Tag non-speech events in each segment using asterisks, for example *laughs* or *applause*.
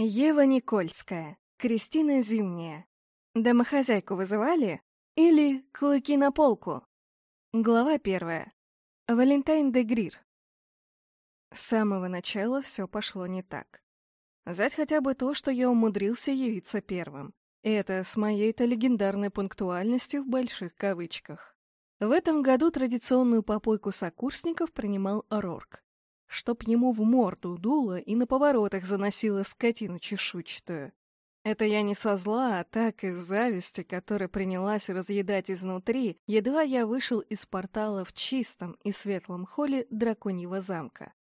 Ева Никольская, Кристина Зимняя. Домохозяйку вызывали? Или клыки на полку? Глава первая. Валентайн де Грир. С самого начала все пошло не так. Взять хотя бы то, что я умудрился явиться первым. И это с моей-то легендарной пунктуальностью в больших кавычках. В этом году традиционную попойку сокурсников принимал Рорк чтоб ему в морду дуло и на поворотах заносило скотину чешуйчатую. Это я не со зла, а так из зависти, которая принялась разъедать изнутри, едва я вышел из портала в чистом и светлом холле драконьего замка.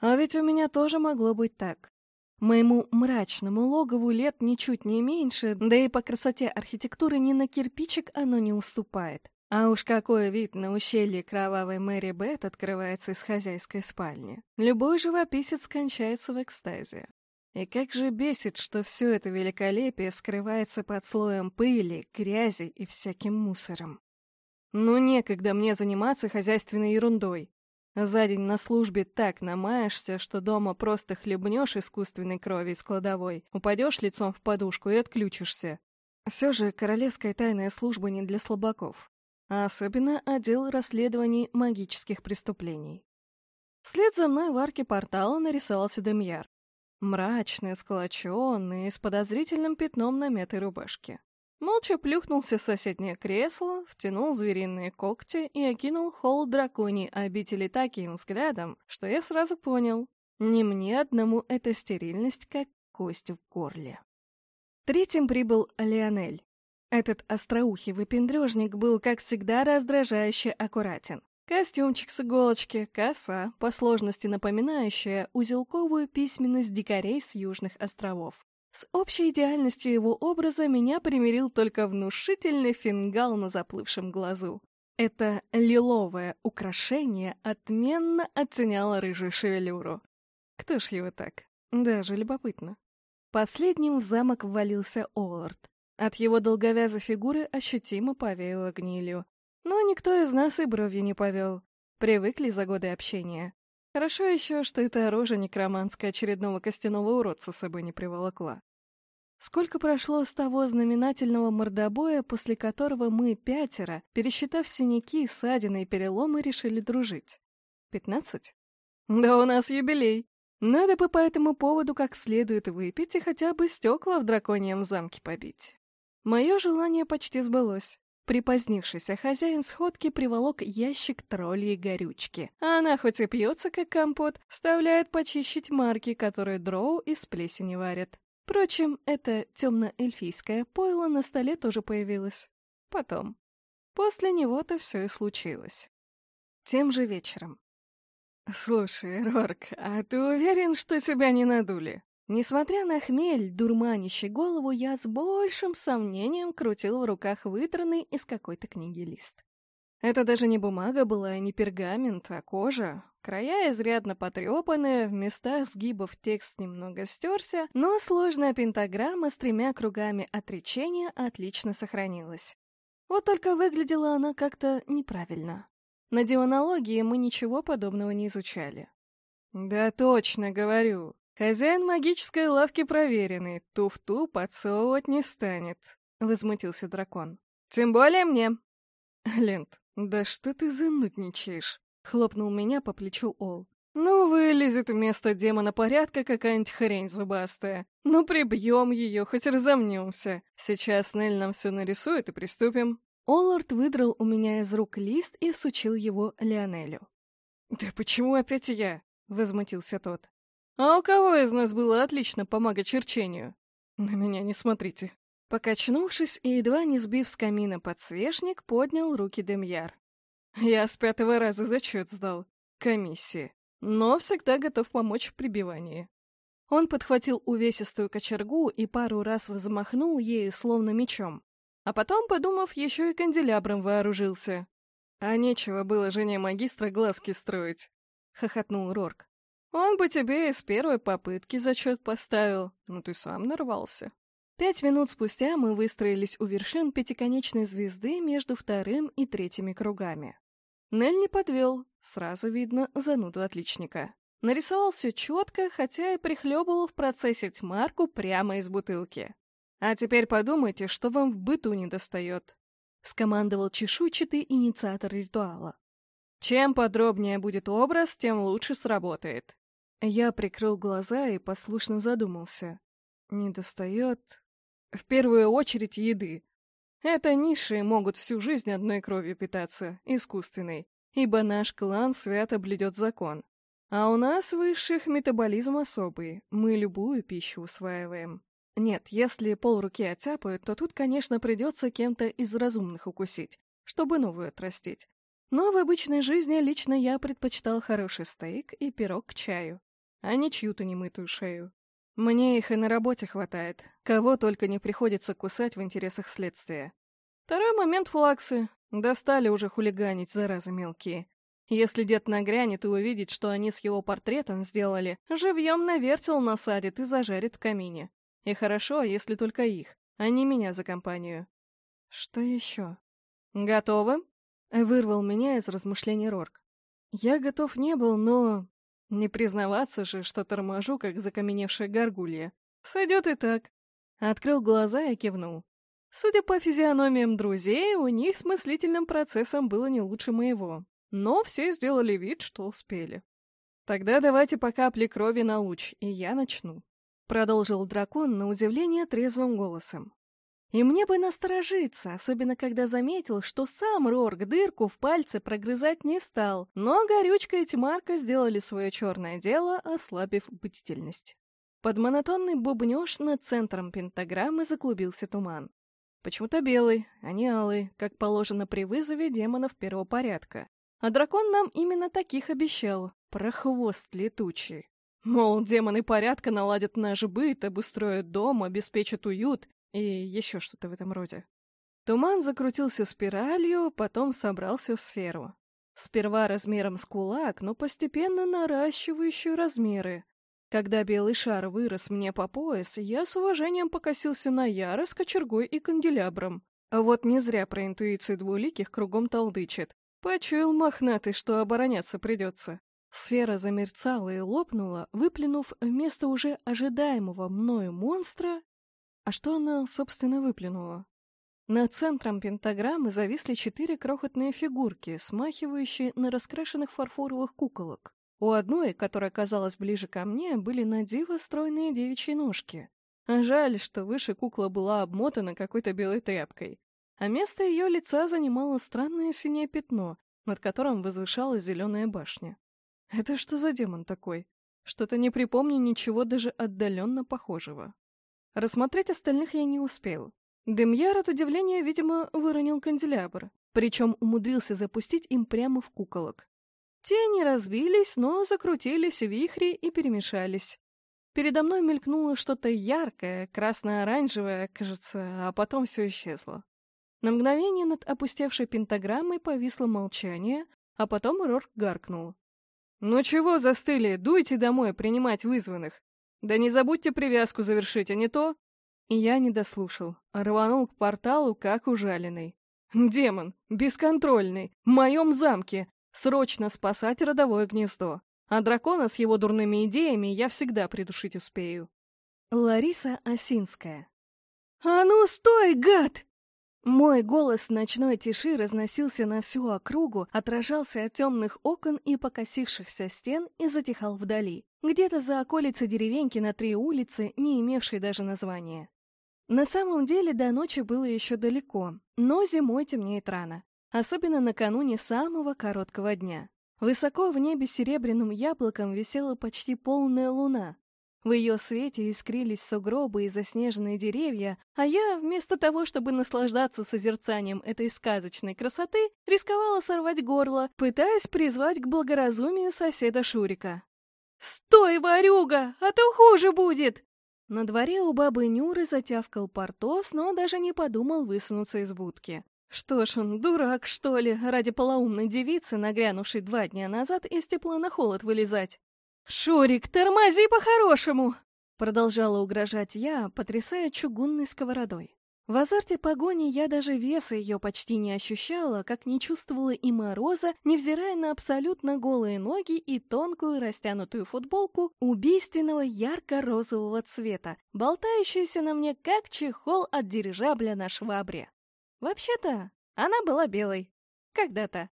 А ведь у меня тоже могло быть так. Моему мрачному логову лет ничуть не меньше, да и по красоте архитектуры ни на кирпичик оно не уступает. А уж какой вид на ущелье кровавой Мэри Бет открывается из хозяйской спальни. Любой живописец кончается в экстазе. И как же бесит, что все это великолепие скрывается под слоем пыли, грязи и всяким мусором. Ну, некогда мне заниматься хозяйственной ерундой. За день на службе так намаешься, что дома просто хлебнешь искусственной крови из кладовой, упадешь лицом в подушку и отключишься. Все же королевская тайная служба не для слабаков а особенно отдел расследований магических преступлений. Вслед за мной в арке портала нарисовался Демьяр. Мрачный, сколоченный, с подозрительным пятном на мятой рубашке. Молча плюхнулся в соседнее кресло, втянул звериные когти и окинул холл драконий обители таким взглядом, что я сразу понял, не мне одному эта стерильность как кость в горле. Третьим прибыл Леонель. Этот остроухий выпендрежник был, как всегда, раздражающе аккуратен. Костюмчик с иголочки, коса, по сложности напоминающая узелковую письменность дикарей с Южных островов. С общей идеальностью его образа меня примирил только внушительный фингал на заплывшем глазу. Это лиловое украшение отменно оттеняло рыжую шевелюру. Кто ж его так? Даже любопытно. Последним в замок ввалился Оллард. От его долговязой фигуры ощутимо повеяло гнилью. Но никто из нас и бровью не повел. Привыкли за годы общения. Хорошо еще, что эта рожа некроманская очередного костяного уродца с собой не приволокла. Сколько прошло с того знаменательного мордобоя, после которого мы пятеро, пересчитав синяки, ссадины и переломы, решили дружить? Пятнадцать? Да у нас юбилей. Надо бы по этому поводу как следует выпить и хотя бы стекла в драконьем замке побить. Мое желание почти сбылось. Припозднившийся хозяин сходки приволок ящик троллей горючки. Она хоть и пьется, как компот, вставляет почищить марки, которые дроу из плесени варят. Впрочем, это темно-эльфийское пойло на столе тоже появилось. Потом. После него-то все и случилось. Тем же вечером. «Слушай, Рорк, а ты уверен, что тебя не надули?» Несмотря на хмель, дурманящий голову, я с большим сомнением крутил в руках вытранный из какой-то книги лист. Это даже не бумага была не пергамент, а кожа. Края изрядно потрепанные, в местах сгибов текст немного стерся, но сложная пентаграмма с тремя кругами отречения отлично сохранилась. Вот только выглядела она как-то неправильно. На демонологии мы ничего подобного не изучали. «Да точно, говорю. «Хозяин магической лавки проверенный, туфту подсовывать не станет», — возмутился дракон. «Тем более мне». «Лент, да что ты занудничаешь?» — хлопнул меня по плечу Ол. «Ну, вылезет вместо демона порядка какая-нибудь хрень зубастая. Ну, прибьем ее, хоть разомнемся. Сейчас Нель нам все нарисует и приступим». Оллард выдрал у меня из рук лист и сучил его Леонелю. «Да почему опять я?» — возмутился тот. А у кого из нас было отлично по магочерчению? На меня не смотрите. Покачнувшись и едва не сбив с камина подсвечник, поднял руки Демьяр. Я с пятого раза зачет сдал. Комиссии. Но всегда готов помочь в прибивании. Он подхватил увесистую кочергу и пару раз взмахнул ею словно мечом. А потом, подумав, еще и канделябром вооружился. А нечего было жене магистра глазки строить, — хохотнул Рорк. Он бы тебе из первой попытки зачет поставил, но ты сам нарвался. Пять минут спустя мы выстроились у вершин пятиконечной звезды между вторым и третьими кругами. Нель не подвел, сразу видно зануду отличника. Нарисовал все четко, хотя и прихлебывал в процессе тьмарку прямо из бутылки. «А теперь подумайте, что вам в быту не достает», — скомандовал чешуйчатый инициатор ритуала. «Чем подробнее будет образ, тем лучше сработает». Я прикрыл глаза и послушно задумался. Не достает... В первую очередь еды. Это низшие могут всю жизнь одной кровью питаться, искусственной, ибо наш клан свято блюдет закон. А у нас высших метаболизм особый, мы любую пищу усваиваем. Нет, если полруки оттяпают, то тут, конечно, придется кем-то из разумных укусить, чтобы новую отрастить. Но в обычной жизни лично я предпочитал хороший стейк и пирог к чаю, а не чью-то немытую шею. Мне их и на работе хватает, кого только не приходится кусать в интересах следствия. Второй момент флаксы. Достали уже хулиганить, заразы мелкие. Если дед нагрянет и увидит, что они с его портретом сделали, живьем на вертел насадит и зажарит в камине. И хорошо, если только их, а не меня за компанию. Что еще? Готовы? Вырвал меня из размышлений Рорк. Я готов не был, но... Не признаваться же, что торможу, как закаменевшая горгулья. Сойдет и так. Открыл глаза и кивнул. Судя по физиономиям друзей, у них с мыслительным процессом было не лучше моего но все сделали вид, что успели. «Тогда давайте по капле крови на луч, и я начну», — продолжил дракон на удивление трезвым голосом. И мне бы насторожиться, особенно когда заметил, что сам Рорк дырку в пальце прогрызать не стал, но горючка и тьмарка сделали свое черное дело, ослабив бдительность. Под монотонный бубнёж над центром пентаграммы заклубился туман. Почему-то белый, а не алый, как положено при вызове демонов первого порядка. А дракон нам именно таких обещал. Про хвост летучий. Мол, демоны порядка наладят наш быт, обустроят дом, обеспечат уют и еще что-то в этом роде. Туман закрутился спиралью, потом собрался в сферу. Сперва размером с кулак, но постепенно наращивающую размеры. Когда белый шар вырос мне по пояс, я с уважением покосился на Яра с кочергой и канделябром. А вот не зря про интуицию двуликих кругом толдычит. Почуял мохнатый, что обороняться придется. Сфера замерцала и лопнула, выплюнув вместо уже ожидаемого мною монстра... А что она, собственно, выплюнула? Над центром пентаграммы зависли четыре крохотные фигурки, смахивающие на раскрашенных фарфоровых куколок. У одной, которая казалась ближе ко мне, были на диво стройные девичьи ножки. Жаль, что выше кукла была обмотана какой-то белой тряпкой а место ее лица занимало странное синее пятно, над которым возвышалась зеленая башня. Это что за демон такой? Что-то не припомню ничего даже отдаленно похожего. Рассмотреть остальных я не успел. Демьяр от удивления, видимо, выронил канделябр, причем умудрился запустить им прямо в куколок. Те не разбились, но закрутились в вихре и перемешались. Передо мной мелькнуло что-то яркое, красно-оранжевое, кажется, а потом все исчезло. На мгновение над опустевшей пентаграммой повисло молчание, а потом Рорк гаркнул. «Ну чего застыли? Дуйте домой принимать вызванных. Да не забудьте привязку завершить, а не то...» И я не дослушал, рванул к порталу, как ужаленный. «Демон! Бесконтрольный! В моем замке! Срочно спасать родовое гнездо! А дракона с его дурными идеями я всегда придушить успею!» Лариса Осинская «А ну стой, гад!» Мой голос ночной тиши разносился на всю округу, отражался от темных окон и покосившихся стен и затихал вдали, где-то за околицей деревеньки на три улицы, не имевшей даже названия. На самом деле до ночи было еще далеко, но зимой темнеет рано, особенно накануне самого короткого дня. Высоко в небе серебряным яблоком висела почти полная луна, в ее свете искрились сугробы и заснеженные деревья, а я, вместо того, чтобы наслаждаться созерцанием этой сказочной красоты, рисковала сорвать горло, пытаясь призвать к благоразумию соседа Шурика. «Стой, ворюга, а то хуже будет!» На дворе у бабы Нюры затявкал Портос, но даже не подумал высунуться из будки. Что ж он, дурак, что ли, ради полоумной девицы, нагрянувшей два дня назад, из тепла на холод вылезать? «Шурик, тормози по-хорошему!» Продолжала угрожать я, потрясая чугунной сковородой. В азарте погони я даже веса ее почти не ощущала, как не чувствовала и мороза, невзирая на абсолютно голые ноги и тонкую растянутую футболку убийственного ярко-розового цвета, болтающуюся на мне как чехол от дирижабля на швабре. Вообще-то, она была белой. Когда-то.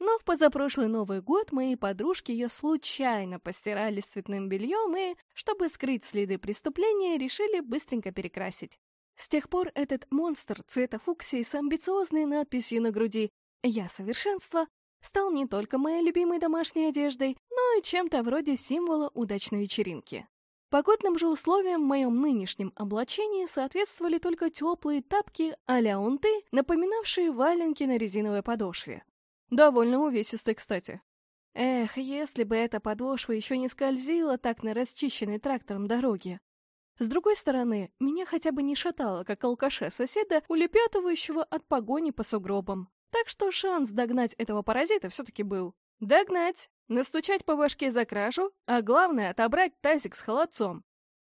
Но в позапрошлый Новый год мои подружки ее случайно постирали с цветным бельем и, чтобы скрыть следы преступления, решили быстренько перекрасить. С тех пор этот монстр цвета фуксии с амбициозной надписью на груди «Я совершенство» стал не только моей любимой домашней одеждой, но и чем-то вроде символа удачной вечеринки. Погодным же условиям в моем нынешнем облачении соответствовали только теплые тапки а-ля унты, напоминавшие валенки на резиновой подошве. Довольно увесистый, кстати. Эх, если бы эта подошва еще не скользила так на расчищенной трактором дороге. С другой стороны, меня хотя бы не шатало, как алкаша соседа, улепетывающего от погони по сугробам. Так что шанс догнать этого паразита все-таки был. Догнать, настучать по башке за кражу, а главное — отобрать тазик с холодцом.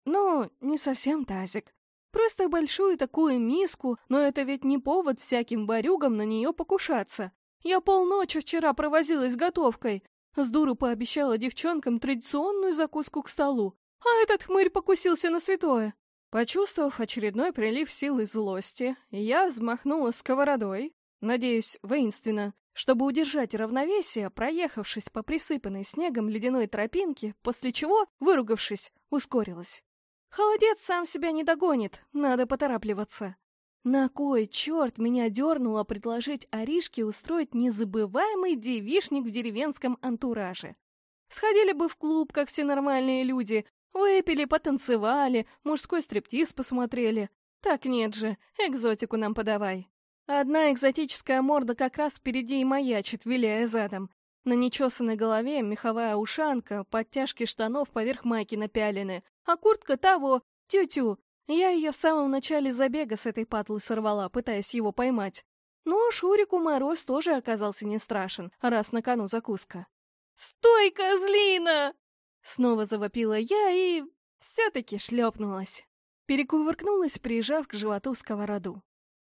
Ну, не совсем тазик. Просто большую такую миску, но это ведь не повод всяким барюгам на нее покушаться. Я полночи вчера провозилась готовкой. С дуру пообещала девчонкам традиционную закуску к столу, а этот хмырь покусился на святое. Почувствовав очередной прилив сил и злости, я взмахнула сковородой, надеюсь, воинственно, чтобы удержать равновесие, проехавшись по присыпанной снегом ледяной тропинке, после чего, выругавшись, ускорилась. Холодец сам себя не догонит, надо поторапливаться. На кой черт меня дернуло предложить Аришке устроить незабываемый девишник в деревенском антураже? Сходили бы в клуб, как все нормальные люди, выпили, потанцевали, мужской стриптиз посмотрели. Так нет же, экзотику нам подавай. Одна экзотическая морда как раз впереди и маячит, виляя задом. На нечесанной голове меховая ушанка, подтяжки штанов поверх майки напялены, а куртка того, тю-тю, я ее в самом начале забега с этой патлы сорвала, пытаясь его поймать. Но Шурику мороз тоже оказался не страшен, раз на кону закуска. «Стой, козлина!» Снова завопила я и... все-таки шлепнулась. Перекувыркнулась, прижав к животу сковороду.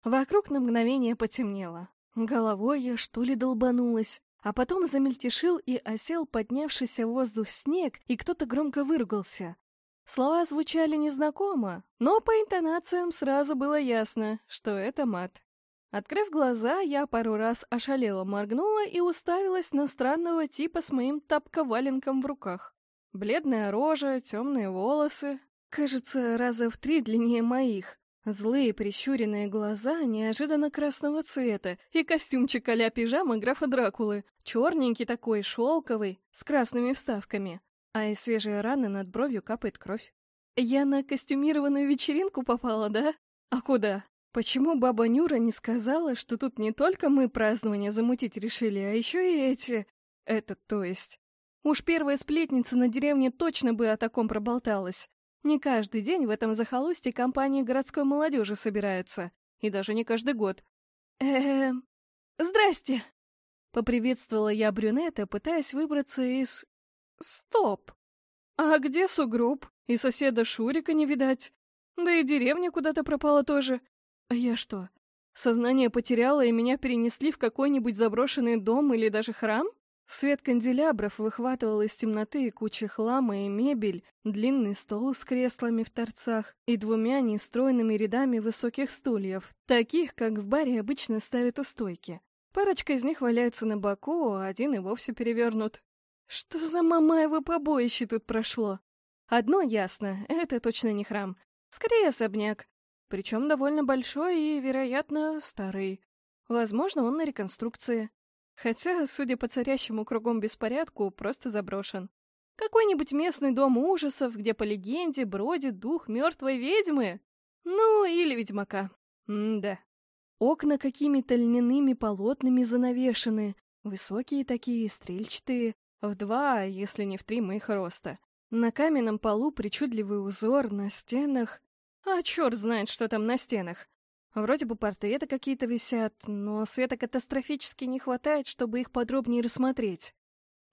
Вокруг на мгновение потемнело. Головой я, что ли, долбанулась. А потом замельтешил и осел поднявшийся в воздух снег, и кто-то громко выругался. Слова звучали незнакомо, но по интонациям сразу было ясно, что это мат. Открыв глаза, я пару раз ошалела моргнула и уставилась на странного типа с моим тапковаленком в руках. Бледная рожа, темные волосы, кажется, раза в три длиннее моих, злые прищуренные глаза неожиданно красного цвета и костюмчик а пижама графа Дракулы, черненький такой, шелковый, с красными вставками а из свежей раны над бровью капает кровь. Я на костюмированную вечеринку попала, да? А куда? Почему баба Нюра не сказала, что тут не только мы празднование замутить решили, а еще и эти... Этот, то есть. Уж первая сплетница на деревне точно бы о таком проболталась. Не каждый день в этом захолустье компании городской молодежи собираются. И даже не каждый год. Эм... Здрасте! Поприветствовала я брюнета, пытаясь выбраться из... Стоп! А где сугроб? И соседа Шурика не видать. Да и деревня куда-то пропала тоже. А я что, сознание потеряла и меня перенесли в какой-нибудь заброшенный дом или даже храм? Свет канделябров выхватывал из темноты кучи хлама и мебель, длинный стол с креслами в торцах и двумя нестройными рядами высоких стульев, таких, как в баре обычно ставят у стойки. Парочка из них валяется на боку, а один и вовсе перевернут. Что за мамаево побоище тут прошло? Одно ясно, это точно не храм. Скорее особняк. Причем довольно большой и, вероятно, старый. Возможно, он на реконструкции. Хотя, судя по царящему кругом беспорядку, просто заброшен. Какой-нибудь местный дом ужасов, где по легенде бродит дух мертвой ведьмы? Ну, или ведьмака. М-да. Окна какими-то льняными полотнами занавешены. Высокие такие, стрельчатые. В два, если не в три моих роста. На каменном полу причудливый узор, на стенах... А черт знает, что там на стенах. Вроде бы портреты какие-то висят, но света катастрофически не хватает, чтобы их подробнее рассмотреть.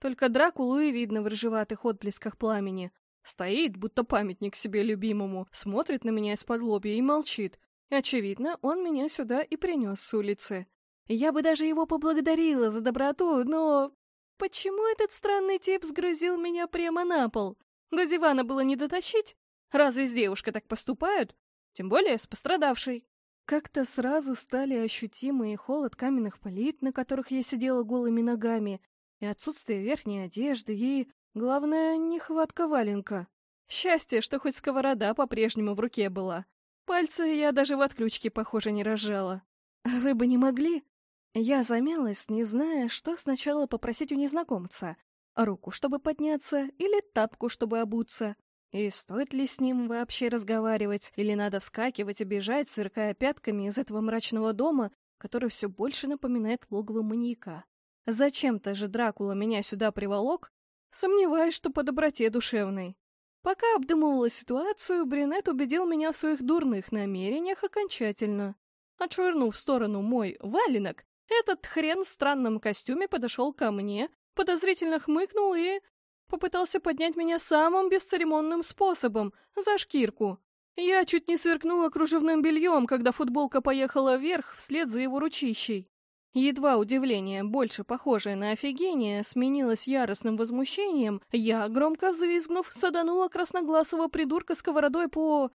Только Дракулу и видно в рыжеватых отблесках пламени. Стоит, будто памятник себе любимому, смотрит на меня из-под лобья и молчит. Очевидно, он меня сюда и принес с улицы. Я бы даже его поблагодарила за доброту, но... Почему этот странный тип сгрузил меня прямо на пол? До дивана было не дотащить? Разве с девушкой так поступают? Тем более с пострадавшей. Как-то сразу стали ощутимы и холод каменных плит, на которых я сидела голыми ногами, и отсутствие верхней одежды, и, главное, нехватка валенка. Счастье, что хоть сковорода по-прежнему в руке была. Пальцы я даже в отключке, похоже, не разжала. Вы бы не могли? Я замялась, не зная, что сначала попросить у незнакомца. Руку, чтобы подняться, или тапку, чтобы обуться. И стоит ли с ним вообще разговаривать, или надо вскакивать и бежать, сверкая пятками из этого мрачного дома, который все больше напоминает логово маньяка. Зачем-то же Дракула меня сюда приволок, сомневаюсь, что по доброте душевной. Пока обдумывала ситуацию, Бринет убедил меня в своих дурных намерениях окончательно. Отшвырнув в сторону мой валенок, этот хрен в странном костюме подошел ко мне, подозрительно хмыкнул и Попытался поднять меня самым бесцеремонным способом, за шкирку. Я чуть не сверкнула кружевным бельем, когда футболка поехала вверх вслед за его ручищей. Едва удивление, больше похожее на офигение, сменилось яростным возмущением, я, громко взвизгнув, саданула красногласого придурка сковородой по...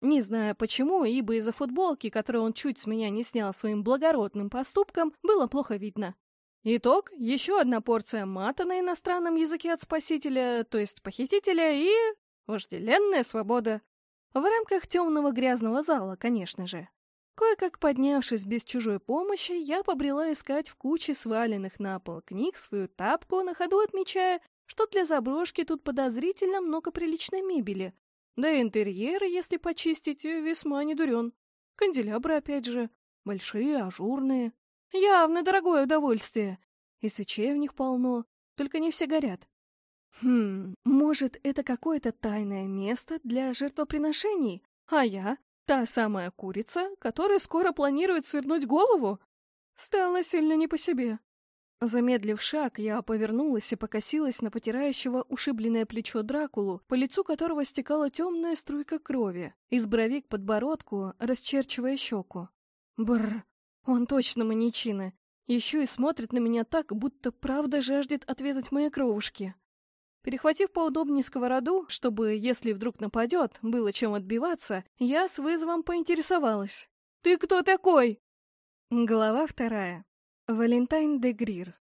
Не знаю почему, ибо из-за футболки, которую он чуть с меня не снял своим благородным поступком, было плохо видно. Итог — еще одна порция мата на иностранном языке от спасителя, то есть похитителя, и... вожделенная свобода. В рамках темного грязного зала, конечно же. Кое-как поднявшись без чужой помощи, я побрела искать в куче сваленных на пол книг свою тапку, на ходу отмечая, что для заброшки тут подозрительно много приличной мебели. Да и интерьеры, если почистить, весьма недурен. Канделябры, опять же, большие, ажурные. Явно дорогое удовольствие. И свечей в них полно, только не все горят. Хм, может, это какое-то тайное место для жертвоприношений? А я — та самая курица, которая скоро планирует свернуть голову? Стало сильно не по себе. Замедлив шаг, я повернулась и покосилась на потирающего ушибленное плечо Дракулу, по лицу которого стекала темная струйка крови, из брови к подбородку, расчерчивая щеку. Бррр, он точно маньячина. Еще и смотрит на меня так, будто правда жаждет ответить моей кровушке. Перехватив поудобнее сковороду, чтобы, если вдруг нападет, было чем отбиваться, я с вызовом поинтересовалась. «Ты кто такой?» Глава вторая. Валентайн де Грир.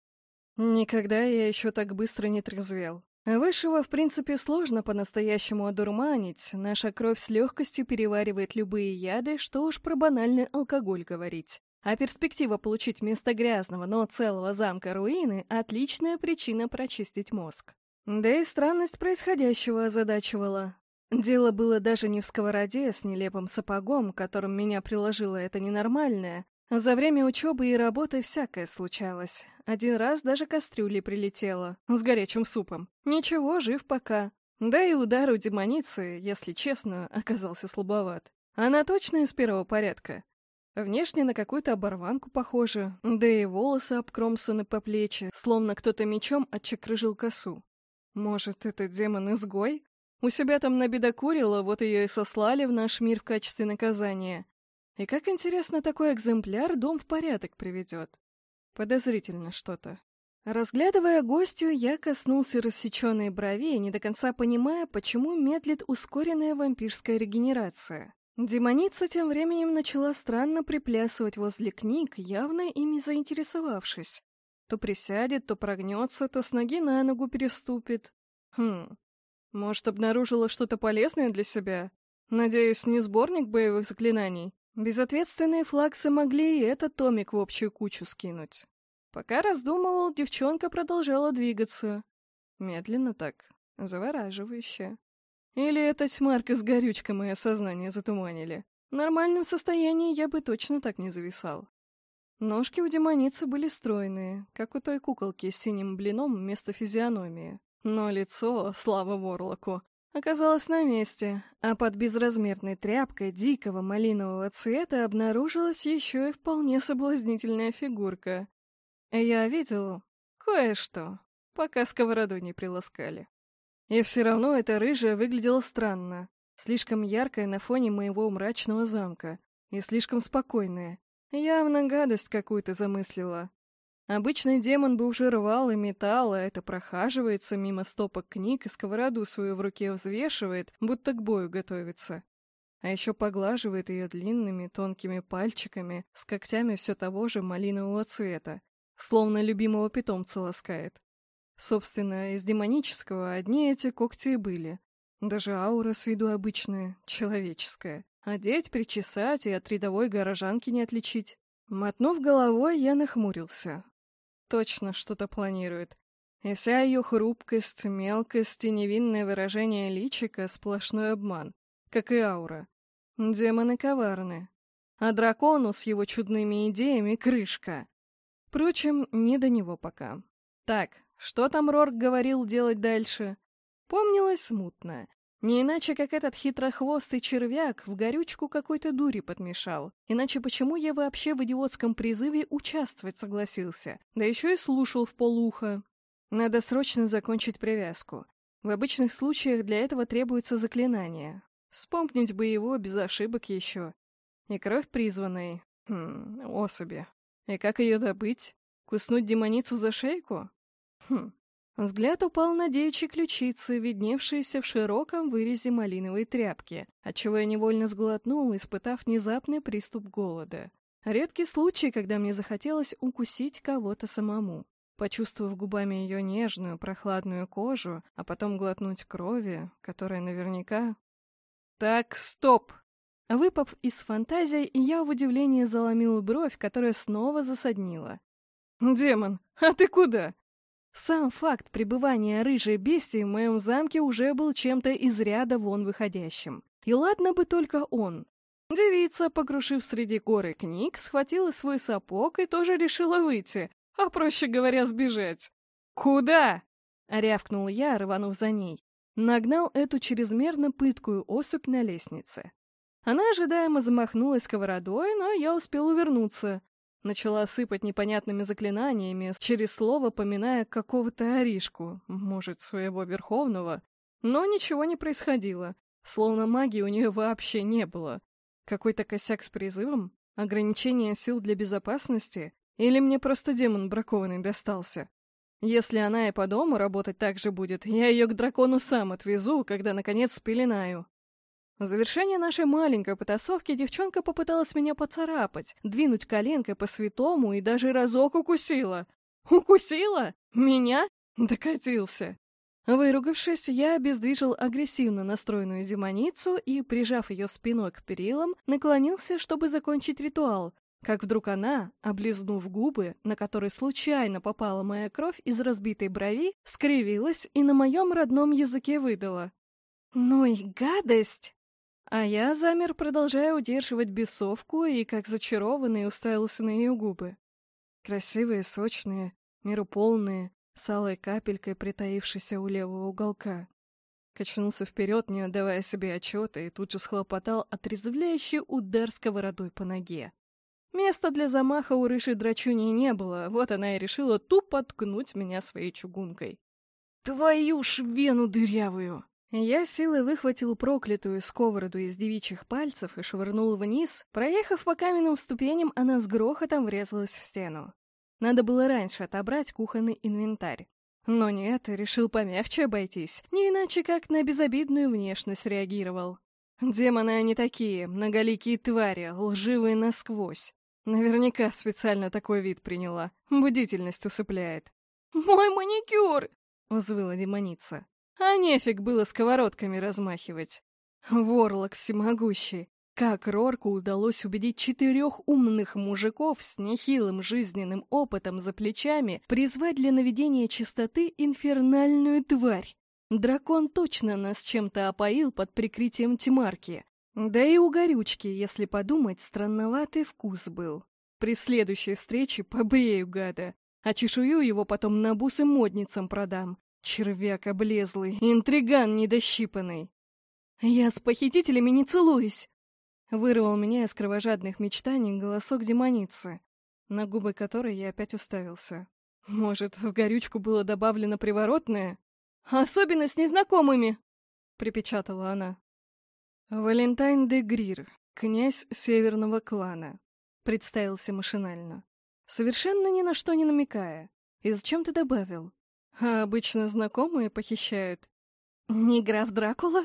Никогда я еще так быстро не трезвел. Высшего, в принципе, сложно по-настоящему одурманить. Наша кровь с легкостью переваривает любые яды, что уж про банальный алкоголь говорить. А перспектива получить вместо грязного, но целого замка руины — отличная причина прочистить мозг. Да и странность происходящего озадачивала. Дело было даже не в сковороде с нелепым сапогом, которым меня приложило это ненормальное. За время учебы и работы всякое случалось. Один раз даже кастрюли прилетела, с горячим супом. Ничего, жив пока. Да и удар у демоницы, если честно, оказался слабоват. Она точно из первого порядка. Внешне на какую-то оборванку похоже, да и волосы обкромсаны по плечи, словно кто-то мечом отчекрыжил косу. Может, это демон-изгой? У себя там набедокурила, вот ее и сослали в наш мир в качестве наказания. И как интересно такой экземпляр дом в порядок приведет. Подозрительно что-то. Разглядывая гостью, я коснулся рассеченной брови, не до конца понимая, почему медлит ускоренная вампирская регенерация. Демоница тем временем начала странно приплясывать возле книг, явно ими заинтересовавшись. То присядет, то прогнется, то с ноги на ногу переступит. Хм, может, обнаружила что-то полезное для себя? Надеюсь, не сборник боевых заклинаний? Безответственные флаксы могли и этот томик в общую кучу скинуть. Пока раздумывал, девчонка продолжала двигаться. Медленно так, завораживающе. Или эта тьмарка с горючкой мое сознание затуманили. В нормальном состоянии я бы точно так не зависал. Ножки у демоницы были стройные, как у той куколки с синим блином вместо физиономии. Но лицо, слава Ворлоку, оказалось на месте, а под безразмерной тряпкой дикого малинового цвета обнаружилась еще и вполне соблазнительная фигурка. Я видел кое-что, пока сковороду не приласкали. И все равно эта рыжая выглядела странно, слишком яркая на фоне моего мрачного замка. И слишком спокойная. Явно гадость какую-то замыслила. Обычный демон бы уже рвал и метал, а это прохаживается мимо стопок книг и сковороду свою в руке взвешивает, будто к бою готовится. А еще поглаживает ее длинными тонкими пальчиками с когтями все того же малинового цвета, словно любимого питомца ласкает. Собственно, из демонического одни эти когти и были. Даже аура с виду обычная, человеческая. Одеть, причесать и от рядовой горожанки не отличить. Мотнув головой, я нахмурился. Точно что-то планирует. И вся ее хрупкость, мелкость и невинное выражение личика — сплошной обман, как и аура. Демоны коварны. А дракону с его чудными идеями — крышка. Впрочем, не до него пока. Так, что там Рорк говорил делать дальше? Помнилось смутно. Не иначе, как этот хитрохвостый червяк в горючку какой-то дури подмешал. Иначе почему я вообще в идиотском призыве участвовать согласился? Да еще и слушал в полуха. Надо срочно закончить привязку. В обычных случаях для этого требуется заклинание. Вспомнить бы его без ошибок еще. И кровь призванной. Хм, особи. И как ее добыть? Куснуть демоницу за шейку? Хм. Взгляд упал на девичьи ключицы, видневшиеся в широком вырезе малиновой тряпки, отчего я невольно сглотнул, испытав внезапный приступ голода. Редкий случай, когда мне захотелось укусить кого-то самому. Почувствовав губами ее нежную, прохладную кожу, а потом глотнуть крови, которая наверняка... «Так, стоп!» Выпав из фантазии, я в удивлении заломил бровь, которая снова засаднила. «Демон, а ты куда?» Сам факт пребывания рыжей бестии в моем замке уже был чем-то из ряда вон выходящим. И ладно бы только он. Девица, покрушив среди горы книг, схватила свой сапог и тоже решила выйти, а, проще говоря, сбежать. «Куда?» — рявкнул я, рванув за ней. Нагнал эту чрезмерно пыткую особь на лестнице. Она ожидаемо замахнулась сковородой, но я успел увернуться. Начала сыпать непонятными заклинаниями, через слово поминая какого-то Аришку, может, своего Верховного. Но ничего не происходило, словно магии у нее вообще не было. Какой-то косяк с призывом? Ограничение сил для безопасности? Или мне просто демон бракованный достался? Если она и по дому работать так же будет, я ее к дракону сам отвезу, когда, наконец, спеленаю. В завершение нашей маленькой потасовки девчонка попыталась меня поцарапать, двинуть коленкой по святому и даже разок укусила. Укусила? Меня? Докатился. Выругавшись, я обездвижил агрессивно настроенную демоницу и, прижав ее спиной к перилам, наклонился, чтобы закончить ритуал, как вдруг она, облизнув губы, на которые случайно попала моя кровь из разбитой брови, скривилась и на моем родном языке выдала. «Ну и гадость!» А я замер, продолжая удерживать бесовку, и, как зачарованный, уставился на ее губы. Красивые, сочные, мирополные, с алой капелькой, притаившейся у левого уголка. Качнулся вперед, не отдавая себе отчета, и тут же схлопотал отрезвляющий удар сковородой по ноге. Места для замаха у рыжей драчуни не было, вот она и решила тупо ткнуть меня своей чугункой. «Твою ж вену дырявую!» Я силой выхватил проклятую сковороду из девичьих пальцев и швырнул вниз. Проехав по каменным ступеням, она с грохотом врезалась в стену. Надо было раньше отобрать кухонный инвентарь. Но нет, решил помягче обойтись, не иначе как на безобидную внешность реагировал. Демоны они такие, многоликие твари, лживые насквозь. Наверняка специально такой вид приняла, бдительность усыпляет. «Мой маникюр!» — взвыла демоница. А нефиг было сковородками размахивать. Ворлок всемогущий. Как Рорку удалось убедить четырех умных мужиков с нехилым жизненным опытом за плечами призвать для наведения чистоты инфернальную тварь? Дракон точно нас чем-то опоил под прикрытием тьмарки. Да и у горючки, если подумать, странноватый вкус был. При следующей встрече побрею гада, а чешую его потом на бусы модницам продам. Червяк облезлый, интриган недощипанный. Я с похитителями не целуюсь. Вырвал меня из кровожадных мечтаний голосок демоницы, на губы которой я опять уставился. Может, в горючку было добавлено приворотное? Особенно с незнакомыми, припечатала она. Валентайн де Грир, князь северного клана», — представился машинально, совершенно ни на что не намекая. И зачем ты добавил? А обычно знакомые похищают. Не граф Дракула?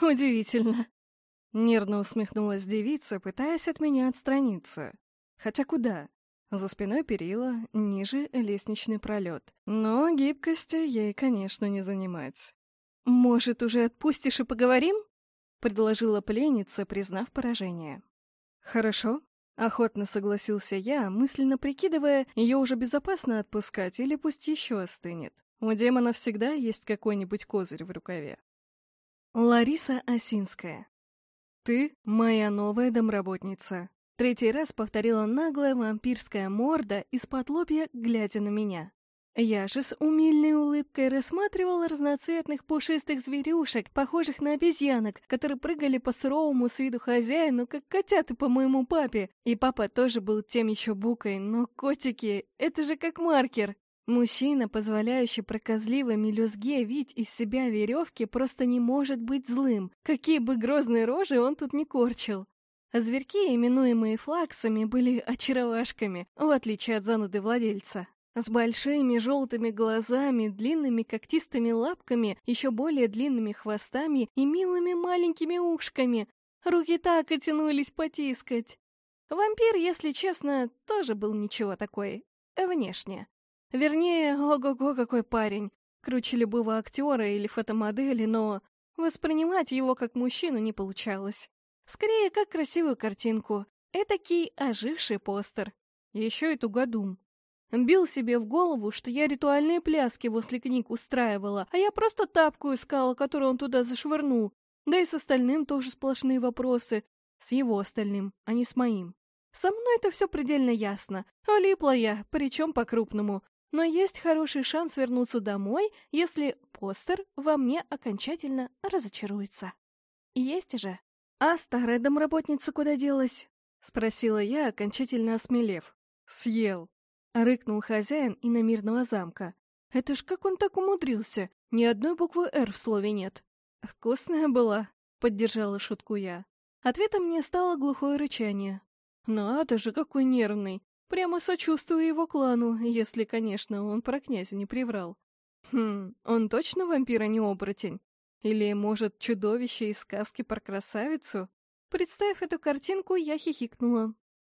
Удивительно. Нервно усмехнулась девица, пытаясь от меня отстраниться. Хотя куда? За спиной перила, ниже лестничный пролет. Но гибкости ей, конечно, не занимать. «Может, уже отпустишь и поговорим?» — предложила пленница, признав поражение. «Хорошо», — охотно согласился я, мысленно прикидывая, ее уже безопасно отпускать или пусть еще остынет. У демона всегда есть какой-нибудь козырь в рукаве. Лариса Осинская. «Ты моя новая домработница», Третий раз повторила наглая вампирская морда из-под лобья, глядя на меня. Я же с умильной улыбкой рассматривала разноцветных пушистых зверюшек, похожих на обезьянок, которые прыгали по суровому с виду хозяину, как котята по моему папе. И папа тоже был тем еще букой, но котики — это же как маркер. Мужчина, позволяющий проказливой мелюзге вить из себя веревки, просто не может быть злым, какие бы грозные рожи он тут не корчил. А зверьки, именуемые флаксами, были очаровашками, в отличие от зануды владельца. С большими желтыми глазами, длинными когтистыми лапками, еще более длинными хвостами и милыми маленькими ушками. Руки так и тянулись потискать. Вампир, если честно, тоже был ничего такой. Внешне. Вернее, ого-го, какой парень. Круче любого актера или фотомодели, но воспринимать его как мужчину не получалось. Скорее, как красивую картинку. Этакий оживший постер. Еще и тугодум. Бил себе в голову, что я ритуальные пляски возле книг устраивала, а я просто тапку искала, которую он туда зашвырнул. Да и с остальным тоже сплошные вопросы. С его остальным, а не с моим. Со мной это все предельно ясно. Влипла я, причем по-крупному. Но есть хороший шанс вернуться домой, если постер во мне окончательно разочаруется. Есть же. «А старая домработница куда делась?» — спросила я, окончательно осмелев. «Съел!» — рыкнул хозяин иномирного замка. «Это ж как он так умудрился? Ни одной буквы «Р» в слове нет». «Вкусная была», — поддержала шутку я. Ответом мне стало глухое рычание. «Надо же, какой нервный! Прямо сочувствую его клану, если, конечно, он про князя не приврал. Хм, он точно вампир, а не оборотень? Или, может, чудовище из сказки про красавицу? Представив эту картинку, я хихикнула.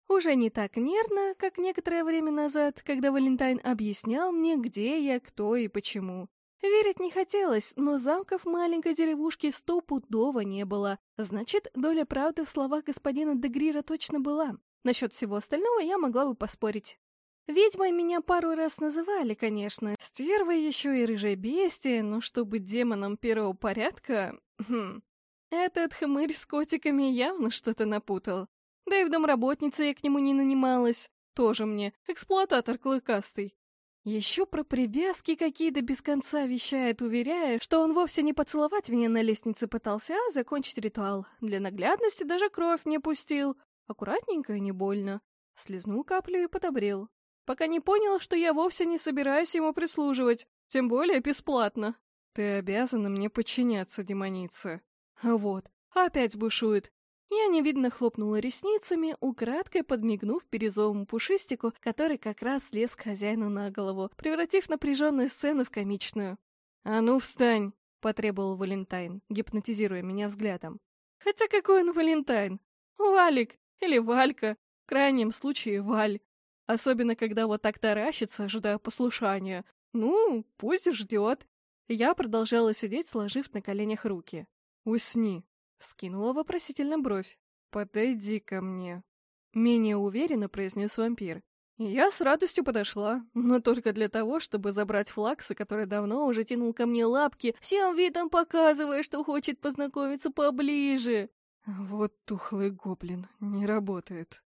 Уже не так нервно, как некоторое время назад, когда Валентайн объяснял мне, где я, кто и почему. Верить не хотелось, но замков маленькой деревушки стопудово не было. Значит, доля правды в словах господина Дегрира точно была. Насчет всего остального я могла бы поспорить. Ведьмой меня пару раз называли, конечно. Стервой еще и рыжей бестией, но чтобы демоном первого порядка... Хм. Этот хмырь с котиками явно что-то напутал. Да и в домработнице я к нему не нанималась. Тоже мне эксплуататор клыкастый. Еще про привязки какие-то без конца вещает, уверяя, что он вовсе не поцеловать меня на лестнице пытался, а закончить ритуал. Для наглядности даже кровь не пустил. Аккуратненько и не больно. Слизнул каплю и подобрел пока не понял, что я вовсе не собираюсь ему прислуживать, тем более бесплатно. Ты обязана мне подчиняться, демоница. Вот, опять бушует. Я невидно хлопнула ресницами, украдкой подмигнув бирюзовому пушистику, который как раз лез к хозяину на голову, превратив напряженную сцену в комичную. «А ну, встань!» — потребовал Валентайн, гипнотизируя меня взглядом. «Хотя какой он Валентайн? Валик или Валька, в крайнем случае Валь. Особенно, когда вот так таращится, ожидая послушания. Ну, пусть ждет. Я продолжала сидеть, сложив на коленях руки. «Усни», — скинула вопросительно бровь. «Подойди ко мне», — менее уверенно произнес вампир. я с радостью подошла, но только для того, чтобы забрать флакса, который давно уже тянул ко мне лапки, всем видом показывая, что хочет познакомиться поближе. Вот тухлый гоблин, не работает.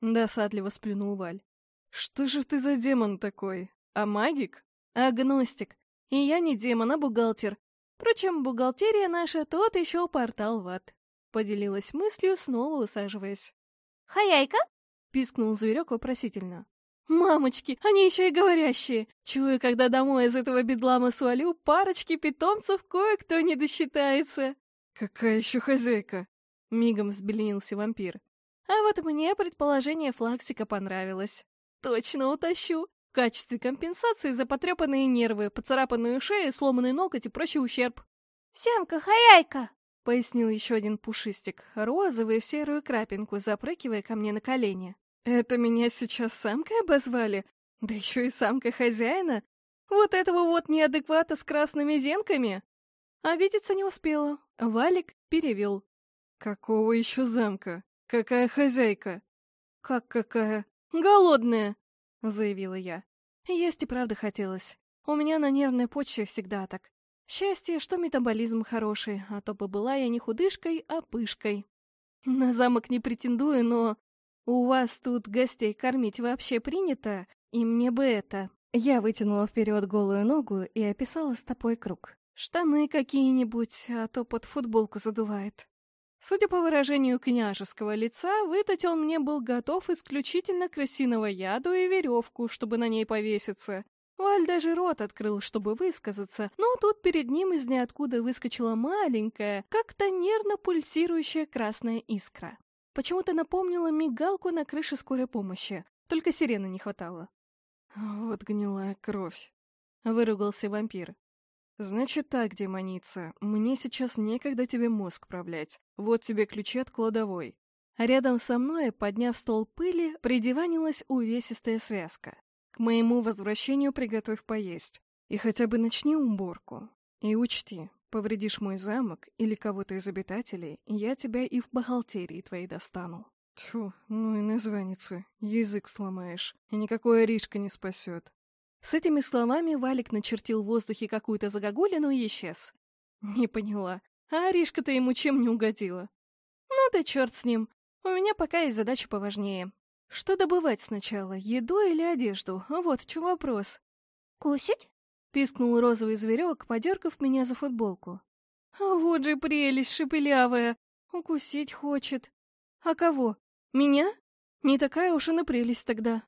Досадливо сплюнул Валь. «Что же ты за демон такой? А магик?» «Агностик. И я не демон, а бухгалтер. Впрочем, бухгалтерия наша тот еще портал в ад». Поделилась мыслью, снова усаживаясь. «Хаяйка?» — пискнул зверек вопросительно. «Мамочки, они еще и говорящие! Чую, когда домой из этого бедлама свалю, парочки питомцев кое-кто не досчитается!» «Какая еще хозяйка?» Мигом взбеленился вампир. А вот мне предположение Флаксика понравилось. Точно утащу. В качестве компенсации за потрепанные нервы, поцарапанную шею, сломанный ноготь и прочий ущерб. «Сямка-хаяйка!» — пояснил еще один пушистик, розовый в серую крапинку, запрыгивая ко мне на колени. «Это меня сейчас самкой обозвали? Да еще и самка хозяина? Вот этого вот неадеквата с красными зенками!» Обидеться не успела. Валик перевел. «Какого еще замка? Какая хозяйка?» «Как какая? Голодная!» — заявила я. Есть и правда хотелось. У меня на нервной почве всегда так. Счастье, что метаболизм хороший, а то бы была я не худышкой, а пышкой. На замок не претендую, но... У вас тут гостей кормить вообще принято, и мне бы это... Я вытянула вперед голую ногу и описала стопой круг. Штаны какие-нибудь, а то под футболку задувает. Судя по выражению княжеского лица, выдать он мне был готов исключительно крысиного яду и веревку, чтобы на ней повеситься. Валь даже рот открыл, чтобы высказаться, но тут перед ним из ниоткуда выскочила маленькая, как-то нервно пульсирующая красная искра. Почему-то напомнила мигалку на крыше скорой помощи, только сирены не хватало. «Вот гнилая кровь», — выругался вампир. «Значит так, демоница, мне сейчас некогда тебе мозг правлять. Вот тебе ключи от кладовой». А рядом со мной, подняв стол пыли, придеванилась увесистая связка. К моему возвращению приготовь поесть. И хотя бы начни уборку. И учти, повредишь мой замок или кого-то из обитателей, я тебя и в бухгалтерии твоей достану. Тьфу, ну и названица, язык сломаешь, и никакой Аришка не спасет. С этими словами Валик начертил в воздухе какую-то загогулину и исчез. Не поняла. А Аришка-то ему чем не угодила? Ну да черт с ним. У меня пока есть задача поважнее. Что добывать сначала, еду или одежду? Вот в чем вопрос. «Кусить?» — пискнул розовый зверек, подергав меня за футболку. А вот же прелесть шепелявая. Укусить хочет. А кого? Меня? Не такая уж и на прелесть тогда.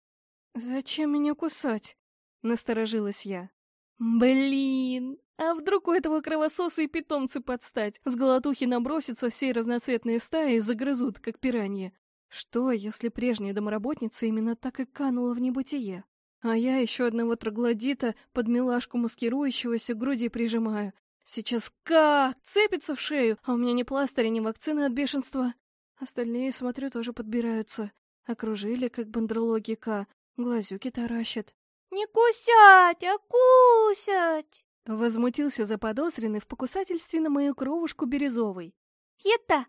Зачем меня кусать? Насторожилась я. Блин, а вдруг у этого кровососа и питомцы подстать? С голотухи набросятся все разноцветные стаи и загрызут, как пираньи. Что, если прежняя домработница именно так и канула в небытие? А я еще одного троглодита под милашку маскирующегося груди прижимаю. Сейчас как? Цепится в шею, а у меня ни пластыря, ни вакцины от бешенства. Остальные, смотрю, тоже подбираются. Окружили, как бандерлоги К, глазюки таращат. «Не кусять, а кусять!» Возмутился заподозренный в покусательстве на мою кровушку Бирюзовой. «Это?»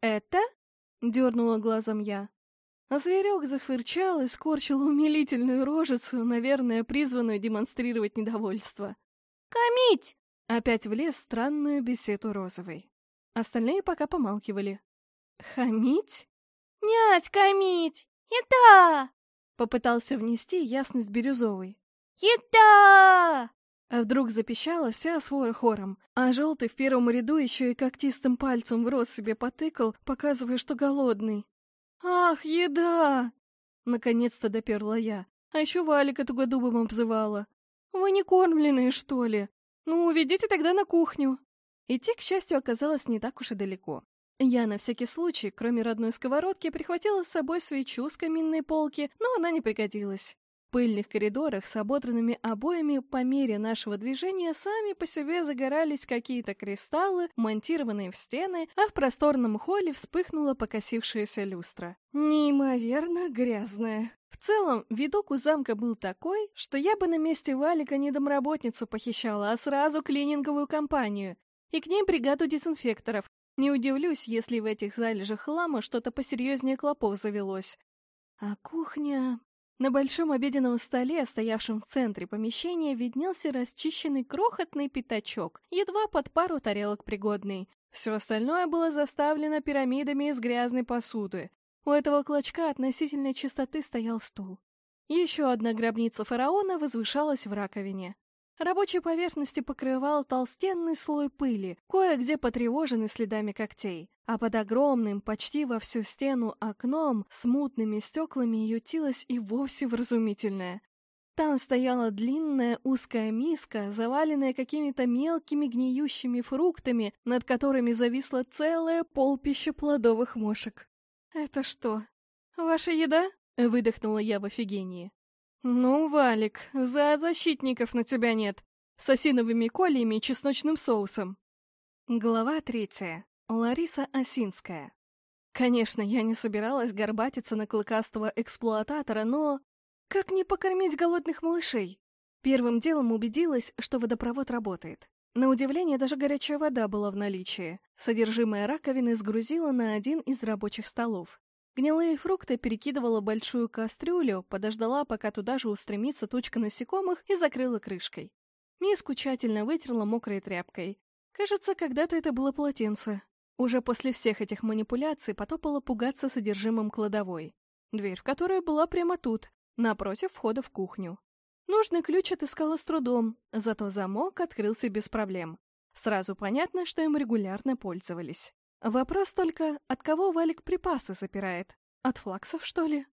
«Это?» — дернула глазом я. А зверек захвырчал и скорчил умилительную рожицу, наверное, призванную демонстрировать недовольство. «Комить!» — опять влез странную беседу розовой. Остальные пока помалкивали. «Хамить?» «Нять, комить! Это!» Попытался внести ясность бирюзовый. «Еда!» А вдруг запищала вся свора хором, а желтый в первом ряду еще и когтистым пальцем в рот себе потыкал, показывая, что голодный. «Ах, еда!» Наконец-то доперла я. А еще Валика тугодубом обзывала. «Вы не кормленные, что ли? Ну, ведите тогда на кухню». Идти, к счастью, оказалось не так уж и далеко. Я на всякий случай, кроме родной сковородки, прихватила с собой свечу с каминной полки, но она не пригодилась. В пыльных коридорах с ободранными обоями по мере нашего движения сами по себе загорались какие-то кристаллы, монтированные в стены, а в просторном холле вспыхнула покосившаяся люстра. Неимоверно грязная. В целом, видок у замка был такой, что я бы на месте Валика не домработницу похищала, а сразу клининговую компанию. И к ней бригаду дезинфекторов, не удивлюсь, если в этих залежах хлама что-то посерьезнее клопов завелось. А кухня... На большом обеденном столе, стоявшем в центре помещения, виднелся расчищенный крохотный пятачок, едва под пару тарелок пригодный. Все остальное было заставлено пирамидами из грязной посуды. У этого клочка относительной чистоты стоял стул. Еще одна гробница фараона возвышалась в раковине. Рабочие поверхности покрывал толстенный слой пыли, кое-где потревоженный следами когтей, а под огромным, почти во всю стену окном с мутными стеклами ютилась и вовсе вразумительная. Там стояла длинная узкая миска, заваленная какими-то мелкими гниющими фруктами, над которыми зависло целое полпище плодовых мошек. «Это что, ваша еда?» — выдохнула я в офигении. «Ну, Валик, за защитников на тебя нет. С осиновыми кольями и чесночным соусом». Глава третья. Лариса Осинская. Конечно, я не собиралась горбатиться на клыкастого эксплуататора, но как не покормить голодных малышей? Первым делом убедилась, что водопровод работает. На удивление, даже горячая вода была в наличии. Содержимое раковины сгрузила на один из рабочих столов. Гнилые фрукты перекидывала большую кастрюлю, подождала, пока туда же устремится тучка насекомых и закрыла крышкой. Миску тщательно вытерла мокрой тряпкой. Кажется, когда-то это было полотенце. Уже после всех этих манипуляций потопала пугаться содержимым кладовой. Дверь в которую была прямо тут, напротив входа в кухню. Нужный ключ отыскала с трудом, зато замок открылся без проблем. Сразу понятно, что им регулярно пользовались. Вопрос только, от кого Валик припасы запирает? От флаксов, что ли?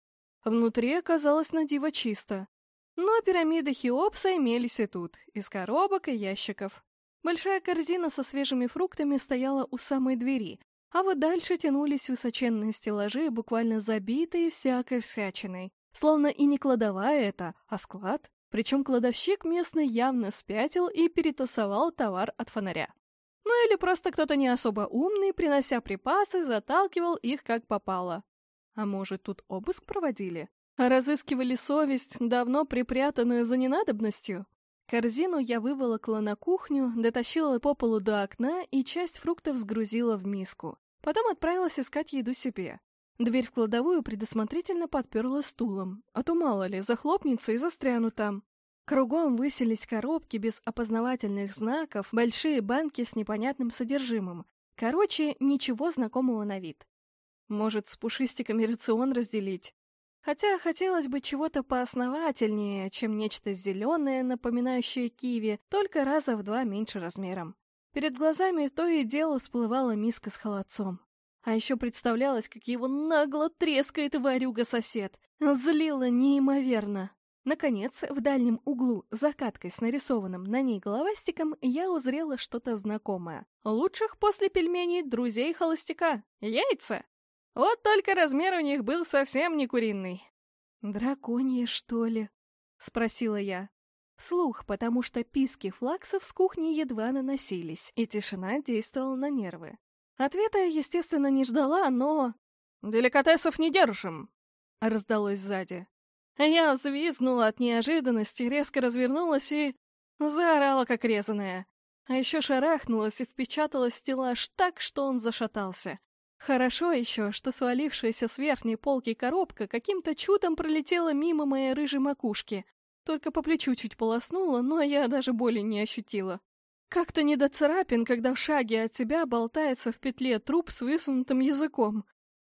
Внутри оказалось на диво чисто. Но пирамиды Хеопса имелись и тут, из коробок и ящиков. Большая корзина со свежими фруктами стояла у самой двери, а вот дальше тянулись высоченные стеллажи, буквально забитые всякой всячиной. Словно и не кладовая это, а склад. Причем кладовщик местный явно спятил и перетасовал товар от фонаря. Ну или просто кто-то не особо умный, принося припасы, заталкивал их как попало. А может, тут обыск проводили? Разыскивали совесть, давно припрятанную за ненадобностью? Корзину я выволокла на кухню, дотащила по полу до окна и часть фруктов сгрузила в миску. Потом отправилась искать еду себе. Дверь в кладовую предусмотрительно подперла стулом, а то мало ли, захлопнется и застряну там. Кругом высились коробки без опознавательных знаков, большие банки с непонятным содержимым. Короче, ничего знакомого на вид. Может, с пушистиками рацион разделить? Хотя хотелось бы чего-то поосновательнее, чем нечто зеленое, напоминающее киви, только раза в два меньше размером. Перед глазами то и дело всплывала миска с холодцом. А еще представлялось, как его нагло трескает варюга-сосед. Злило неимоверно. Наконец, в дальнем углу, закаткой с нарисованным на ней головастиком, я узрела что-то знакомое. Лучших после пельменей друзей холостяка. Яйца! Вот только размер у них был совсем не куриный. «Драконье, что ли?» — спросила я. Слух, потому что писки флаксов с кухни едва наносились, и тишина действовала на нервы. Ответа я, естественно, не ждала, но... «Деликатесов не держим!» — раздалось сзади. Я взвизгнула от неожиданности, резко развернулась и... заорала, как резаная. А еще шарахнулась и впечаталась в стеллаж так, что он зашатался. Хорошо еще, что свалившаяся с верхней полки коробка каким-то чудом пролетела мимо моей рыжей макушки. Только по плечу чуть полоснула, но я даже боли не ощутила. Как-то не до царапин, когда в шаге от тебя болтается в петле труп с высунутым языком.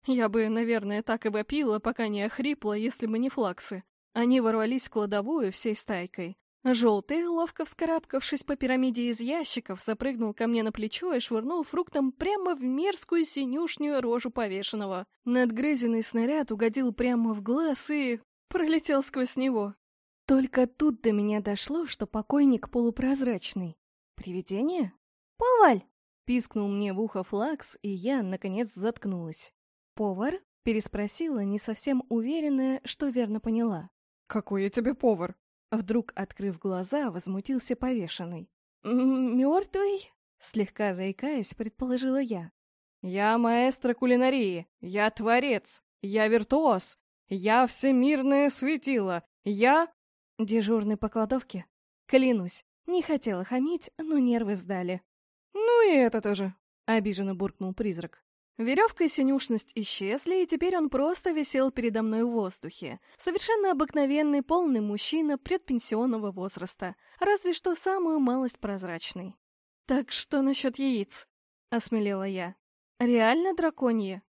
Я бы, наверное, так и вопила, пока не охрипла, если бы не флаксы. Они ворвались в кладовую всей стайкой. Желтый, ловко вскарабкавшись по пирамиде из ящиков, запрыгнул ко мне на плечо и швырнул фруктом прямо в мерзкую синюшнюю рожу повешенного. Надгрызенный снаряд угодил прямо в глаз и... пролетел сквозь него. Только тут до меня дошло, что покойник полупрозрачный. «Привидение?» «Поваль!» — пискнул мне в ухо Флакс, и я, наконец, заткнулась. «Повар?» — переспросила, не совсем уверенная, что верно поняла. «Какой я тебе повар?» Вдруг, открыв глаза, возмутился повешенный. «Мертвый?» — слегка заикаясь, предположила я. «Я маэстро кулинарии, я творец, я виртуоз, я всемирное светило, я...» Дежурный по кладовке? Клянусь, не хотела хамить, но нервы сдали. «Ну и это тоже», — обиженно буркнул призрак. Веревка и синюшность исчезли, и теперь он просто висел передо мной в воздухе. Совершенно обыкновенный, полный мужчина предпенсионного возраста, разве что самую малость прозрачный. «Так что насчет яиц?» — осмелела я. «Реально драконье?»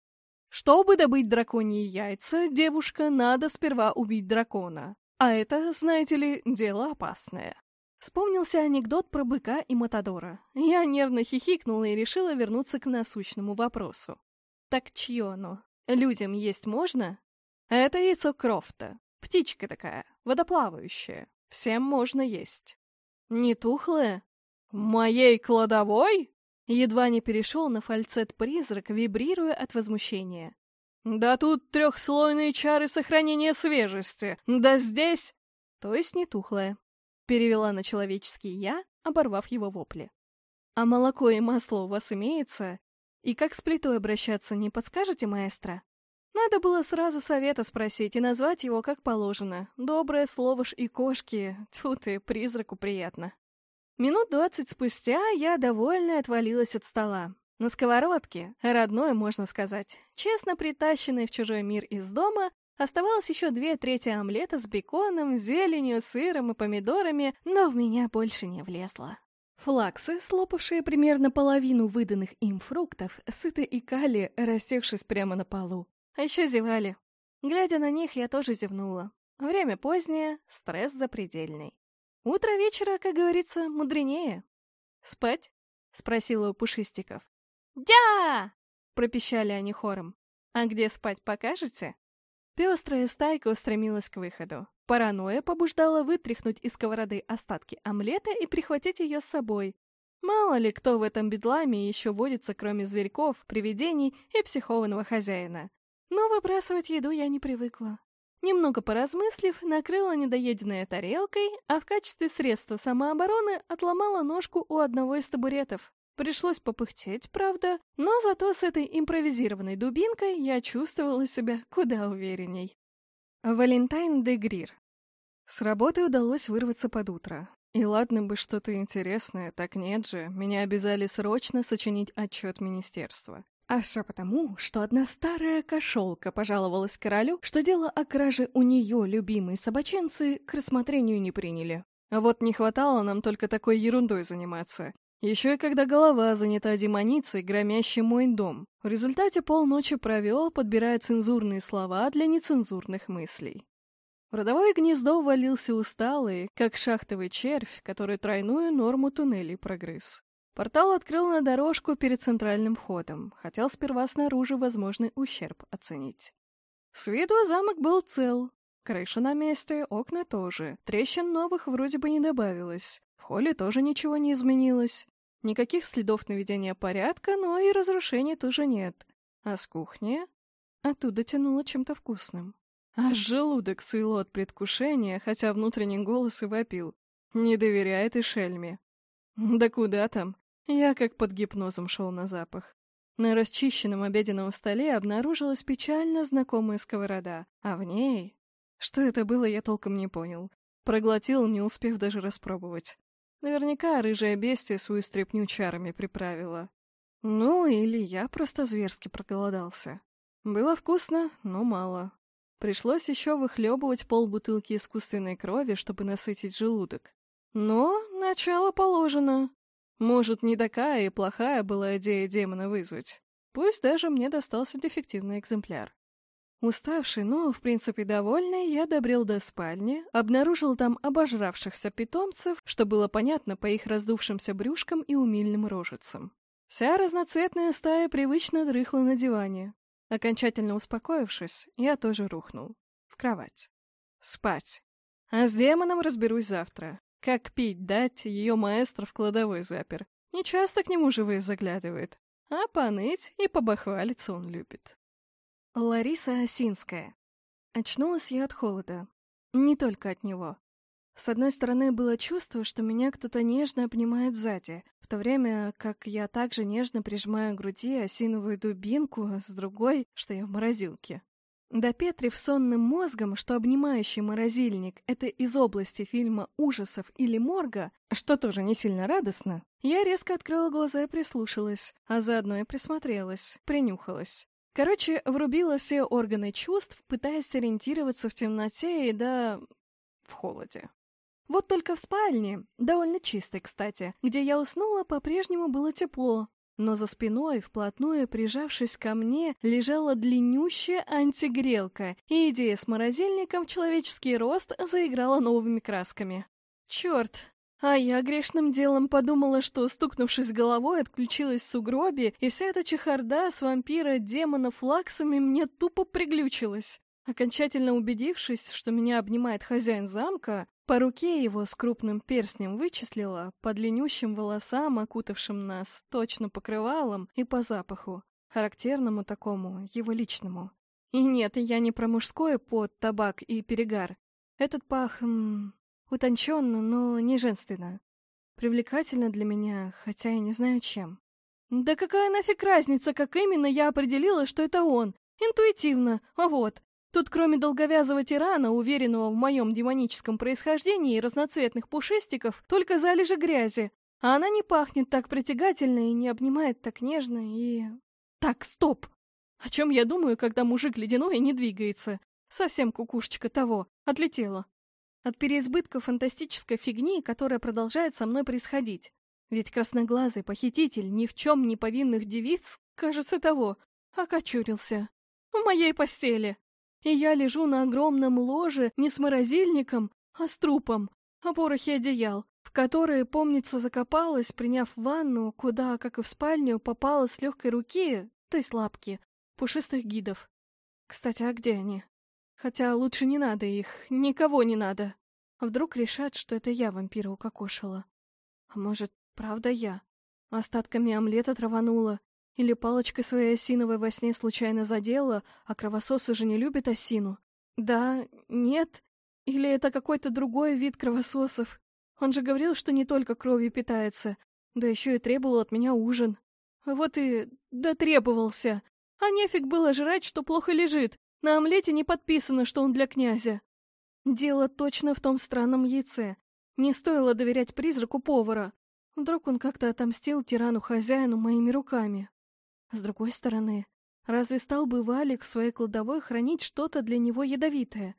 Чтобы добыть драконьи яйца, девушка, надо сперва убить дракона. А это, знаете ли, дело опасное. Вспомнился анекдот про быка и Матадора. Я нервно хихикнула и решила вернуться к насущному вопросу. Так чье оно? Людям есть можно? Это яйцо Крофта. Птичка такая. водоплавающее. Всем можно есть. Не тухлое? В моей кладовой? Едва не перешел на фальцет призрак, вибрируя от возмущения. «Да тут трехслойные чары сохранения свежести! Да здесь...» «То есть не тухлое», — перевела на человеческий я, оборвав его вопли. «А молоко и масло у вас имеются? И как с плитой обращаться, не подскажете, маэстро?» Надо было сразу совета спросить и назвать его как положено. Доброе слово ж и кошки. Тьфу ты, призраку приятно. Минут двадцать спустя я довольно отвалилась от стола. На сковородке, родной, можно сказать, честно притащенный в чужой мир из дома, оставалось еще две трети омлета с беконом, зеленью, сыром и помидорами, но в меня больше не влезло. Флаксы, слопавшие примерно половину выданных им фруктов, сыто и кали, растекшись прямо на полу. А еще зевали. Глядя на них, я тоже зевнула. Время позднее, стресс запредельный. Утро вечера, как говорится, мудренее. «Спать?» — спросила у пушистиков. «Да!» — пропищали они хором. «А где спать покажете?» Пестрая стайка устремилась к выходу. Паранойя побуждала вытряхнуть из сковороды остатки омлета и прихватить ее с собой. Мало ли кто в этом бедламе еще водится, кроме зверьков, привидений и психованного хозяина. Но выбрасывать еду я не привыкла. Немного поразмыслив, накрыла недоеденной тарелкой, а в качестве средства самообороны отломала ножку у одного из табуретов. Пришлось попыхтеть, правда, но зато с этой импровизированной дубинкой я чувствовала себя куда уверенней. Валентайн де Грир. С работы удалось вырваться под утро. И ладно бы что-то интересное, так нет же, меня обязали срочно сочинить отчет министерства. А все потому, что одна старая кошелка пожаловалась королю, что дело о краже у нее любимой собаченцы к рассмотрению не приняли. А вот не хватало нам только такой ерундой заниматься. Еще и когда голова занята демоницей, громящей мой дом. В результате полночи провел, подбирая цензурные слова для нецензурных мыслей. В родовое гнездо валился усталый, как шахтовый червь, который тройную норму туннелей прогрыз. Портал открыл на дорожку перед центральным входом. Хотел сперва снаружи возможный ущерб оценить. С виду замок был цел. Крыша на месте, окна тоже. Трещин новых вроде бы не добавилось. В холле тоже ничего не изменилось. Никаких следов наведения порядка, но и разрушений тоже нет. А с кухни? Оттуда тянуло чем-то вкусным. Аж желудок свело от предвкушения, хотя внутренний голос и вопил. Не доверяет и шельме. Да куда там? Я как под гипнозом шел на запах. На расчищенном обеденном столе обнаружилась печально знакомая сковорода, а в ней... Что это было, я толком не понял. Проглотил, не успев даже распробовать. Наверняка рыжая бестия свою стряпню чарами приправила. Ну, или я просто зверски проголодался. Было вкусно, но мало. Пришлось еще выхлебывать полбутылки искусственной крови, чтобы насытить желудок. Но начало положено. Может, не такая и плохая была идея демона вызвать. Пусть даже мне достался дефективный экземпляр. Уставший, но, в принципе, довольный, я добрел до спальни, обнаружил там обожравшихся питомцев, что было понятно по их раздувшимся брюшкам и умильным рожицам. Вся разноцветная стая привычно дрыхла на диване. Окончательно успокоившись, я тоже рухнул. В кровать. Спать. А с демоном разберусь завтра. Как пить дать, ее маэстро в кладовой запер. Не часто к нему живые заглядывает. А поныть и побахвалиться он любит. Лариса Осинская. Очнулась я от холода. Не только от него. С одной стороны, было чувство, что меня кто-то нежно обнимает сзади, в то время как я также нежно прижимаю к груди осиновую дубинку, с другой, что я в морозилке. Допетрив сонным мозгом, что обнимающий морозильник — это из области фильма ужасов или морга, что тоже не сильно радостно, я резко открыла глаза и прислушалась, а заодно и присмотрелась, принюхалась. Короче, врубила все органы чувств, пытаясь сориентироваться в темноте и да... в холоде. Вот только в спальне, довольно чистой, кстати, где я уснула, по-прежнему было тепло, но за спиной, вплотную прижавшись ко мне, лежала длиннющая антигрелка, и идея с морозильником в человеческий рост заиграла новыми красками. Черт! А я грешным делом подумала, что, стукнувшись головой, отключилась в сугробе, и вся эта чехарда с вампира, демонов, лаксами мне тупо приглючилась. Окончательно убедившись, что меня обнимает хозяин замка, по руке его с крупным перстнем вычислила, по длиннющим волосам, окутавшим нас, точно покрывалом и по запаху, характерному такому, его личному. И нет, я не про мужское под табак и перегар. Этот пах... М, утонченно, но не женственно. Привлекательно для меня, хотя и не знаю чем. Да какая нафиг разница, как именно я определила, что это он? Интуитивно, а вот. Тут кроме долговязого тирана, уверенного в моем демоническом происхождении и разноцветных пушистиков, только залежи грязи. А она не пахнет так притягательно и не обнимает так нежно и... Так, стоп! О чем я думаю, когда мужик ледяной не двигается? Совсем кукушечка того, отлетела. От переизбытка фантастической фигни, которая продолжает со мной происходить. Ведь красноглазый похититель ни в чем не повинных девиц, кажется того, окочурился. В моей постели. И я лежу на огромном ложе не с морозильником, а с трупом, о порохе одеял, в которые, помнится, закопалась, приняв ванну, куда, как и в спальню, попала с легкой руки, то есть лапки, пушистых гидов. Кстати, а где они? Хотя лучше не надо их, никого не надо. Вдруг решат, что это я вампира укокошила. А может, правда я? Остатками омлета траванула. Или палочкой своей осиновой во сне случайно задела, а кровососы же не любят осину. Да, нет. Или это какой-то другой вид кровососов. Он же говорил, что не только кровью питается, да еще и требовал от меня ужин. Вот и дотребовался. А нефиг было жрать, что плохо лежит. На омлете не подписано, что он для князя. Дело точно в том странном яйце. Не стоило доверять призраку повара. Вдруг он как-то отомстил тирану-хозяину моими руками. С другой стороны, разве стал бы Валик в своей кладовой хранить что-то для него ядовитое?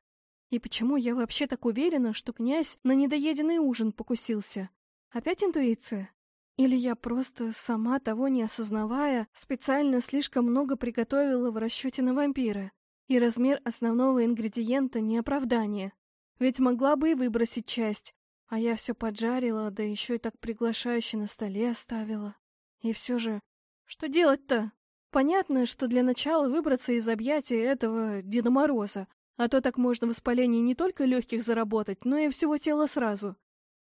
И почему я вообще так уверена, что князь на недоеденный ужин покусился? Опять интуиция? Или я просто, сама того не осознавая, специально слишком много приготовила в расчете на вампира? И размер основного ингредиента не оправдание. Ведь могла бы и выбросить часть, а я все поджарила, да еще и так приглашающе на столе оставила. И все же, что делать-то? Понятно, что для начала выбраться из объятий этого Деда Мороза, а то так можно воспаление не только легких заработать, но и всего тела сразу.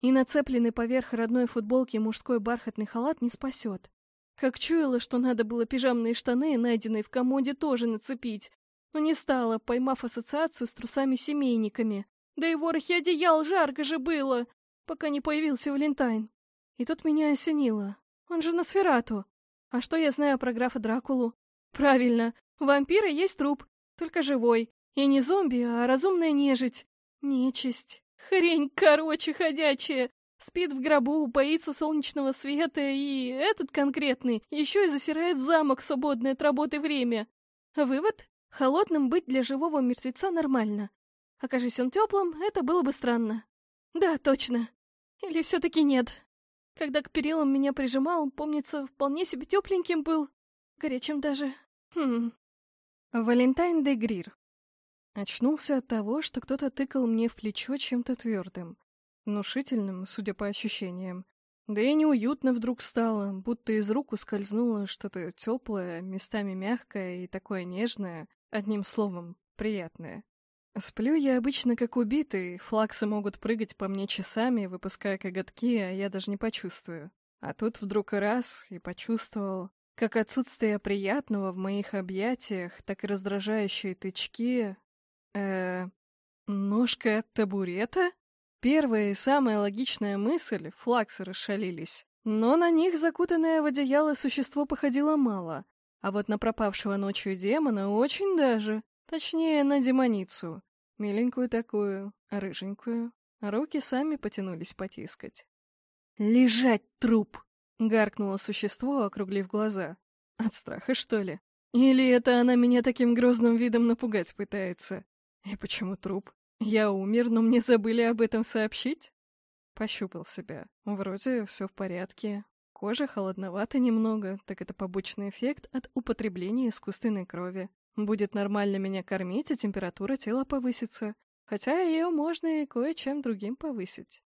И нацепленный поверх родной футболки мужской бархатный халат не спасет. Как чуяла, что надо было пижамные штаны, найденные в комоде, тоже нацепить, но не стала, поймав ассоциацию с трусами-семейниками. Да и ворохи одеял жарко же было, пока не появился Валентайн. И тут меня осенило. Он же на Сферату. А что я знаю про графа Дракулу? Правильно, у вампира есть труп, только живой. И не зомби, а разумная нежить. Нечисть. Хрень, короче, ходячая. Спит в гробу, боится солнечного света, и этот конкретный еще и засирает замок свободное от работы время. Вывод? Холодным быть для живого мертвеца нормально. Окажись он теплым, это было бы странно. Да, точно. Или все-таки нет. Когда к перилам меня прижимал, помнится, вполне себе тепленьким был. Горячим даже. Хм. Валентайн де Грир. Очнулся от того, что кто-то тыкал мне в плечо чем-то твердым. Внушительным, судя по ощущениям. Да и неуютно вдруг стало, будто из рук ускользнуло что-то теплое, местами мягкое и такое нежное, Одним словом, приятное. Сплю я обычно как убитый, флаксы могут прыгать по мне часами, выпуская коготки, а я даже не почувствую. А тут вдруг раз и почувствовал, как отсутствие приятного в моих объятиях, так и раздражающие тычки... э Ножка от табурета? Первая и самая логичная мысль — флаксы расшалились. Но на них закутанное в одеяло существо походило мало, а вот на пропавшего ночью демона очень даже. Точнее, на демоницу. Миленькую такую, рыженькую. Руки сами потянулись потискать. «Лежать, труп!» — гаркнуло существо, округлив глаза. «От страха, что ли? Или это она меня таким грозным видом напугать пытается? И почему труп? Я умер, но мне забыли об этом сообщить?» Пощупал себя. Вроде все в порядке. Кожа холодновата немного, так это побочный эффект от употребления искусственной крови. Будет нормально меня кормить, и температура тела повысится. Хотя ее можно и кое-чем другим повысить.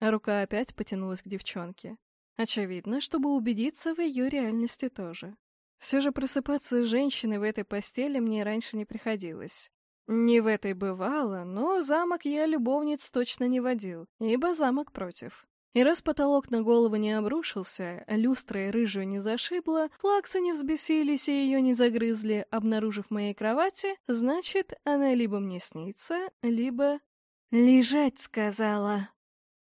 А рука опять потянулась к девчонке. Очевидно, чтобы убедиться в ее реальности тоже. Все же просыпаться с женщиной в этой постели мне раньше не приходилось. Не в этой бывало, но замок я любовниц точно не водил, ибо замок против. И раз потолок на голову не обрушился, люстра и рыжую не зашибла, флаксы не взбесились и ее не загрызли, обнаружив моей кровати, значит, она либо мне снится, либо... «Лежать», — сказала.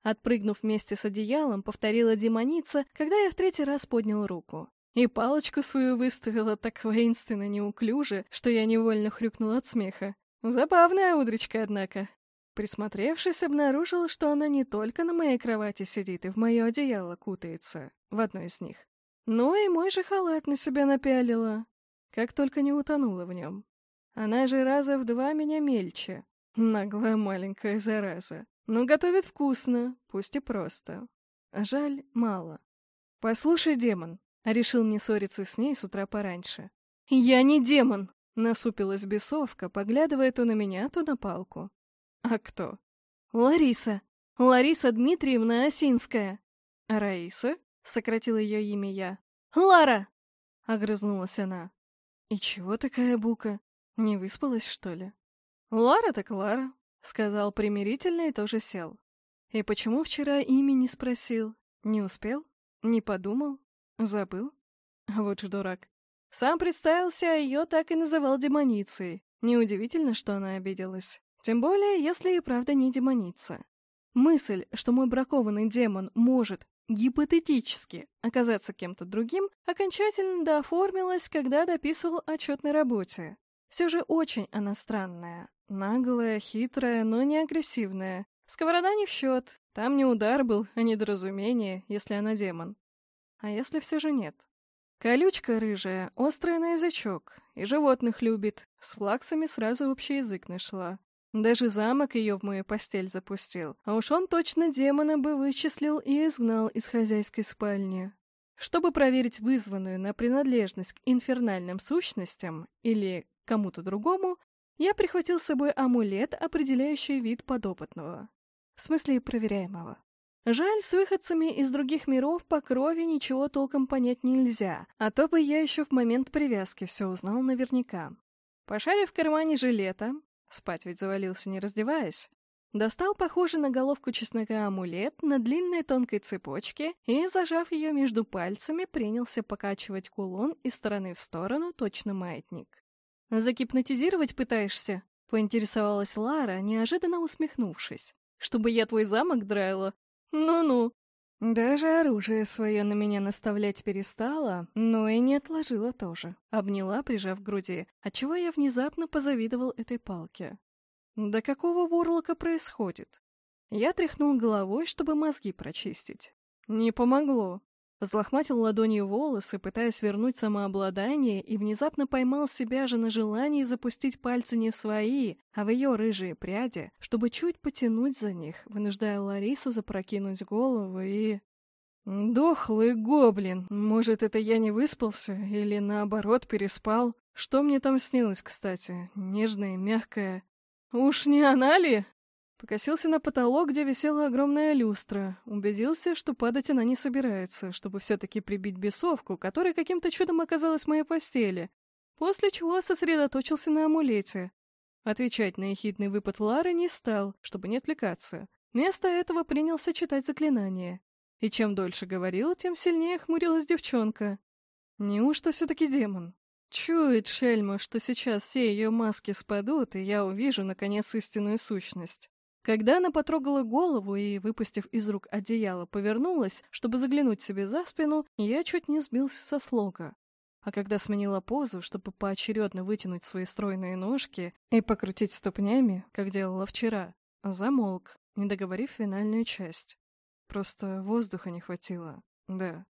Отпрыгнув вместе с одеялом, повторила демоница, когда я в третий раз поднял руку. И палочку свою выставила так воинственно неуклюже, что я невольно хрюкнул от смеха. Забавная удречка, однако. Присмотревшись, обнаружил, что она не только на моей кровати сидит и в мое одеяло кутается, в одной из них, но и мой же халат на себя напялила, как только не утонула в нем. Она же раза в два меня мельче. Наглая маленькая зараза. Но готовит вкусно, пусть и просто. Жаль, мало. «Послушай, демон», — решил не ссориться с ней с утра пораньше. «Я не демон!» — насупилась бесовка, поглядывая то на меня, то на палку. А кто? Лариса. Лариса Дмитриевна Осинская. Раиса? Сократила ее имя я. Лара! Огрызнулась она. И чего такая бука? Не выспалась, что ли? Лара так Лара, сказал примирительно и тоже сел. И почему вчера имя не спросил? Не успел? Не подумал? Забыл? Вот же дурак. Сам представился, а ее так и называл демоницей. Неудивительно, что она обиделась. Тем более, если и правда не демоница. Мысль, что мой бракованный демон может, гипотетически, оказаться кем-то другим, окончательно дооформилась, когда дописывал отчетной работе. Все же очень она странная. Наглая, хитрая, но не агрессивная. Сковорода не в счет. Там не удар был, а недоразумение, если она демон. А если все же нет? Колючка рыжая, острая на язычок, и животных любит. С флаксами сразу общий язык нашла. Даже замок ее в мою постель запустил, а уж он точно демона бы вычислил и изгнал из хозяйской спальни. Чтобы проверить вызванную на принадлежность к инфернальным сущностям или кому-то другому, я прихватил с собой амулет, определяющий вид подопытного. В смысле проверяемого. Жаль, с выходцами из других миров по крови ничего толком понять нельзя, а то бы я еще в момент привязки все узнал наверняка. Пошарив в кармане жилета, Спать ведь завалился, не раздеваясь. Достал похожий на головку чеснока амулет на длинной тонкой цепочке и, зажав ее между пальцами, принялся покачивать кулон из стороны в сторону, точно маятник. «Загипнотизировать пытаешься?» — поинтересовалась Лара, неожиданно усмехнувшись. «Чтобы я твой замок драила? Ну-ну!» Даже оружие свое на меня наставлять перестала, но и не отложила тоже. Обняла, прижав к груди, отчего я внезапно позавидовал этой палке. Да какого ворлока происходит? Я тряхнул головой, чтобы мозги прочистить. Не помогло. Взлохматил ладонью волосы, пытаясь вернуть самообладание, и внезапно поймал себя же на желании запустить пальцы не в свои, а в ее рыжие пряди, чтобы чуть потянуть за них, вынуждая Ларису запрокинуть голову и... «Дохлый гоблин! Может, это я не выспался? Или, наоборот, переспал? Что мне там снилось, кстати? Нежное, мягкое. Уж не она ли?» Покосился на потолок, где висела огромная люстра. Убедился, что падать она не собирается, чтобы все-таки прибить бесовку, которая каким-то чудом оказалась в моей постели. После чего сосредоточился на амулете. Отвечать на ехидный выпад Лары не стал, чтобы не отвлекаться. Вместо этого принялся читать заклинание. И чем дольше говорил, тем сильнее хмурилась девчонка. Неужто все-таки демон? Чует шельма, что сейчас все ее маски спадут, и я увижу, наконец, истинную сущность. Когда она потрогала голову и, выпустив из рук одеяло, повернулась, чтобы заглянуть себе за спину, я чуть не сбился со слога. А когда сменила позу, чтобы поочередно вытянуть свои стройные ножки и покрутить ступнями, как делала вчера, замолк, не договорив финальную часть. Просто воздуха не хватило, да.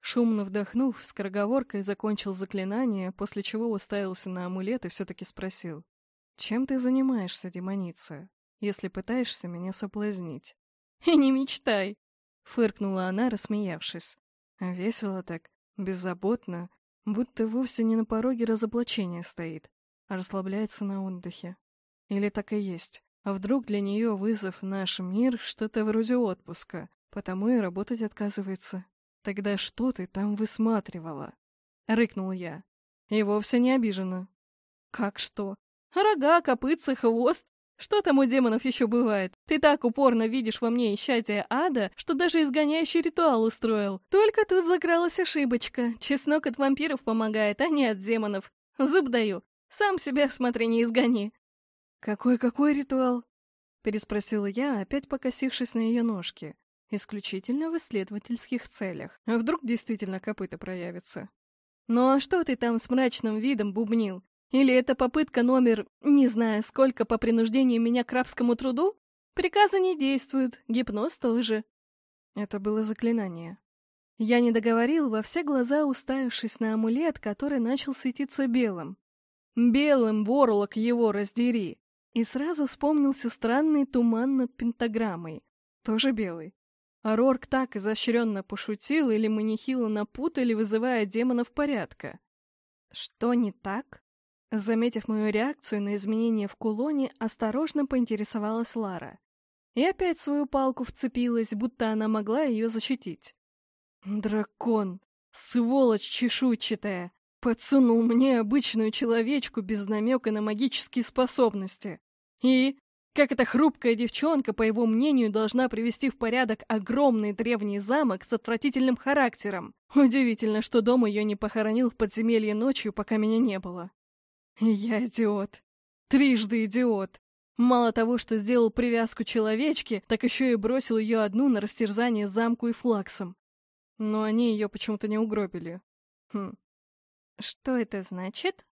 Шумно вдохнув, скороговоркой закончил заклинание, после чего уставился на амулет и все-таки спросил. «Чем ты занимаешься, демоница?» Если пытаешься меня соблазнить. И не мечтай!» — фыркнула она, рассмеявшись. Весело так, беззаботно, будто вовсе не на пороге разоблачения стоит, а расслабляется на отдыхе. Или так и есть. А вдруг для нее вызов наш мир что-то вроде отпуска, потому и работать отказывается. Тогда что ты там высматривала? Рыкнул я. И вовсе не обижена. Как что? Рога, копытца, хвост. Что там у демонов еще бывает? Ты так упорно видишь во мне исчадие ада, что даже изгоняющий ритуал устроил. Только тут закралась ошибочка. Чеснок от вампиров помогает, а не от демонов. Зуб даю. Сам себя, смотри, не изгони. «Какой-какой ритуал?» — переспросила я, опять покосившись на ее ножки. Исключительно в исследовательских целях. А вдруг действительно копыта проявится? «Ну а что ты там с мрачным видом бубнил? Или это попытка номер, не знаю сколько, по принуждению меня к рабскому труду? Приказы не действуют, гипноз тоже». Это было заклинание. Я не договорил, во все глаза уставившись на амулет, который начал светиться белым. Белым ворлок его раздери. И сразу вспомнился странный туман над пентаграммой. Тоже белый. А Рорк так изощренно пошутил, или мы нехило напутали, вызывая демонов порядка. Что не так? Заметив мою реакцию на изменения в кулоне, осторожно поинтересовалась Лара. И опять свою палку вцепилась, будто она могла ее защитить. «Дракон! Сволочь чешуйчатая! Подсунул мне обычную человечку без намека на магические способности. И как эта хрупкая девчонка, по его мнению, должна привести в порядок огромный древний замок с отвратительным характером. Удивительно, что дом ее не похоронил в подземелье ночью, пока меня не было. Я идиот. Трижды идиот. Мало того, что сделал привязку человечки, так еще и бросил ее одну на растерзание замку и флаксом. Но они ее почему-то не угробили. Хм. Что это значит?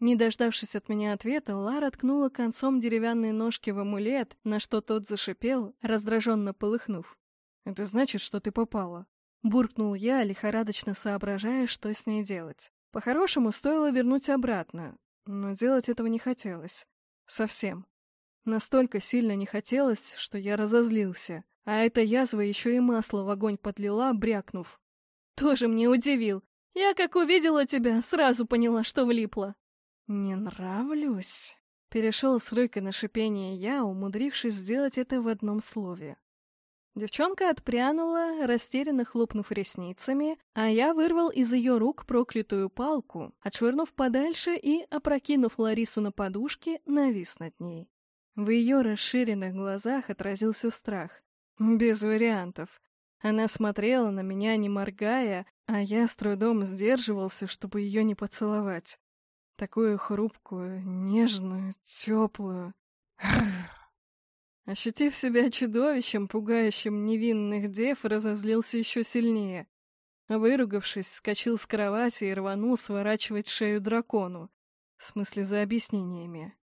Не дождавшись от меня ответа, Лара ткнула концом деревянной ножки в амулет, на что тот зашипел, раздраженно полыхнув. «Это значит, что ты попала». Буркнул я, лихорадочно соображая, что с ней делать. По-хорошему, стоило вернуть обратно, но делать этого не хотелось. Совсем. Настолько сильно не хотелось, что я разозлился, а эта язва еще и масло в огонь подлила, брякнув. «Тоже мне удивил. Я, как увидела тебя, сразу поняла, что влипла». «Не нравлюсь?» Перешел с рыка на шипение я, умудрившись сделать это в одном слове. Девчонка отпрянула, растерянно хлопнув ресницами, а я вырвал из ее рук проклятую палку, отшвырнув подальше и, опрокинув Ларису на подушке, навис над ней. В ее расширенных глазах отразился страх. Без вариантов. Она смотрела на меня, не моргая, а я с трудом сдерживался, чтобы ее не поцеловать. Такую хрупкую, нежную, теплую. Ощутив себя чудовищем, пугающим невинных дев, разозлился еще сильнее. Выругавшись, скочил с кровати и рванул сворачивать шею дракону. В смысле, за объяснениями.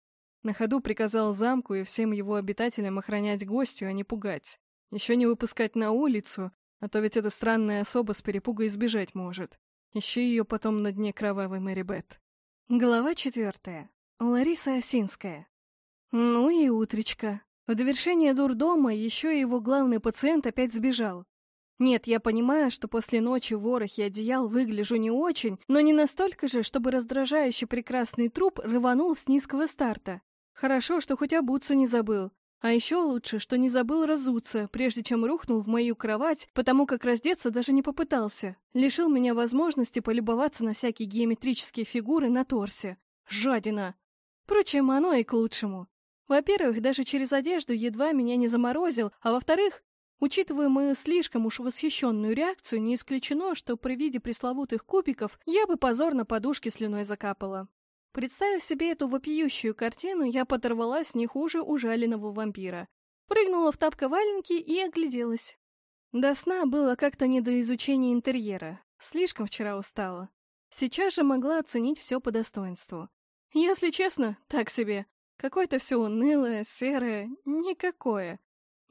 На ходу приказал замку и всем его обитателям охранять гостю, а не пугать. Еще не выпускать на улицу, а то ведь эта странная особа с перепуга избежать может. Ищи ее потом на дне кровавой Мэрибет. Глава четвертая. Лариса Осинская. Ну и утречка. В довершение дурдома еще и его главный пациент опять сбежал. Нет, я понимаю, что после ночи ворох и одеял выгляжу не очень, но не настолько же, чтобы раздражающий прекрасный труп рванул с низкого старта. Хорошо, что хоть обуться не забыл. А еще лучше, что не забыл разуться, прежде чем рухнул в мою кровать, потому как раздеться даже не попытался. Лишил меня возможности полюбоваться на всякие геометрические фигуры на торсе. Жадина! Впрочем, оно и к лучшему. Во-первых, даже через одежду едва меня не заморозил, а во-вторых, учитывая мою слишком уж восхищенную реакцию, не исключено, что при виде пресловутых кубиков я бы позорно подушки слюной закапала. Представив себе эту вопиющую картину, я подорвалась не хуже ужаленного вампира. Прыгнула в тапка-валенки и огляделась. До сна было как-то не до изучения интерьера. Слишком вчера устала. Сейчас же могла оценить все по достоинству. Если честно, так себе. Какое-то все унылое, серое, никакое.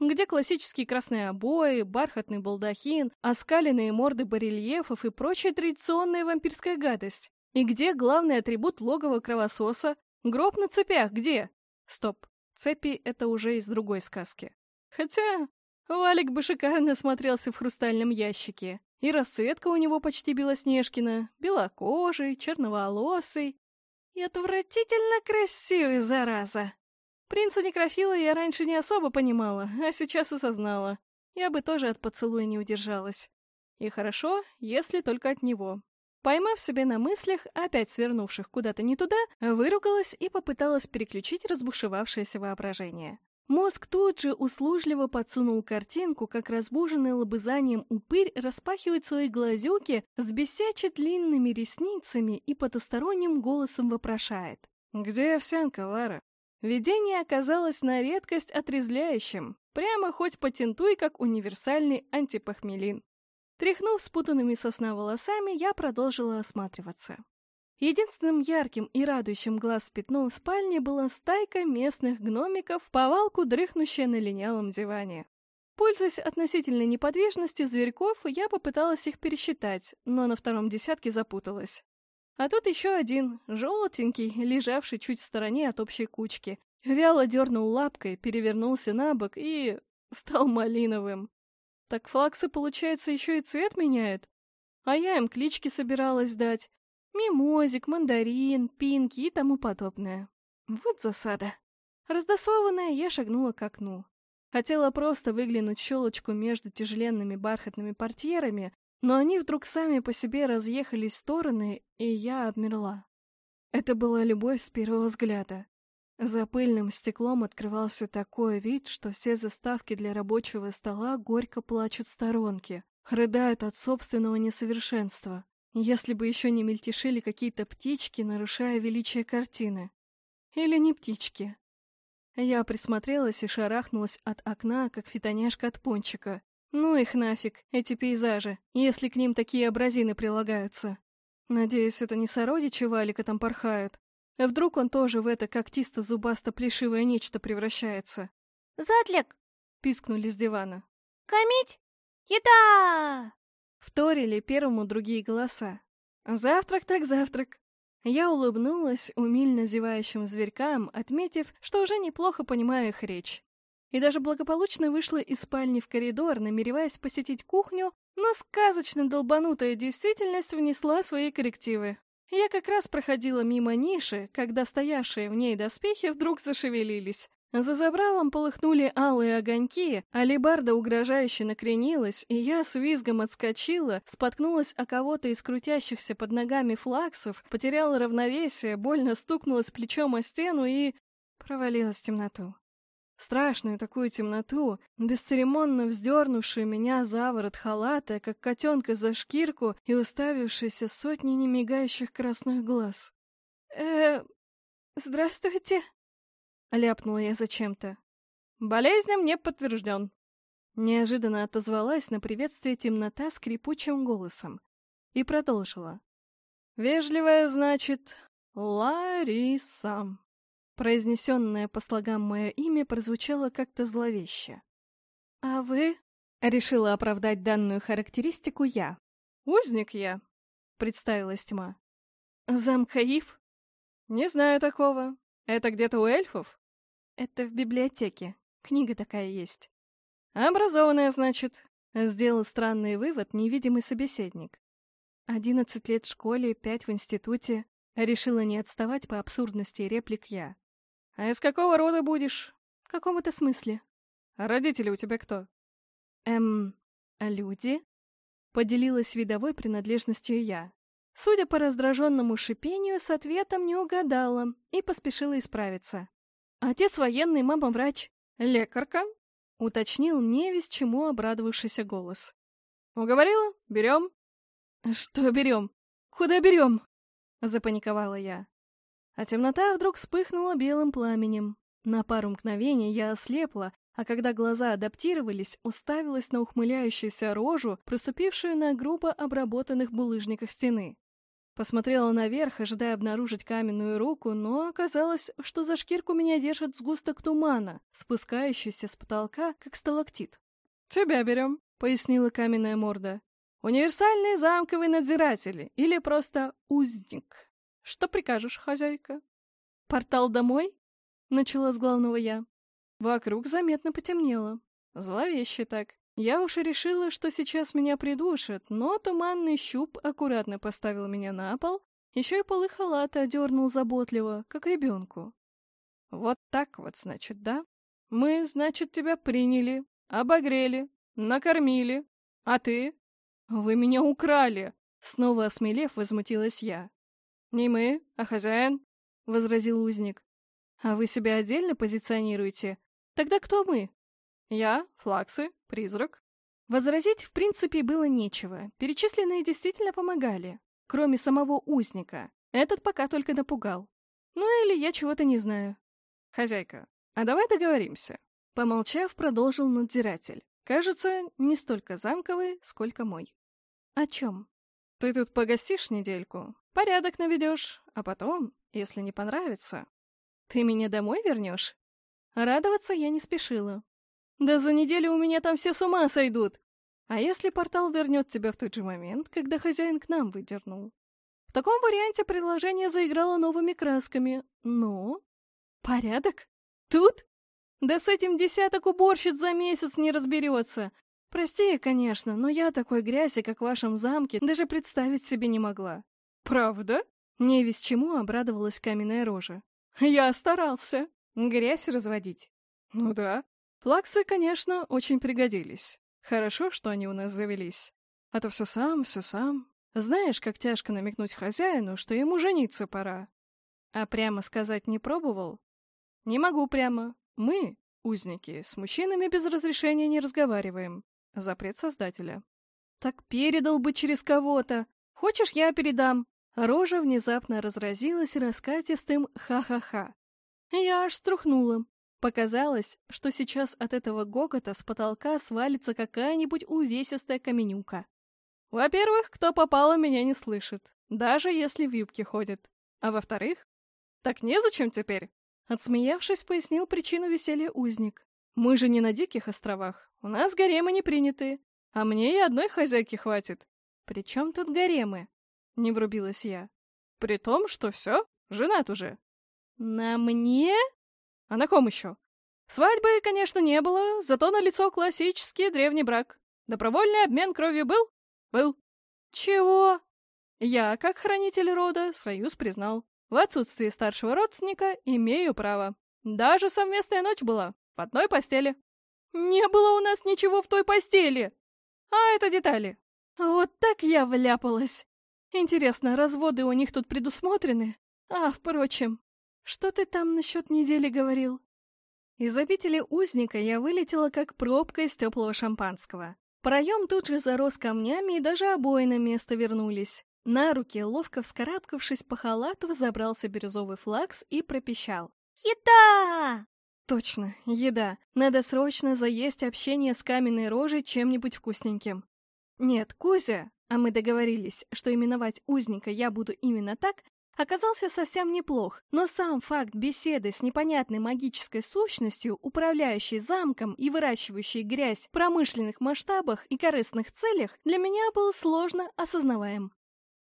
Где классические красные обои, бархатный балдахин, оскаленные морды барельефов и прочая традиционная вампирская гадость? И где главный атрибут логова кровососа? Гроб на цепях где? Стоп, цепи — это уже из другой сказки. Хотя Валик бы шикарно смотрелся в хрустальном ящике. И расцветка у него почти белоснежкина, белокожий, черноволосый. И отвратительно красивый, зараза. Принца Некрофила я раньше не особо понимала, а сейчас осознала. Я бы тоже от поцелуя не удержалась. И хорошо, если только от него. Поймав себе на мыслях, опять свернувших куда-то не туда, выругалась и попыталась переключить разбушевавшееся воображение. Мозг тут же услужливо подсунул картинку, как разбуженный лобызанием упырь распахивает свои глазюки с бесяче длинными ресницами и потусторонним голосом вопрошает. «Где овсянка, Лара?» Видение оказалось на редкость отрезвляющим, прямо хоть патентуй, как универсальный антипохмелин. Тряхнув спутанными сосна волосами, я продолжила осматриваться. Единственным ярким и радующим глаз пятном в спальне была стайка местных гномиков, повалку дрыхнущая на линялом диване. Пользуясь относительной неподвижностью зверьков, я попыталась их пересчитать, но на втором десятке запуталась. А тут еще один, желтенький, лежавший чуть в стороне от общей кучки. Вяло дернул лапкой, перевернулся на бок и... стал малиновым. Так флаксы, получается, еще и цвет меняют? А я им клички собиралась дать. Мимозик, мандарин, пинки и тому подобное. Вот засада. Раздосованная, я шагнула к окну. Хотела просто выглянуть щелочку между тяжеленными бархатными портьерами, но они вдруг сами по себе разъехались в стороны, и я обмерла. Это была любовь с первого взгляда. За пыльным стеклом открывался такой вид, что все заставки для рабочего стола горько плачут сторонки, рыдают от собственного несовершенства. Если бы еще не мельтешили какие-то птички, нарушая величие картины. Или не птички. Я присмотрелась и шарахнулась от окна, как фитоняшка от пончика. Ну их нафиг, эти пейзажи, если к ним такие образины прилагаются. Надеюсь, это не сородичи Валика там порхают, а вдруг он тоже в это когтисто-зубасто-плешивое нечто превращается? «Затлик!» — пискнули с дивана. «Кормить? Еда!» Вторили первому другие голоса. «Завтрак так завтрак!» Я улыбнулась умильно зевающим зверькам, отметив, что уже неплохо понимаю их речь. И даже благополучно вышла из спальни в коридор, намереваясь посетить кухню, но сказочно долбанутая действительность внесла свои коррективы. Я как раз проходила мимо ниши, когда стоявшие в ней доспехи вдруг зашевелились. За забралом полыхнули алые огоньки, а лебарда угрожающе накренилась, и я с визгом отскочила, споткнулась о кого-то из крутящихся под ногами флаксов, потеряла равновесие, больно стукнулась плечом о стену и... провалилась в темноту. Страшную такую темноту, бесцеремонно вздернувшую меня за ворот халата, как котенка за шкирку и уставившийся сотни немигающих красных глаз. э здравствуйте», — ляпнула я зачем-то. «Болезням не подтвержден», — неожиданно отозвалась на приветствие темнота скрипучим голосом и продолжила. «Вежливая, значит, Лариса». Произнесенное по слогам мое имя прозвучало как-то зловеще. «А вы?» — решила оправдать данную характеристику я. «Узник я», — представилась тьма. «Замкаив?» «Не знаю такого. Это где-то у эльфов?» «Это в библиотеке. Книга такая есть». «Образованная, значит», — сделал странный вывод невидимый собеседник. «Одиннадцать лет в школе, пять в институте». Решила не отставать по абсурдности реплик я. «А из какого рода будешь?» «В каком-то смысле?» «А родители у тебя кто?» «Эм, люди?» Поделилась видовой принадлежностью я. Судя по раздраженному шипению, с ответом не угадала и поспешила исправиться. «Отец военный, мама врач. Лекарка?» — уточнил невесть чему обрадовавшийся голос. «Уговорила? Берем?» «Что берем? Куда берем?» — запаниковала я. А темнота вдруг вспыхнула белым пламенем. На пару мгновений я ослепла, а когда глаза адаптировались, уставилась на ухмыляющуюся рожу, проступившую на грубо обработанных булыжниках стены. Посмотрела наверх, ожидая обнаружить каменную руку, но оказалось, что за шкирку меня держит сгусток тумана, спускающийся с потолка, как сталактит. «Тебя берем», — пояснила каменная морда. «Универсальные замковые надзиратели или просто узник». Что прикажешь, хозяйка? Портал домой? Начала с главного я. Вокруг заметно потемнело. Зловеще так. Я уж и решила, что сейчас меня придушат, но туманный щуп аккуратно поставил меня на пол, еще и полы халата одернул заботливо, как ребенку. Вот так вот, значит, да? Мы, значит, тебя приняли, обогрели, накормили. А ты? Вы меня украли. Снова осмелев, возмутилась я. «Не мы, а хозяин», — возразил узник. «А вы себя отдельно позиционируете? Тогда кто мы?» «Я, Флаксы, призрак». Возразить, в принципе, было нечего. Перечисленные действительно помогали. Кроме самого узника. Этот пока только напугал. Ну или я чего-то не знаю. «Хозяйка, а давай договоримся». Помолчав, продолжил надзиратель. Кажется, не столько замковый, сколько мой. «О чем?» «Ты тут погостишь недельку, порядок наведешь, а потом, если не понравится, ты меня домой вернешь?» Радоваться я не спешила. «Да за неделю у меня там все с ума сойдут!» А если портал вернет тебя в тот же момент, когда хозяин к нам выдернул? В таком варианте предложение заиграло новыми красками, но... Порядок? Тут? Да с этим десяток уборщиц за месяц не разберется. Прости, конечно, но я такой грязи, как в вашем замке, даже представить себе не могла. Правда? Не весь чему обрадовалась каменная рожа. Я старался. Грязь разводить. Ну да. Флаксы, конечно, очень пригодились. Хорошо, что они у нас завелись. А то все сам, все сам. Знаешь, как тяжко намекнуть хозяину, что ему жениться пора. А прямо сказать не пробовал? Не могу прямо. Мы, узники, с мужчинами без разрешения не разговариваем. Запрет создателя. Так передал бы через кого-то. Хочешь, я передам? Рожа внезапно разразилась раскатистым «ха-ха-ха». Я аж струхнула. Показалось, что сейчас от этого гокота с потолка свалится какая-нибудь увесистая каменюка. Во-первых, кто попало, меня не слышит, даже если в юбке ходит. А во-вторых, так незачем теперь. Отсмеявшись, пояснил причину веселья узник. Мы же не на диких островах, у нас гаремы не приняты, а мне и одной хозяйки хватит. При чем тут гаремы? Не врубилась я. При том, что все, женат уже. На мне? А на ком еще? Свадьбы, конечно, не было, зато на лицо классический древний брак. Добровольный обмен кровью был? Был. Чего? Я, как хранитель рода, союз признал. В отсутствие старшего родственника имею право. Даже совместная ночь была. В одной постели. Не было у нас ничего в той постели. А это детали. Вот так я вляпалась. Интересно, разводы у них тут предусмотрены? А, впрочем, что ты там насчет недели говорил? Из обители узника я вылетела как пробка из теплого шампанского. Проем тут же зарос камнями, и даже обои на место вернулись. На руки, ловко вскарабкавшись по халату, забрался бирюзовый флакс и пропищал. «Еда!» Точно, еда. Надо срочно заесть общение с каменной рожей чем-нибудь вкусненьким. Нет, Кузя, а мы договорились, что именовать узника я буду именно так, оказался совсем неплох, но сам факт беседы с непонятной магической сущностью, управляющей замком и выращивающей грязь в промышленных масштабах и корыстных целях, для меня был сложно осознаваем.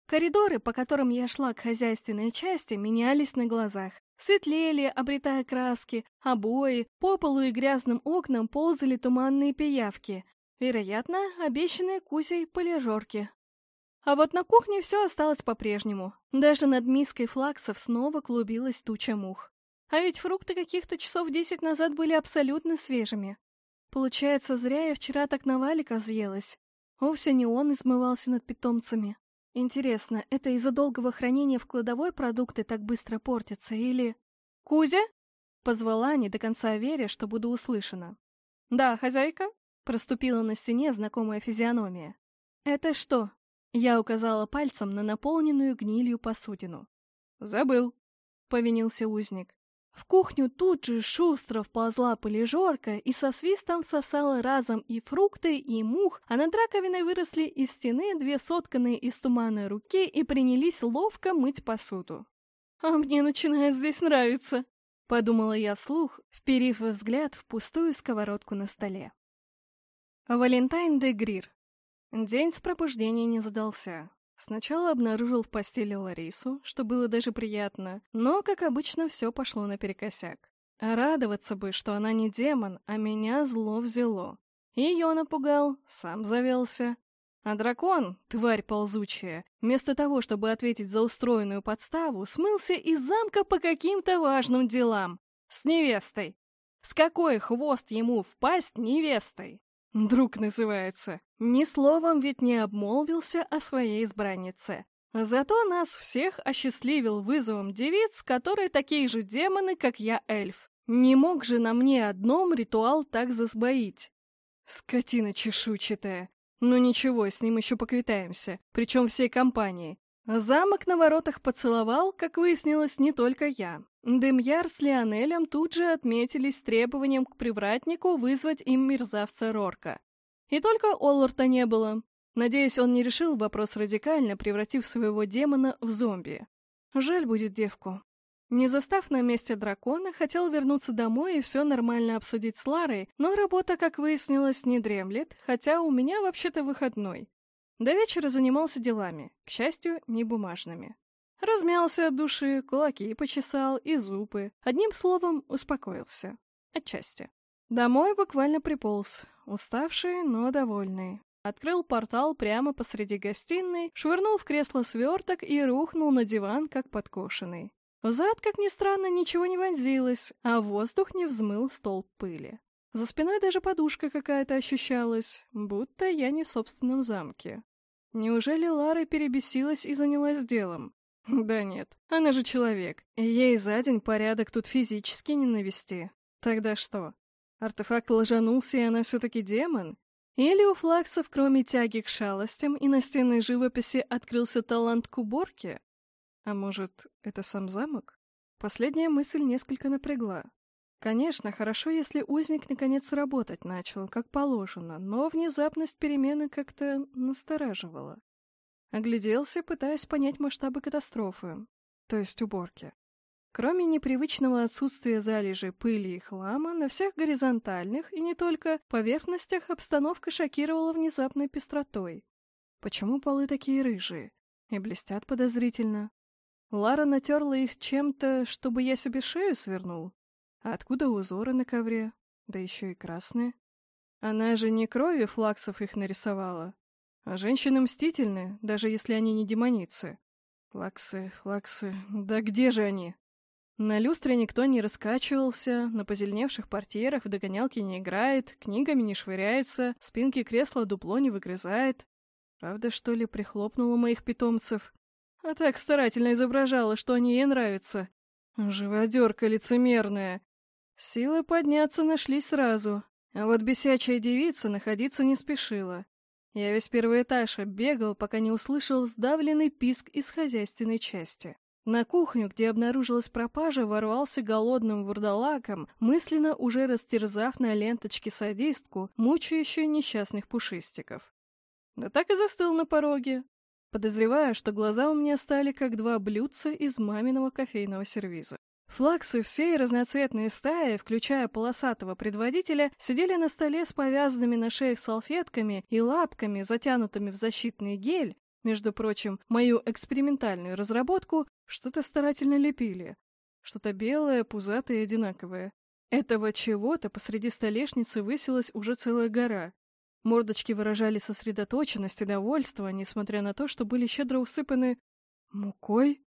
Коридоры, по которым я шла к хозяйственной части, менялись на глазах. Светлели, обретая краски, обои, по полу и грязным окнам ползали туманные пиявки. Вероятно, обещанные Кузей полежорки. А вот на кухне все осталось по-прежнему. Даже над миской флаксов снова клубилась туча мух. А ведь фрукты каких-то часов десять назад были абсолютно свежими. Получается, зря я вчера так на валика съелась. Вовсе не он измывался над питомцами. Интересно, это из-за долгого хранения в кладовой продукты так быстро портятся или... «Кузя?» — позвала, не до конца веря, что буду услышана. «Да, хозяйка?» — проступила на стене знакомая физиономия. «Это что, я указала пальцем на наполненную гнилью посудину. «Забыл», — повинился узник. В кухню тут же шустро вползла полежорка и со свистом всосала разом и фрукты, и мух, а над раковиной выросли из стены две сотканные из тумана руки и принялись ловко мыть посуду. «А мне начинает здесь нравиться», — подумала я вслух, вперив взгляд в пустую сковородку на столе. Валентайн де Грир День с пробуждения не задался. Сначала обнаружил в постели Ларису, что было даже приятно, но, как обычно, все пошло наперекосяк. радоваться бы, что она не демон, а меня зло взяло. Ее напугал, сам завелся. А дракон, тварь ползучая, вместо того, чтобы ответить за устроенную подставу, смылся из замка по каким-то важным делам. С невестой. С какой хвост ему впасть невестой? Друг называется. Ни словом ведь не обмолвился о своей избраннице. Зато нас всех осчастливил вызовом девиц, которые такие же демоны, как я, эльф. Не мог же на мне одном ритуал так засбоить. Скотина чешуйчатая. Ну ничего, с ним еще поквитаемся, причем всей компанией. Замок на воротах поцеловал, как выяснилось, не только я. Демьяр с Лионелем тут же отметились требованием к привратнику вызвать им мерзавца Рорка. И только Олларта не было. Надеюсь, он не решил вопрос радикально, превратив своего демона в зомби. Жаль будет девку. Не застав на месте дракона, хотел вернуться домой и все нормально обсудить с Ларой, но работа, как выяснилось, не дремлет, хотя у меня вообще-то выходной. До вечера занимался делами, к счастью, не бумажными. Размялся от души, кулаки почесал и зубы. Одним словом, успокоился. Отчасти. Домой буквально приполз, уставший, но довольный открыл портал прямо посреди гостиной, швырнул в кресло сверток и рухнул на диван, как подкошенный. В как ни странно, ничего не вонзилось, а воздух не взмыл столб пыли. За спиной даже подушка какая-то ощущалась, будто я не в собственном замке. Неужели Лара перебесилась и занялась делом? *laughs* Да нет, она же человек, и ей за день порядок тут физически не навести. Тогда что? Артефакт ложанулся, и она все-таки демон? Или у флаксов, кроме тяги к шалостям и настенной живописи, открылся талант к уборке? А может, это сам замок? Последняя мысль несколько напрягла. Конечно, хорошо, если узник наконец работать начал, как положено, но внезапность перемены как-то настораживала. Огляделся, пытаясь понять масштабы катастрофы, то есть уборки. Кроме непривычного отсутствия залежей пыли и хлама, на всех горизонтальных и не только поверхностях обстановка шокировала внезапной пестротой. Почему полы такие рыжие? И блестят подозрительно. Лара натерла их чем-то, чтобы я себе шею свернул? А откуда узоры на ковре? Да еще и красные. Она же не крови флаксов их нарисовала. А женщины мстительны, даже если они не демоницы. Флаксы, флаксы, да где же они? На люстре никто не раскачивался, на позеленевших портьерах в догонялки не играет, книгами не швыряется, спинки кресла дупло не выгрызает. Правда, что ли, прихлопнула моих питомцев? А так старательно изображала, что они ей нравятся. Живодерка лицемерная. Силы подняться нашлись сразу, а вот бесячая девица находиться не спешила. Я весь первый этаж оббегал, пока не услышал сдавленный писк из хозяйственной части. На кухню, где обнаружилась пропажа, ворвался голодным вурдалаком, мысленно уже растерзав на ленточке садистку, мучающую несчастных пушистиков. Да так и застыл на пороге, подозревая, что глаза у меня стали как два блюдца из маминого кофейного сервиза. Флаксы всей разноцветные стаи, включая полосатого предводителя, сидели на столе с повязанными на шеях салфетками и лапками, затянутыми в защитный гель, между прочим, мою экспериментальную разработку что-то старательно лепили. Что-то белое, пузатое и одинаковое. Этого чего-то посреди столешницы высилась уже целая гора. Мордочки выражали сосредоточенность и довольство, несмотря на то, что были щедро усыпаны... «Мукой?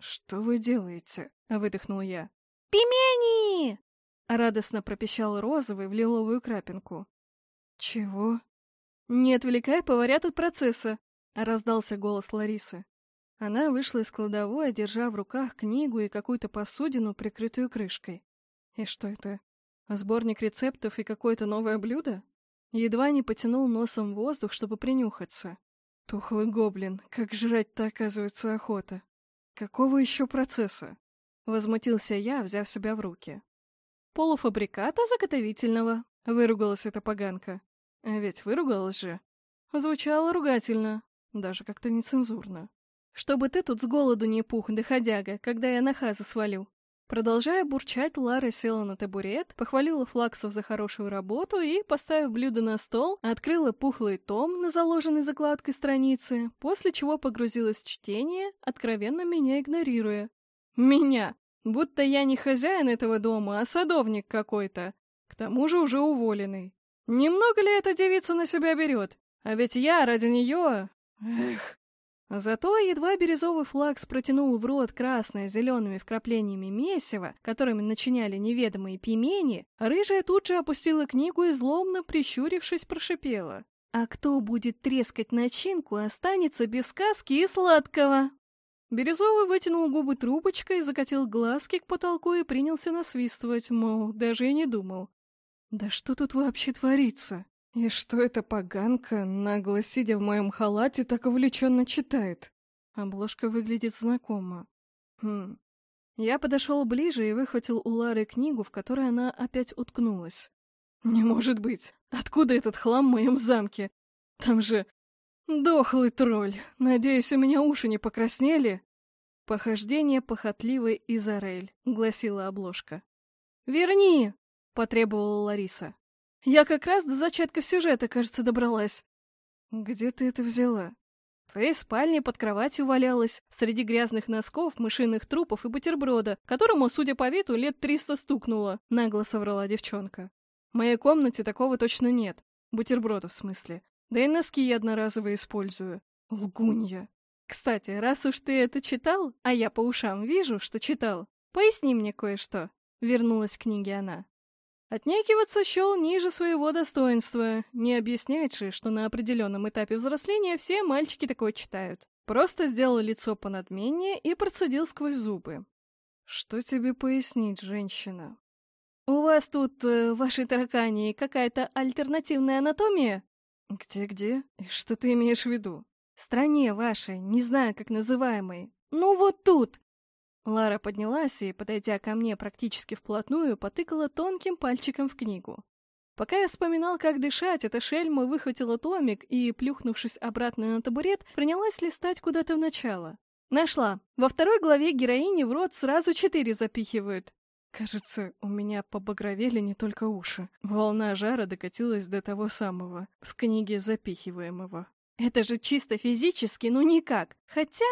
Что вы делаете?» — выдохнул я. «Пельмени!» — радостно пропищал розовый в лиловую крапинку. «Чего?» «Не отвлекай поварят от процесса!» — раздался голос Ларисы. Она вышла из кладовой, держа в руках книгу и какую-то посудину, прикрытую крышкой. И что это? Сборник рецептов и какое-то новое блюдо? Едва не потянул носом воздух, чтобы принюхаться. Тухлый гоблин, как жрать-то оказывается охота. Какого еще процесса? Возмутился я, взяв себя в руки. Полуфабриката заготовительного, выругалась эта поганка. А ведь выругалась же. Звучало ругательно, даже как-то нецензурно. Чтобы ты тут с голоду не пух, доходяга, когда я на хаза свалю. Продолжая бурчать, Лара села на табурет, похвалила Флаксов за хорошую работу и, поставив блюдо на стол, открыла пухлый том на заложенной закладкой страницы, после чего погрузилась в чтение, откровенно меня игнорируя. Меня! Будто я не хозяин этого дома, а садовник какой-то. К тому же уже уволенный. Немного ли эта девица на себя берет? А ведь я ради нее... Эх... Зато едва бирюзовый флакс протянул в рот красное зелеными вкраплениями месиво, которыми начиняли неведомые пимени, рыжая тут же опустила книгу и злобно, прищурившись, прошипела. «А кто будет трескать начинку, останется без сказки и сладкого!» Бирюзовый вытянул губы трубочкой, закатил глазки к потолку и принялся насвистывать, мол, даже и не думал. «Да что тут вообще творится? И что эта поганка, нагло сидя в моем халате, так увлеченно читает?» Обложка выглядит знакомо. Хм. Я подошел ближе и выхватил у Лары книгу, в которой она опять уткнулась. «Не может быть! Откуда этот хлам в моем замке? Там же «Дохлый тролль! Надеюсь, у меня уши не покраснели?» «Похождение похотливой Изарель», — гласила обложка. «Верни!» — потребовала Лариса. «Я как раз до зачатков сюжета, кажется, добралась». «Где ты это взяла?» В твоей спальне под кроватью валялась, среди грязных носков, мышиных трупов и бутерброда, которому, судя по виду, лет триста стукнуло, нагло соврала девчонка. В моей комнате такого точно нет. Бутерброда, в смысле. Да и носки я одноразовые использую. Лгунья. Кстати, раз уж ты это читал, а я по ушам вижу, что читал, поясни мне кое-что. Вернулась к книге она. Отнекиваться счел ниже своего достоинства. Не объяснять же, что на определенном этапе взросления все мальчики такое читают. Просто сделал лицо понадменнее и процедил сквозь зубы. «Что тебе пояснить, женщина?» «У вас тут, э, в вашей таракании, какая-то альтернативная анатомия?» «Где-где? И что ты имеешь в виду?» «Стране вашей, не знаю, как называемой. Ну вот тут!» Лара поднялась и, подойдя ко мне практически вплотную, потыкала тонким пальчиком в книгу. Пока я вспоминал, как дышать, эта шельма выхватила томик и, плюхнувшись обратно на табурет, принялась листать куда-то в начало. Нашла. Во второй главе героини в рот сразу четыре запихивают. Кажется, у меня побагровели не только уши. Волна жара докатилась до того самого, в книге запихиваемого. Это же чисто физически, ну никак. Хотя...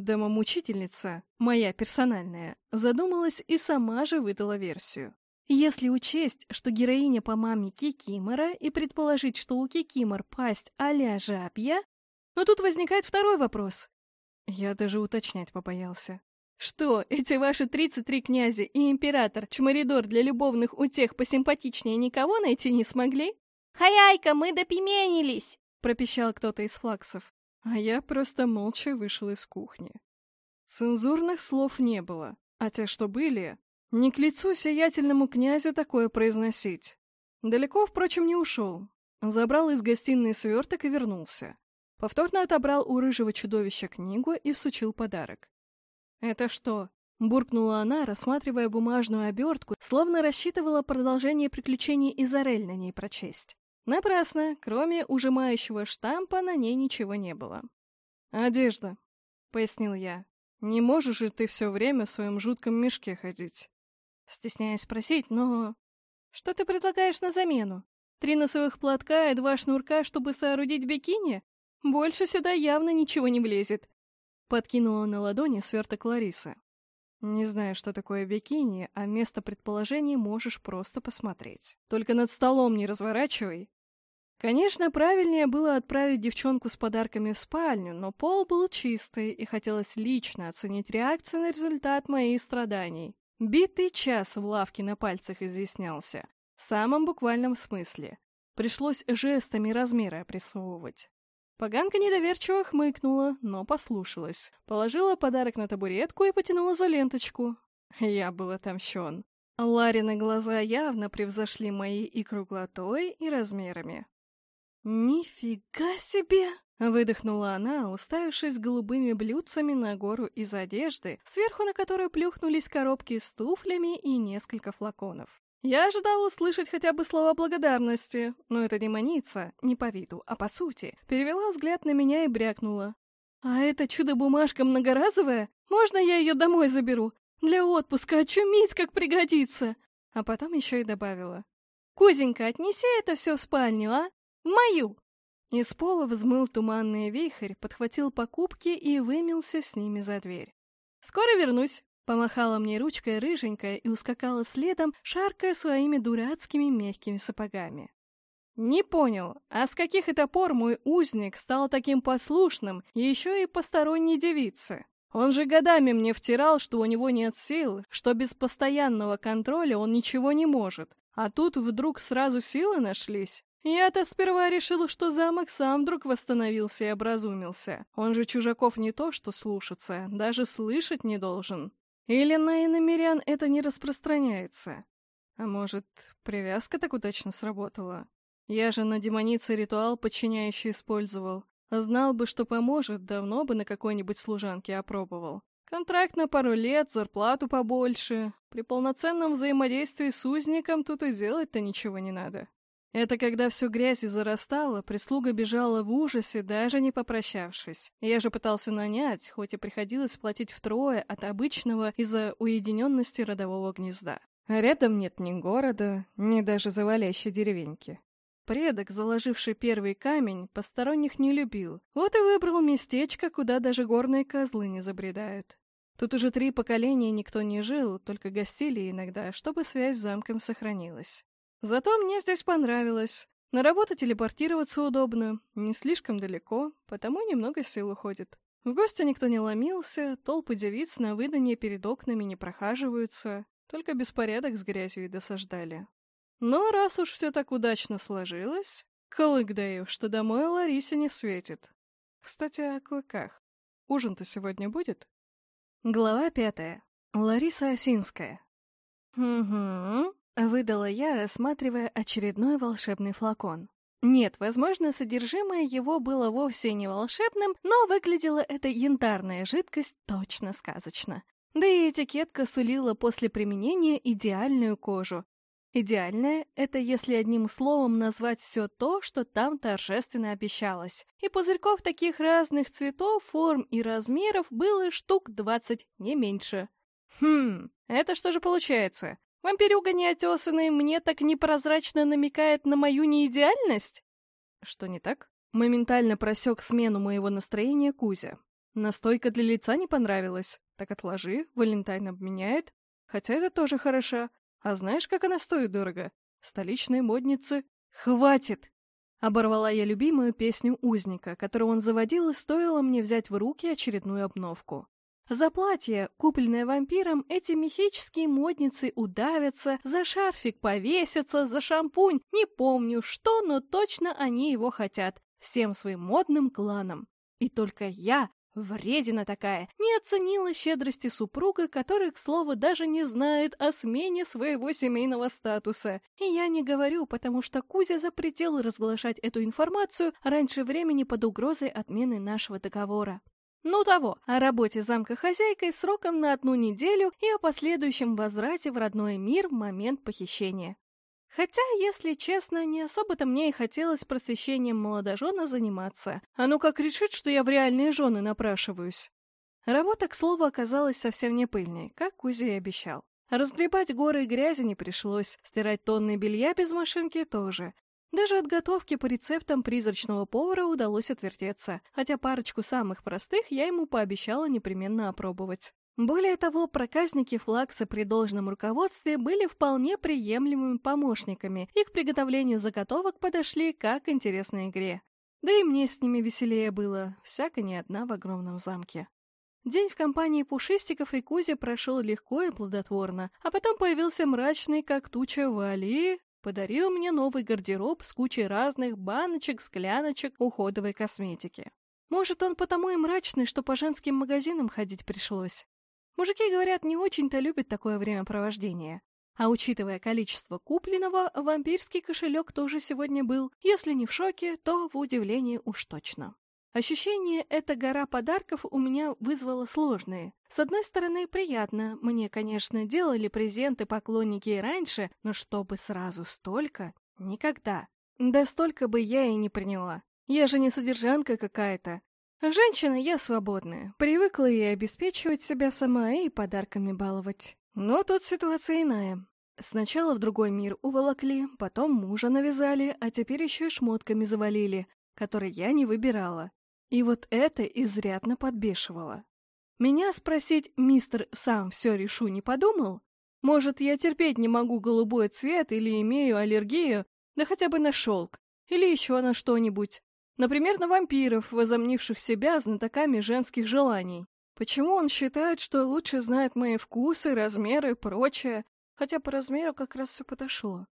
Домомучительница, моя персональная, задумалась и сама же выдала версию. Если учесть, что героиня по маме Кикимора, и предположить, что у Кикимор пасть а-ля жабья, но тут возникает второй вопрос. Я даже уточнять побоялся. Что, эти ваши 33 князя и император Чморидор для любовных утех посимпатичнее никого найти не смогли? «Хаяйка, мы допименились!» — пропищал кто-то из флаксов. А я просто молча вышел из кухни. Цензурных слов не было, а те, что были, не к лицу сиятельному князю такое произносить. Далеко, впрочем, не ушел. Забрал из гостиной сверток и вернулся. Повторно отобрал у рыжего чудовища книгу и всучил подарок. «Это что?» — буркнула она, рассматривая бумажную обертку, словно рассчитывала продолжение приключений Изарель на ней прочесть. Напрасно, кроме ужимающего штампа, на ней ничего не было. «Одежда», — пояснил я. «Не можешь же ты все время в своем жутком мешке ходить?» Стесняясь спросить, но... «Что ты предлагаешь на замену? Три носовых платка и два шнурка, чтобы соорудить бикини? Больше сюда явно ничего не влезет. Подкинула на ладони сверток Ларисы. Не знаю, что такое бикини, а место предположений можешь просто посмотреть. Только над столом не разворачивай. Конечно, правильнее было отправить девчонку с подарками в спальню, но пол был чистый, и хотелось лично оценить реакцию на результат моих страданий. Битый час в лавке на пальцах изъяснялся. В самом буквальном смысле. Пришлось жестами размеры опрессовывать. Поганка недоверчиво хмыкнула, но послушалась. Положила подарок на табуретку и потянула за ленточку. Я был отомщен. Ларины глаза явно превзошли мои и круглотой, и размерами. «Нифига себе!» — выдохнула она, уставившись голубыми блюдцами на гору из одежды, сверху на которую плюхнулись коробки с туфлями и несколько флаконов. Я ожидал услышать хотя бы слова благодарности, но эта демоница, не по виду, а по сути, перевела взгляд на меня и брякнула. «А это чудо-бумажка многоразовая? Можно я ее домой заберу? Для отпуска очуметь как пригодится!» А потом еще и добавила. «Кузенька, отнеси это все в спальню, а? В мою!» Из пола взмыл туманный вихрь, подхватил покупки и вымился с ними за дверь. «Скоро вернусь!» Помахала мне ручкой рыженькая и ускакала следом, шаркая своими дурацкими мягкими сапогами. Не понял, а с каких это пор мой узник стал таким послушным, еще и посторонней девице? Он же годами мне втирал, что у него нет сил, что без постоянного контроля он ничего не может. А тут вдруг сразу силы нашлись. Я-то сперва решил, что замок сам вдруг восстановился и образумился. Он же чужаков не то что слушаться, даже слышать не должен. Или на иномерян это не распространяется? А может, привязка так удачно сработала? Я же на демонице ритуал подчиняющий использовал. Знал бы, что поможет, давно бы на какой-нибудь служанке опробовал. Контракт на пару лет, зарплату побольше. При полноценном взаимодействии с узником тут и делать-то ничего не надо. Это когда все грязью зарастало, прислуга бежала в ужасе, даже не попрощавшись. Я же пытался нанять, хоть и приходилось платить втрое от обычного из-за уединенности родового гнезда. А рядом нет ни города, ни даже завалящей деревеньки. Предок, заложивший первый камень, посторонних не любил. Вот и выбрал местечко, куда даже горные козлы не забредают. Тут уже три поколения никто не жил, только гостили иногда, чтобы связь с замком сохранилась. Зато мне здесь понравилось. На работу телепортироваться удобно, не слишком далеко, потому немного сил уходит. В гости никто не ломился, толпы девиц на выданье перед окнами не прохаживаются, только беспорядок с грязью и досаждали. Но раз уж все так удачно сложилось, клык даю, что домой Ларисе не светит. Кстати, о клыках. Ужин-то сегодня будет? Глава пятая. Лариса Осинская. «Угу», — выдала я, рассматривая очередной волшебный флакон. Нет, возможно, содержимое его было вовсе не волшебным, но выглядела эта янтарная жидкость точно сказочно. Да и этикетка сулила после применения идеальную кожу, Идеальное — это если одним словом назвать все то, что там торжественно обещалось. И пузырьков таких разных цветов, форм и размеров было штук двадцать, не меньше. Хм, это что же получается? Вампирюга неотесанный мне так непрозрачно намекает на мою неидеальность? Что не так? Моментально просек смену моего настроения Кузя. Настойка для лица не понравилась. Так отложи, Валентайн обменяет. Хотя это тоже хорошо. А знаешь, как она стоит дорого? Столичные модницы. Хватит! Оборвала я любимую песню узника, которую он заводил, и стоило мне взять в руки очередную обновку. За платье, купленное вампиром, эти мифические модницы удавятся, за шарфик повесятся, за шампунь, не помню что, но точно они его хотят, всем своим модным кланом. И только я Вредина такая, не оценила щедрости супруга, который, к слову, даже не знает о смене своего семейного статуса. И я не говорю, потому что Кузя запретил разглашать эту информацию раньше времени под угрозой отмены нашего договора. Ну того, о работе замка хозяйкой сроком на одну неделю и о последующем возврате в родной мир в момент похищения. Хотя, если честно, не особо-то мне и хотелось просвещением молодожена заниматься. А ну как решит, что я в реальные жены напрашиваюсь. Работа, к слову, оказалась совсем не пыльной, как Кузя и обещал. Разгребать горы грязи не пришлось, стирать тонны белья без машинки тоже. Даже от готовки по рецептам призрачного повара удалось отвертеться, хотя парочку самых простых я ему пообещала непременно опробовать. Более того, проказники Флакса при должном руководстве были вполне приемлемыми помощниками и к приготовлению заготовок подошли как к интересной игре. Да и мне с ними веселее было, всяко не одна в огромном замке. День в компании Пушистиков и Кузи прошел легко и плодотворно, а потом появился мрачный, как туча Вали, подарил мне новый гардероб с кучей разных баночек, скляночек, уходовой косметики. Может, он потому и мрачный, что по женским магазинам ходить пришлось. Мужики, говорят, не очень-то любят такое времяпровождение. А учитывая количество купленного, вампирский кошелек тоже сегодня был, если не в шоке, то в удивлении уж точно. Ощущение «эта гора подарков» у меня вызвало сложные. С одной стороны, приятно, мне, конечно, делали презенты поклонники и раньше, но чтобы сразу столько — никогда. Да столько бы я и не приняла. Я же не содержанка какая-то. Женщина я свободная, привыкла и обеспечивать себя сама, и подарками баловать. Но тут ситуация иная. Сначала в другой мир уволокли, потом мужа навязали, а теперь еще и шмотками завалили, которые я не выбирала. И вот это изрядно подбешивало. Меня спросить, мистер, сам все решу, не подумал? Может, я терпеть не могу голубой цвет или имею аллергию, да хотя бы на шелк. Или еще на что-нибудь. Например, на вампиров, возомнивших себя знатоками женских желаний. Почему он считает, что лучше знает мои вкусы, размеры и прочее, хотя по размеру как раз все подошло?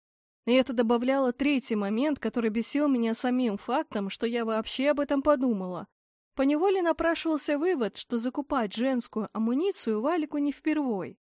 И это добавляло третий момент, который бесил меня самим фактом, что я вообще об этом подумала. Поневоле напрашивался вывод, что закупать женскую амуницию Валику не впервой.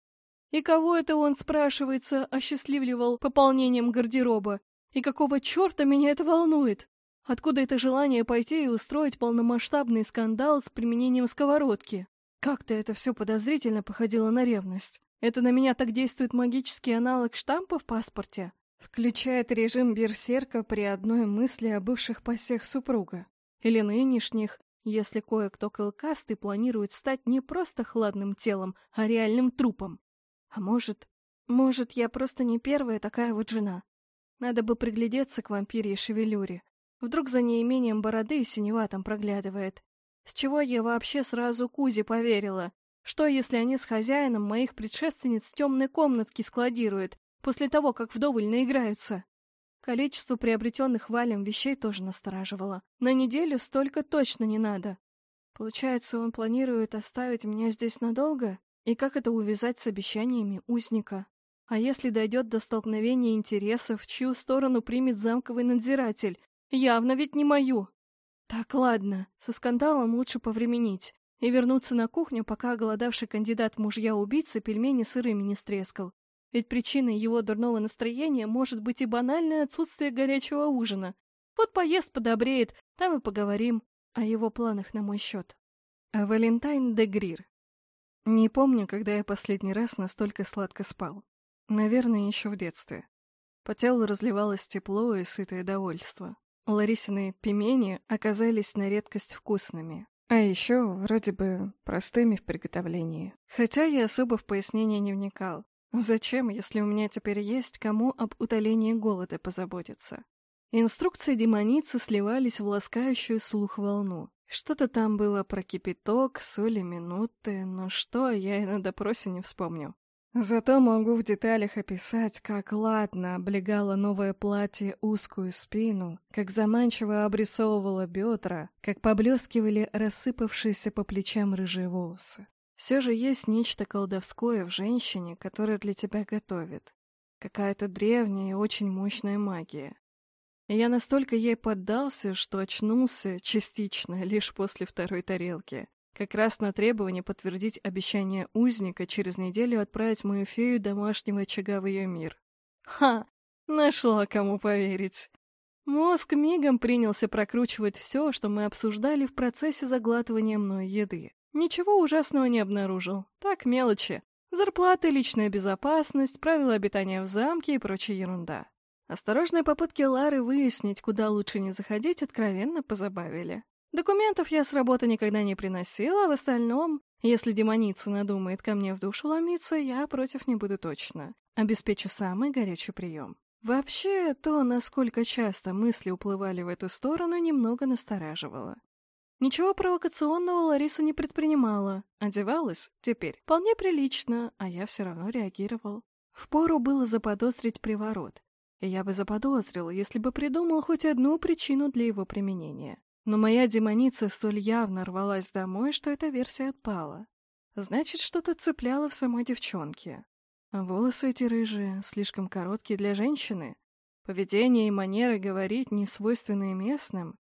И кого это он, спрашивается, осчастливливал пополнением гардероба? И какого черта меня это волнует? Откуда это желание пойти и устроить полномасштабный скандал с применением сковородки? Как-то это все подозрительно походило на ревность. Это на меня так действует магический аналог штампа в паспорте? Включает режим берсерка при одной мысли о бывших пассиях супруга. Или нынешних, если кое-кто клыкастый планирует стать не просто хладным телом, а реальным трупом. А может... Может, я просто не первая такая вот жена. Надо бы приглядеться к вампирьей шевелюре. Вдруг за неимением бороды и синева там проглядывает. С чего я вообще сразу Кузе поверила? Что, если они с хозяином моих предшественниц темной комнатке складируют, после того, как вдоволь наиграются. Количество приобретенных Валем вещей тоже настораживало. На неделю столько точно не надо. Получается, он планирует оставить меня здесь надолго? И как это увязать с обещаниями узника? А если дойдет до столкновения интересов, чью сторону примет замковый надзиратель? Явно ведь не мою. Так, ладно, со скандалом лучше повременить и вернуться на кухню, пока голодавший кандидат мужья-убийцы пельмени сырыми не стрескал. Ведь причиной его дурного настроения может быть и банальное отсутствие горячего ужина. Вот поезд подобреет, там и поговорим о его планах на мой счет. Валентайн де Грир. Не помню, когда я последний раз настолько сладко спал. Наверное, еще в детстве. По телу разливалось тепло и сытое довольство. Ларисины пельмени оказались на редкость вкусными. А еще, вроде бы, простыми в приготовлении. Хотя я особо в пояснение не вникал. Зачем, если у меня теперь есть кому об утолении голода позаботиться? Инструкции демоницы сливались в ласкающую слух волну. Что-то там было про кипяток, соли, минуты, но что, я и на допросе не вспомню. Зато могу в деталях описать, как ладно облегало новое платье узкую спину, как заманчиво обрисовывало бедра, как поблескивали рассыпавшиеся по плечам рыжие волосы. Все же есть нечто колдовское в женщине, которая для тебя готовит. Какая-то древняя и очень мощная магия. И я настолько ей поддался, что очнулся частично *laughs* лишь после второй тарелки. Как раз на требование подтвердить обещание узника через неделю отправить мою фею домашнего очага в ее мир. Ха! Нашла кому поверить. Мозг мигом принялся прокручивать все, что мы обсуждали в процессе заглатывания мной еды. Ничего ужасного не обнаружил. Так, мелочи. Зарплаты, личная безопасность, правила обитания в замке и прочая ерунда. Осторожные попытки Лары выяснить, куда лучше не заходить, откровенно позабавили. Документов я с работы никогда не приносила, а в остальном, если демоница надумает ко мне в душу ломиться, я против не буду точно. Обеспечу самый горячий прием. Вообще, то, насколько часто мысли уплывали в эту сторону, немного настораживало. Ничего провокационного Лариса не предпринимала. Одевалась теперь вполне прилично, а я все равно реагировал. Впору было заподозрить приворот. И я бы заподозрил, если бы придумал хоть одну причину для его применения. Но моя демоница столь явно рвалась домой, что эта версия отпала. Значит, что-то цепляло в самой девчонке. А волосы эти рыжие, слишком короткие для женщины. Поведение и манеры говорить не свойственные местным.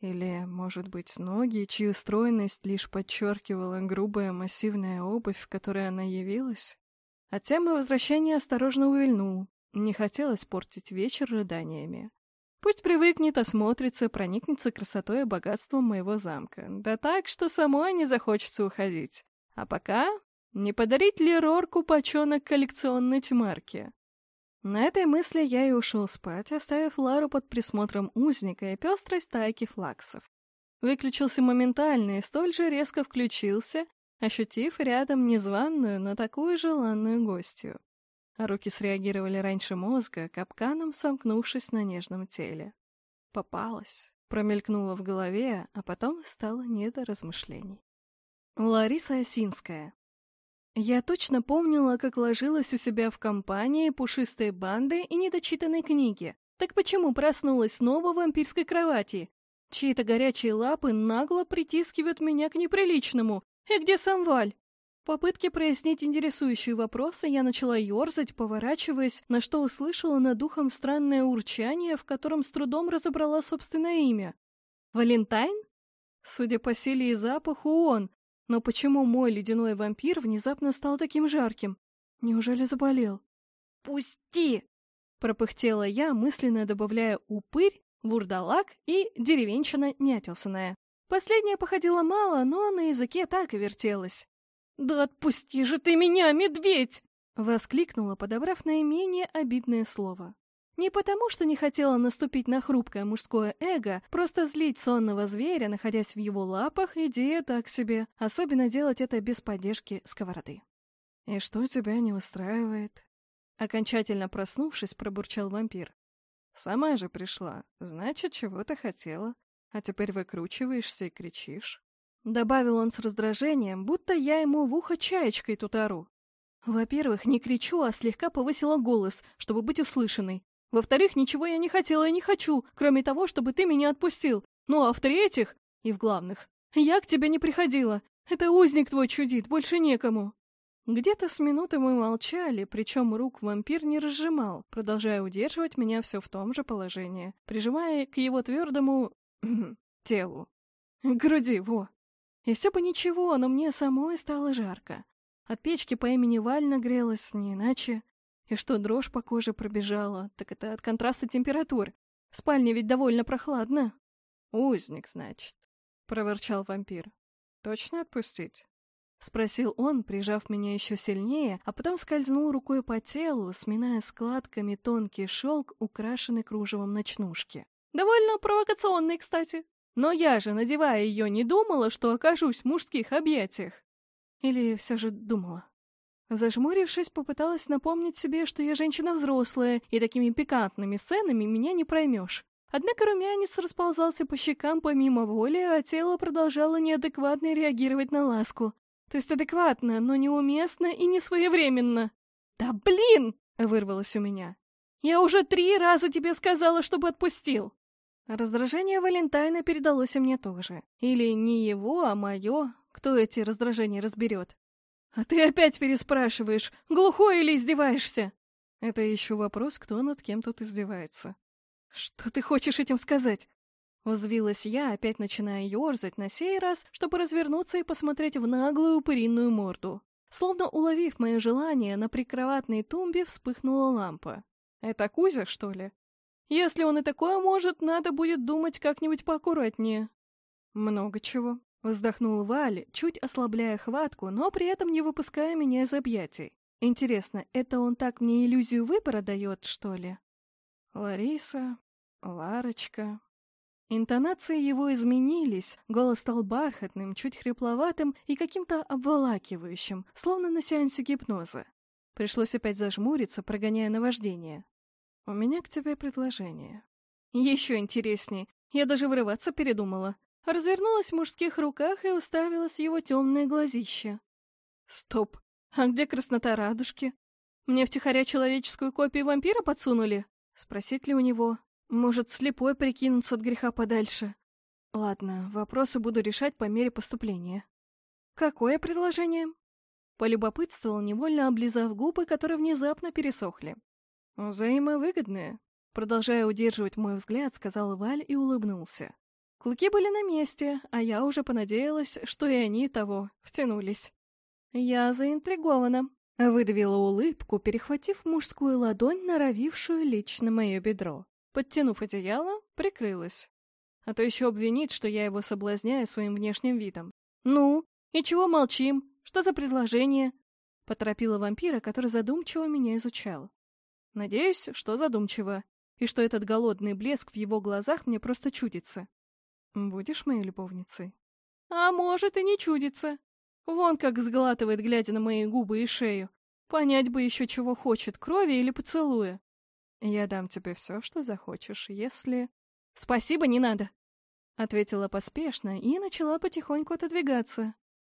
Или, может быть, ноги, чью стройность лишь подчеркивала грубая массивная обувь, в которой она явилась? От темы возвращения осторожно увильнул. Не хотелось портить вечер рыданиями. Пусть привыкнет, осмотрится, проникнется красотой и богатством моего замка. Да так, что самой не захочется уходить. А пока не подарить ли Рорку почонок коллекционной тьмарки? На этой мысли я и ушел спать, оставив Лару под присмотром узника и пестрой стайки флаксов. Выключился моментально и столь же резко включился, ощутив рядом незваную, но такую желанную гостью. А руки среагировали раньше мозга, капканом сомкнувшись на нежном теле. Попалась, промелькнула в голове, а потом стало не до размышлений. Лариса Осинская, я точно помнила, как ложилась у себя в компании пушистой банды и недочитанной книги. Так почему проснулась снова в вампирской кровати? Чьи-то горячие лапы нагло притискивают меня к неприличному. И где сам Валь? В попытке прояснить интересующие вопросы я начала ерзать, поворачиваясь, на что услышала над духом странное урчание, в котором с трудом разобрала собственное имя. Валентайн? Судя по силе и запаху, он. Но почему мой ледяной вампир внезапно стал таким жарким? Неужели заболел? «Пусти!» — пропыхтела я, мысленно добавляя «упырь», «вурдалак» и «деревенщина неотесанная». Последняя походила мало, но на языке так и вертелась. «Да отпусти же ты меня, медведь!» — воскликнула, подобрав наименее обидное слово. Не потому, что не хотела наступить на хрупкое мужское эго, просто злить сонного зверя, находясь в его лапах, идея так себе, особенно делать это без поддержки сковороды. «И что тебя не устраивает?» Окончательно проснувшись, пробурчал вампир. «Сама же пришла, значит, чего-то хотела, а теперь выкручиваешься и кричишь». Добавил он с раздражением, будто я ему в ухо чаечкой тут ору. Во-первых, не кричу, а слегка повысила голос, чтобы быть услышанной. Во-вторых, ничего я не хотела и не хочу, кроме того, чтобы ты меня отпустил. Ну а в-третьих, и в главных, я к тебе не приходила. Это узник твой чудит, больше некому. Где-то с минуты мы молчали, причем рук вампир не разжимал, продолжая удерживать меня все в том же положении, прижимая к его твердому... *clears throat* телу. Груди, во. И все бы ничего, но мне самой стало жарко. От печки по имени Валь нагрелась не иначе. И что дрожь по коже пробежала, так это от контраста температур. В спальне ведь довольно прохладно. «Узник, значит», — проворчал вампир. «Точно отпустить?» — спросил он, прижав меня еще сильнее, а потом скользнул рукой по телу, сминая складками тонкий шелк, украшенный кружевом ночнушки. «Довольно провокационный, кстати. Но я же, надевая ее, не думала, что окажусь в мужских объятиях. Или все же думала?» Зажмурившись, попыталась напомнить себе, что я женщина взрослая, и такими пикантными сценами меня не проймешь. Однако румянец расползался по щекам помимо воли, а тело продолжало неадекватно реагировать на ласку. То есть адекватно, но неуместно и не своевременно. «Да блин!» — вырвалось у меня. «Я уже три раза тебе сказала, чтобы отпустил!» Раздражение Валентайна передалось мне тоже. Или не его, а мое. Кто эти раздражения разберет? «А ты опять переспрашиваешь, глухой или издеваешься?» Это еще вопрос, кто над кем тут издевается. «Что ты хочешь этим сказать?» Взвилась я, опять начиная ерзать на сей раз, чтобы развернуться и посмотреть в наглую упыринную морду. Словно уловив мое желание, на прикроватной тумбе вспыхнула лампа. «Это Кузя, что ли?» «Если он и такое может, надо будет думать как-нибудь поаккуратнее». «Много чего», Вздохнул Валь, чуть ослабляя хватку, но при этом не выпуская меня из объятий. Интересно, это он так мне иллюзию выбора дает, что ли? Лариса, Ларочка. Интонации его изменились, голос стал бархатным, чуть хрипловатым и каким-то обволакивающим, словно на сеансе гипноза. Пришлось опять зажмуриться, прогоняя наваждение. «У меня к тебе предложение». «Еще интереснее. Я даже вырываться передумала развернулась в мужских руках и уставилась в его темные глазища. Стоп, а где краснота радужки? Мне втихаря человеческую копию вампира подсунули? Спросить ли у него? Может, слепой прикинуться от греха подальше? Ладно, вопросы буду решать по мере поступления. Какое предложение? Полюбопытствовал, невольно облизав губы, которые внезапно пересохли. Взаимовыгодные. Продолжая удерживать мой взгляд, сказал Валь и улыбнулся. Клыки были на месте, а я уже понадеялась, что и они того втянулись. Я заинтригована. Выдавила улыбку, перехватив мужскую ладонь, норовившую лично мое бедро. Подтянув одеяло, прикрылась. А то еще обвинит, что я его соблазняю своим внешним видом. «Ну, и чего молчим? Что за предложение?» Поторопила вампира, который задумчиво меня изучал. Надеюсь, что задумчиво, и что этот голодный блеск в его глазах мне просто чудится. Будешь моей любовницей? А может и не чудится. Вон как сглатывает, глядя на мои губы и шею. Понять бы еще, чего хочет, крови или поцелуя. Я дам тебе все, что захочешь, если... Спасибо, не надо. Ответила поспешно и начала потихоньку отодвигаться.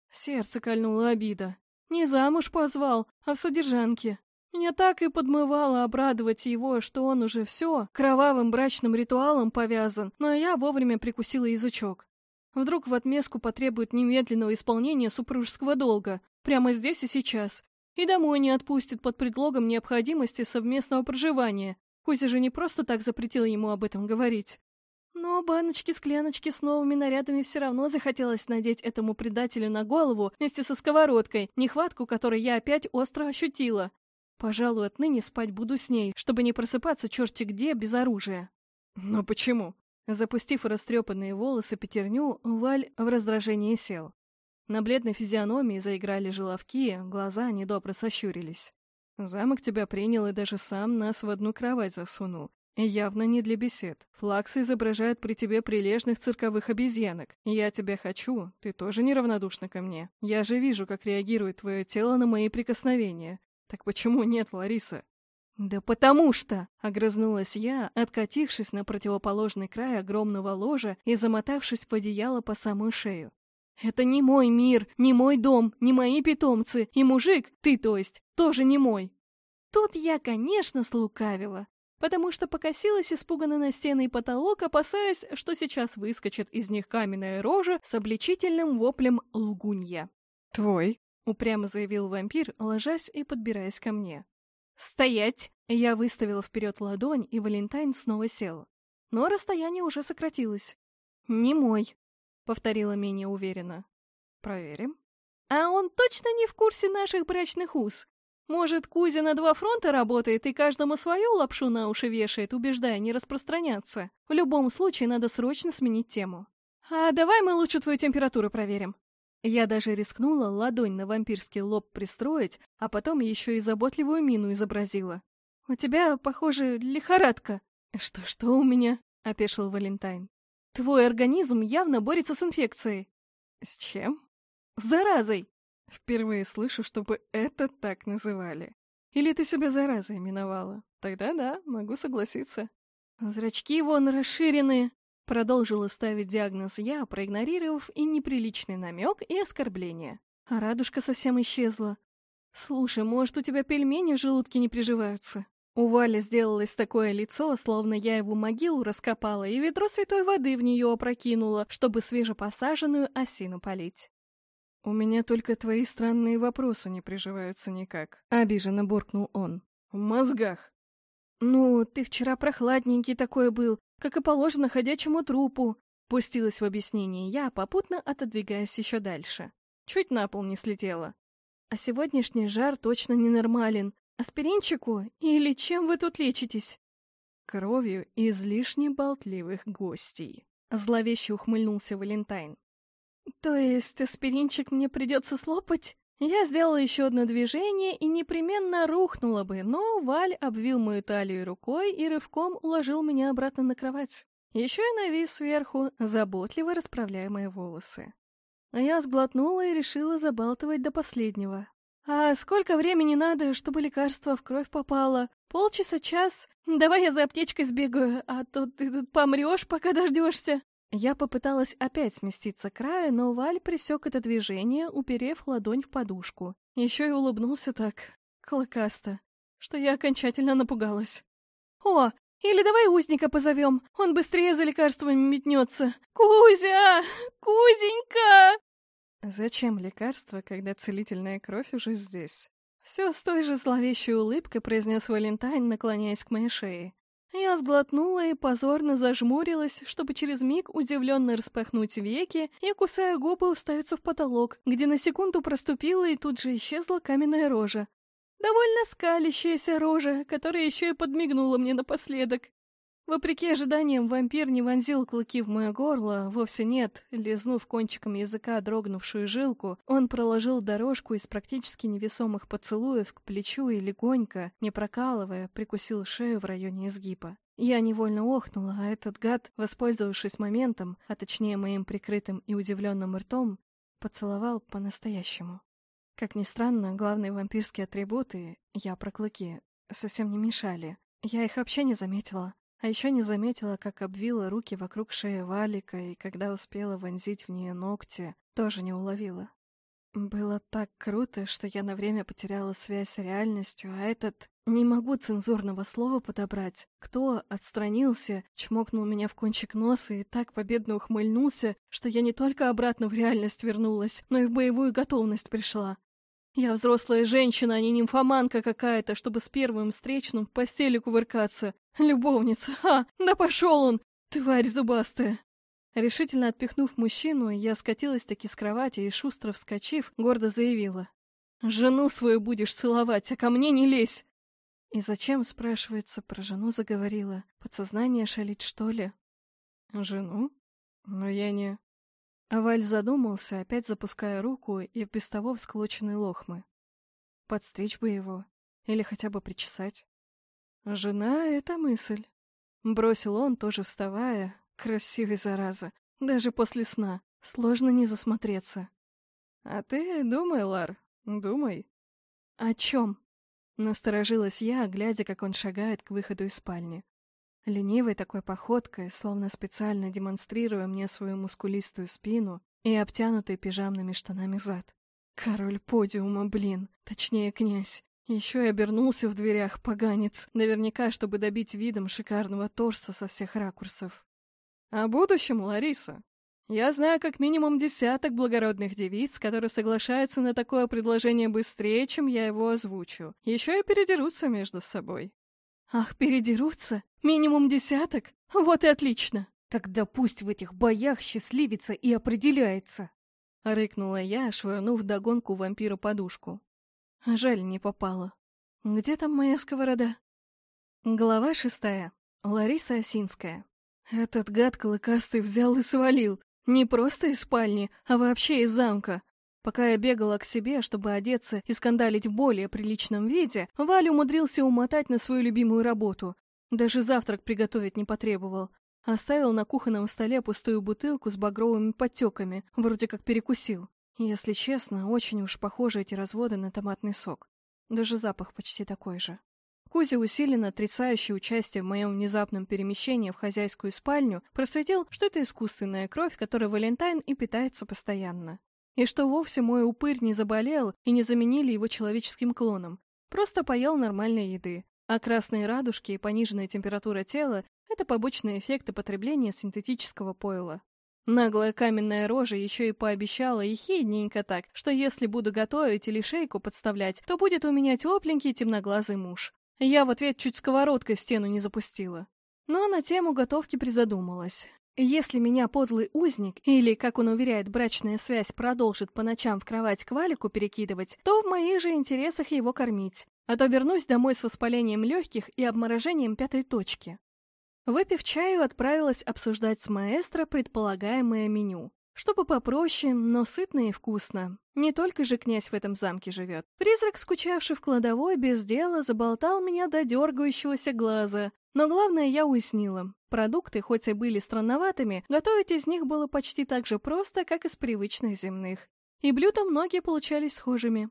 Сердце кольнуло обида. Не замуж позвал, а в содержанке. Меня так и подмывало обрадовать его, что он уже все, кровавым брачным ритуалом повязан, но я вовремя прикусила язычок. Вдруг в отместку потребует немедленного исполнения супружеского долга, прямо здесь и сейчас, и домой не отпустит под предлогом необходимости совместного проживания. Кузя же не просто так запретил ему об этом говорить. Но баночки-скляночки с новыми нарядами все равно захотелось надеть этому предателю на голову вместе со сковородкой, нехватку которой я опять остро ощутила. Пожалуй, отныне спать буду с ней, чтобы не просыпаться черти где без оружия. Но почему? Запустив растрепанные волосы пятерню, Валь в раздражении сел. На бледной физиономии заиграли желовки, глаза недобро сощурились. Замок тебя принял и даже сам нас в одну кровать засунул. И явно не для бесед. Флаксы изображают при тебе прилежных цирковых обезьянок. Я тебя хочу, ты тоже неравнодушна ко мне. Я же вижу, как реагирует твое тело на мои прикосновения. Так почему нет, Лариса? «Да потому что!» — огрызнулась я, откатившись на противоположный край огромного ложа и замотавшись в одеяло по самую шею. «Это не мой мир, не мой дом, не мои питомцы, и мужик, ты то есть, тоже не мой!» Тут я, конечно, слукавила, потому что покосилась испуганно на стены и потолок, опасаясь, что сейчас выскочит из них каменная рожа с обличительным воплем лгунья. «Твой!» — упрямо заявил вампир, ложась и подбираясь ко мне. «Стоять!» Я выставила вперед ладонь, и Валентайн снова сел. Но расстояние уже сократилось. «Не мой», — повторила менее уверенно. «Проверим». «А он точно не в курсе наших брачных уз? Может, Кузя на два фронта работает и каждому свою лапшу на уши вешает, убеждая не распространяться? В любом случае, надо срочно сменить тему. А давай мы лучше твою температуру проверим. Я даже рискнула ладонь на вампирский лоб пристроить, а потом еще и заботливую мину изобразила. «У тебя, похоже, лихорадка». «Что-что у меня?» — опешил Валентайн. «Твой организм явно борется с инфекцией». «С чем?» «С заразой!» «Впервые слышу, чтобы это так называли. Или ты себя заразой именовала? Тогда да, могу согласиться». «Зрачки вон расширенные», Продолжила ставить диагноз я, проигнорировав и неприличный намек, и оскорбление. А радужка совсем исчезла. «Слушай, может, у тебя пельмени в желудке не приживаются?» У Вали сделалось такое лицо, словно я его могилу раскопала и ведро святой воды в нее опрокинула, чтобы свежепосаженную осину полить. «У меня только твои странные вопросы не приживаются никак», — обиженно буркнул он. «В мозгах». «Ну, ты вчера прохладненький такой был, как и положено ходячему трупу», — пустилась в объяснение я, попутно отодвигаясь еще дальше. Чуть на пол не слетела. А сегодняшний жар точно ненормален. Аспиринчику? Или чем вы тут лечитесь? Кровью излишне болтливых гостей. Зловеще ухмыльнулся Валентайн. То есть аспиринчик мне придется слопать? Я сделала еще одно движение и непременно рухнула бы, но Валь обвил мою талию рукой и рывком уложил меня обратно на кровать. Еще и навис сверху, заботливо расправляя мои волосы. Я сглотнула и решила забалтывать до последнего. «А сколько времени надо, чтобы лекарство в кровь попало? Полчаса, час? Давай я за аптечкой сбегаю, а то ты тут помрешь, пока дождешься». Я попыталась опять сместиться к краю, но Валь присек это движение, уперев ладонь в подушку. Еще и улыбнулся так, клыкасто, что я окончательно напугалась. «О, или давай узника позовем, он быстрее за лекарствами метнется. Кузя! Кузенька!» Зачем лекарство, когда целительная кровь уже здесь? Все с той же зловещей улыбкой произнес Валентайн, наклоняясь к моей шее. Я сглотнула и позорно зажмурилась, чтобы через миг удивленно распахнуть веки и, кусая губы, уставиться в потолок, где на секунду проступила и тут же исчезла каменная рожа. Довольно скалящаяся рожа, которая еще и подмигнула мне напоследок. Вопреки ожиданиям, вампир не вонзил клыки в мое горло, вовсе нет. Лизнув кончиком языка дрогнувшую жилку, он проложил дорожку из практически невесомых поцелуев к плечу и легонько, не прокалывая, прикусил шею в районе изгиба. Я невольно охнула, а этот гад, воспользовавшись моментом, а точнее моим прикрытым и удивленным ртом, поцеловал по-настоящему. Как ни странно, главные вампирские атрибуты, я про клыки, совсем не мешали. Я их вообще не заметила. А еще не заметила, как обвила руки вокруг шеи Валика, и когда успела вонзить в нее ногти, тоже не уловила. Было так круто, что я на время потеряла связь с реальностью, а этот... Не могу цензурного слова подобрать. Кто отстранился, чмокнул меня в кончик носа и так победно ухмыльнулся, что я не только обратно в реальность вернулась, но и в боевую готовность пришла. Я взрослая женщина, а не нимфоманка какая-то, чтобы с первым встречным в постели кувыркаться. Любовница, а, да пошел он, тварь зубастая. Решительно отпихнув мужчину, я скатилась таки с кровати и, шустро вскочив, гордо заявила. «Жену свою будешь целовать, а ко мне не лезь!» И зачем, спрашивается, про жену заговорила? Подсознание шалить, что ли? Жену? Но я не... Аваль задумался, опять запуская руку и без того всклоченные лохмы. Подстричь бы его. Или хотя бы причесать. Жена — это мысль. Бросил он, тоже вставая, Красивый, зараза. Даже после сна. Сложно не засмотреться. А ты думай, Лар, думай. О чем? Насторожилась я, глядя, как он шагает к выходу из спальни. Ленивой такой походкой, словно специально демонстрируя мне свою мускулистую спину и обтянутый пижамными штанами зад. Король подиума, блин, точнее князь. Еще и обернулся в дверях, поганец, наверняка, чтобы добить видом шикарного торса со всех ракурсов. О будущем, Лариса. Я знаю как минимум десяток благородных девиц, которые соглашаются на такое предложение быстрее, чем я его озвучу. Еще и передерутся между собой. Ах, передерутся? Минимум десяток? Вот и отлично. Тогда пусть в этих боях счастливица и определяется. Рыкнула я, швырнув догонку вампира подушку. Жаль, не попала. Где там моя сковорода? Глава шестая. Лариса Осинская. Этот гад клыкастый взял и свалил. Не просто из спальни, а вообще из замка. Пока я бегала к себе, чтобы одеться и скандалить в более приличном виде, Валя умудрился умотать на свою любимую работу. Даже завтрак приготовить не потребовал. Оставил на кухонном столе пустую бутылку с багровыми подтеками, вроде как перекусил. Если честно, очень уж похожи эти разводы на томатный сок. Даже запах почти такой же. Кузя, усиленно отрицающий участие в моем внезапном перемещении в хозяйскую спальню, просветил, что это искусственная кровь, которой Валентайн и питается постоянно. И что вовсе мой упырь не заболел и не заменили его человеческим клоном, просто поел нормальной еды. А красные радужки и пониженная температура тела – это побочные эффекты потребления синтетического пойла. Наглая каменная рожа еще и пообещала ехидненько так, что если буду готовить или шейку подставлять, то будет у меня тепленький темноглазый муж. Я в ответ чуть сковородкой в стену не запустила. Но на тему готовки призадумалась. Если меня подлый узник, или, как он уверяет, брачная связь продолжит по ночам в кровать к валику перекидывать, то в моих же интересах его кормить, а то вернусь домой с воспалением легких и обморожением пятой точки. Выпив чаю, отправилась обсуждать с маэстро предполагаемое меню. Чтобы попроще, но сытно и вкусно. Не только же князь в этом замке живет. Призрак, скучавший в кладовой, без дела заболтал меня до дергающегося глаза. Но главное я уяснила. Продукты, хоть и были странноватыми, готовить из них было почти так же просто, как из привычных земных. И блюда многие получались схожими.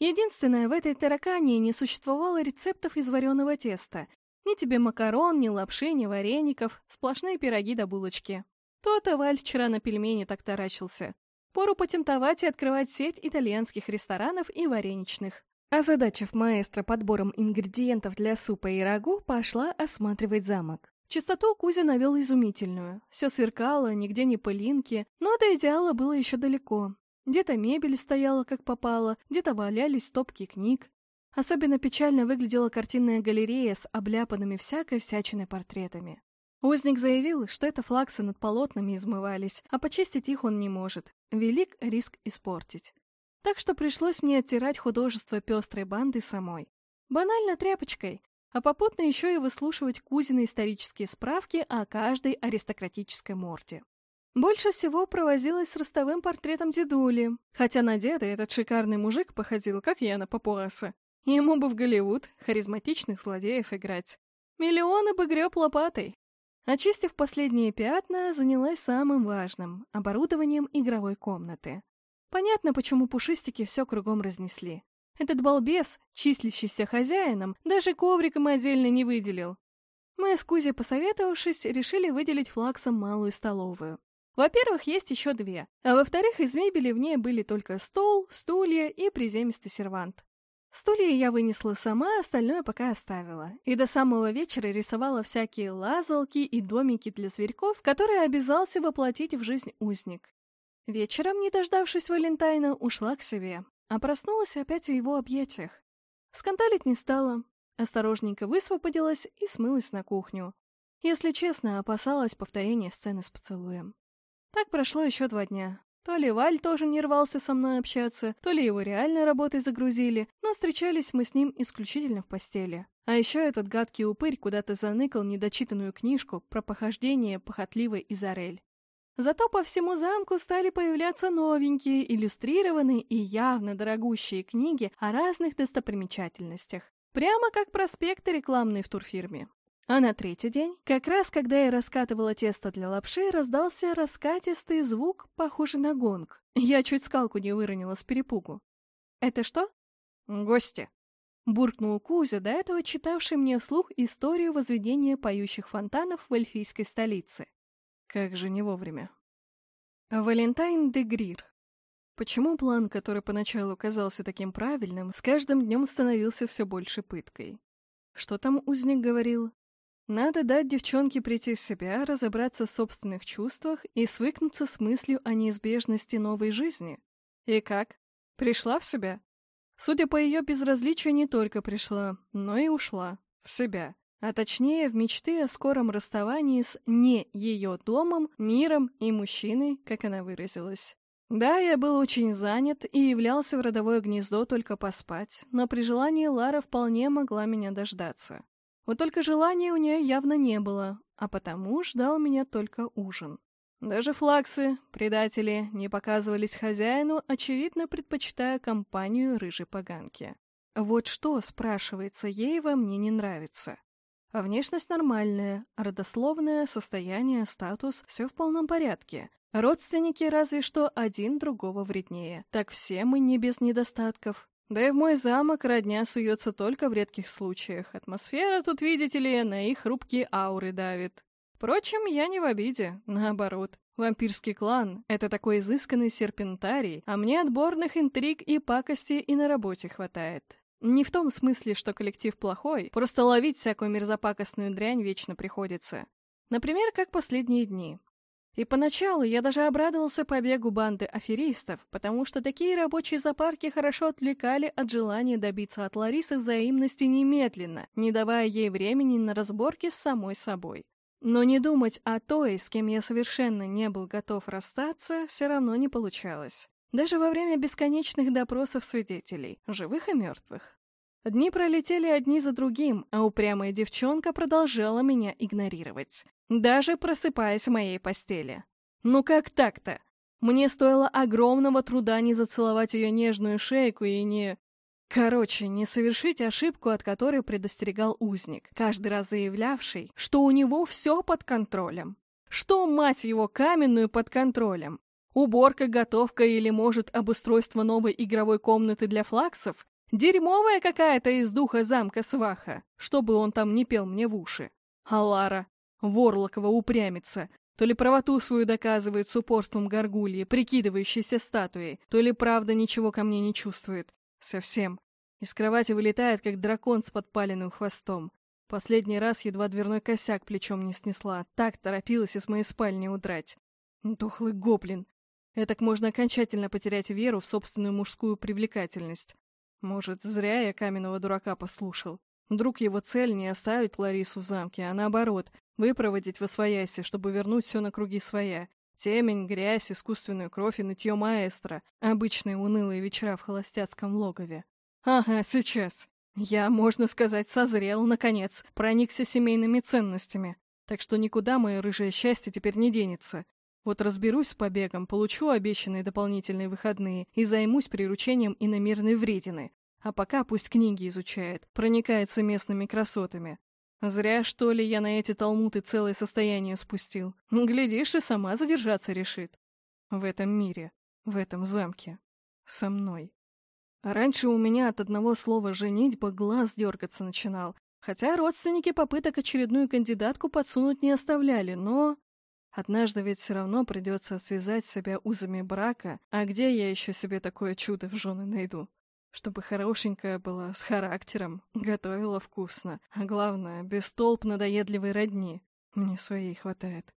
Единственное, в этой таракане не существовало рецептов из вареного теста. Ни тебе макарон, ни лапши, ни вареников, сплошные пироги да булочки. То-то Валь вчера на пельмени так таращился. Пору патентовать и открывать сеть итальянских ресторанов и вареничных. Озадачив маэстро подбором ингредиентов для супа и рагу, пошла осматривать замок. Чистоту Кузя навел изумительную. Все сверкало, нигде не пылинки, но до идеала было еще далеко. Где-то мебель стояла как попало, где-то валялись стопки книг. Особенно печально выглядела картинная галерея с обляпанными всякой всячиной портретами. Узник заявил, что это флаксы над полотнами измывались, а почистить их он не может. Велик риск испортить. Так что пришлось мне оттирать художество пестрой банды самой. Банально тряпочкой, а попутно еще и выслушивать Кузины исторические справки о каждой аристократической морде. Больше всего провозилась с ростовым портретом дедули, хотя на деда этот шикарный мужик походил, как я на папуаса. Ему бы в Голливуд харизматичных злодеев играть. Миллионы бы греб лопатой. Очистив последние пятна, занялась самым важным — оборудованием игровой комнаты. Понятно, почему пушистики все кругом разнесли. Этот балбес, числящийся хозяином, даже ковриком отдельно не выделил. Мы с Кузей, посоветовавшись, решили выделить флаксом малую столовую. Во-первых, есть еще две, а во-вторых, из мебели в ней были только стол, стулья и приземистый сервант. Стулья я вынесла сама, остальное пока оставила. И до самого вечера рисовала всякие лазалки и домики для зверьков, которые обязался воплотить в жизнь узник. Вечером, не дождавшись Валентайна, ушла к себе, а проснулась опять в его объятиях. Скандалить не стала, осторожненько высвободилась и смылась на кухню. Если честно, опасалась повторения сцены с поцелуем. Так прошло еще два дня. То ли Валь тоже не рвался со мной общаться, то ли его реально работой загрузили, но встречались мы с ним исключительно в постели. А еще этот гадкий упырь куда-то заныкал недочитанную книжку про похождение похотливой Изарель. Зато по всему замку стали появляться новенькие, иллюстрированные и явно дорогущие книги о разных достопримечательностях. Прямо как проспекты рекламные в турфирме. А на третий день, как раз когда я раскатывала тесто для лапши, раздался раскатистый звук, похожий на гонг. Я чуть скалку не выронила с перепугу. «Это что?» «Гости», — буркнул Кузя, до этого читавший мне вслух историю возведения поющих фонтанов в эльфийской столице. Как же не вовремя. Валентайн де Грир. Почему план, который поначалу казался таким правильным, с каждым днем становился все больше пыткой? Что там узник говорил? Надо дать девчонке прийти в себя, разобраться в собственных чувствах и свыкнуться с мыслью о неизбежности новой жизни. И как? Пришла в себя? Судя по ее безразличию, не только пришла, но и ушла. В себя. А точнее, в мечты о скором расставании с не ее домом, миром и мужчиной, как она выразилась. Да, я был очень занят и являлся в родовое гнездо только поспать, но при желании Лара вполне могла меня дождаться. Вот только желания у нее явно не было, а потому ждал меня только ужин. Даже флаксы, предатели, не показывались хозяину, очевидно предпочитая компанию рыжей поганки. Вот что, спрашивается, ей во мне не нравится. А внешность нормальная, родословное, состояние, статус — все в полном порядке. Родственники разве что один другого вреднее. Так все мы не без недостатков. Да и в мой замок родня суется только в редких случаях. Атмосфера тут, видите ли, на их хрупкие ауры давит. Впрочем, я не в обиде, наоборот. Вампирский клан — это такой изысканный серпентарий, а мне отборных интриг и пакости и на работе хватает. Не в том смысле, что коллектив плохой, просто ловить всякую мерзопакостную дрянь вечно приходится. Например, как последние дни. И поначалу я даже обрадовался побегу банды аферистов, потому что такие рабочие запарки хорошо отвлекали от желания добиться от Ларисы взаимности немедленно, не давая ей времени на разборки с самой собой. Но не думать о той, с кем я совершенно не был готов расстаться, все равно не получалось. Даже во время бесконечных допросов свидетелей, живых и мертвых. Дни пролетели одни за другим, а упрямая девчонка продолжала меня игнорировать, даже просыпаясь в моей постели. Ну как так-то? Мне стоило огромного труда не зацеловать ее нежную шейку и не... Короче, не совершить ошибку, от которой предостерегал узник, каждый раз заявлявший, что у него все под контролем. Что, мать его, каменную под контролем? Уборка, готовка или, может, обустройство новой игровой комнаты для флаксов Дерьмовая какая-то из духа замка сваха, чтобы он там не пел мне в уши. А Лара, Ворлокова упрямится, то ли правоту свою доказывает с упорством горгульи, прикидывающейся статуей, то ли правда ничего ко мне не чувствует. Совсем. Из кровати вылетает, как дракон с подпаленным хвостом. Последний раз едва дверной косяк плечом не снесла, так торопилась из моей спальни удрать. Дохлый гоблин. Этак можно окончательно потерять веру в собственную мужскую привлекательность. Может, зря я каменного дурака послушал. Вдруг его цель не оставить Ларису в замке, а наоборот, выпроводить в освояси, чтобы вернуть все на круги своя. Темень, грязь, искусственную кровь и нытье маэстро. Обычные унылые вечера в холостяцком логове. Ага, сейчас. Я, можно сказать, созрел, наконец, проникся семейными ценностями. Так что никуда мое рыжее счастье теперь не денется. Вот разберусь с побегом, получу обещанные дополнительные выходные и займусь приручением иномирной вредины. А пока пусть книги изучает, проникается местными красотами. Зря, что ли, я на эти талмуты целое состояние спустил. Глядишь, и сама задержаться решит. В этом мире, в этом замке. Со мной. А раньше у меня от одного слова «женитьба» глаз дергаться начинал. Хотя родственники попыток очередную кандидатку подсунуть не оставляли, но... Однажды ведь все равно придется связать себя узами брака, а где я еще себе такое чудо в жены найду? Чтобы хорошенькая была, с характером, готовила вкусно, а главное, без толп надоедливой родни. Мне своей хватает.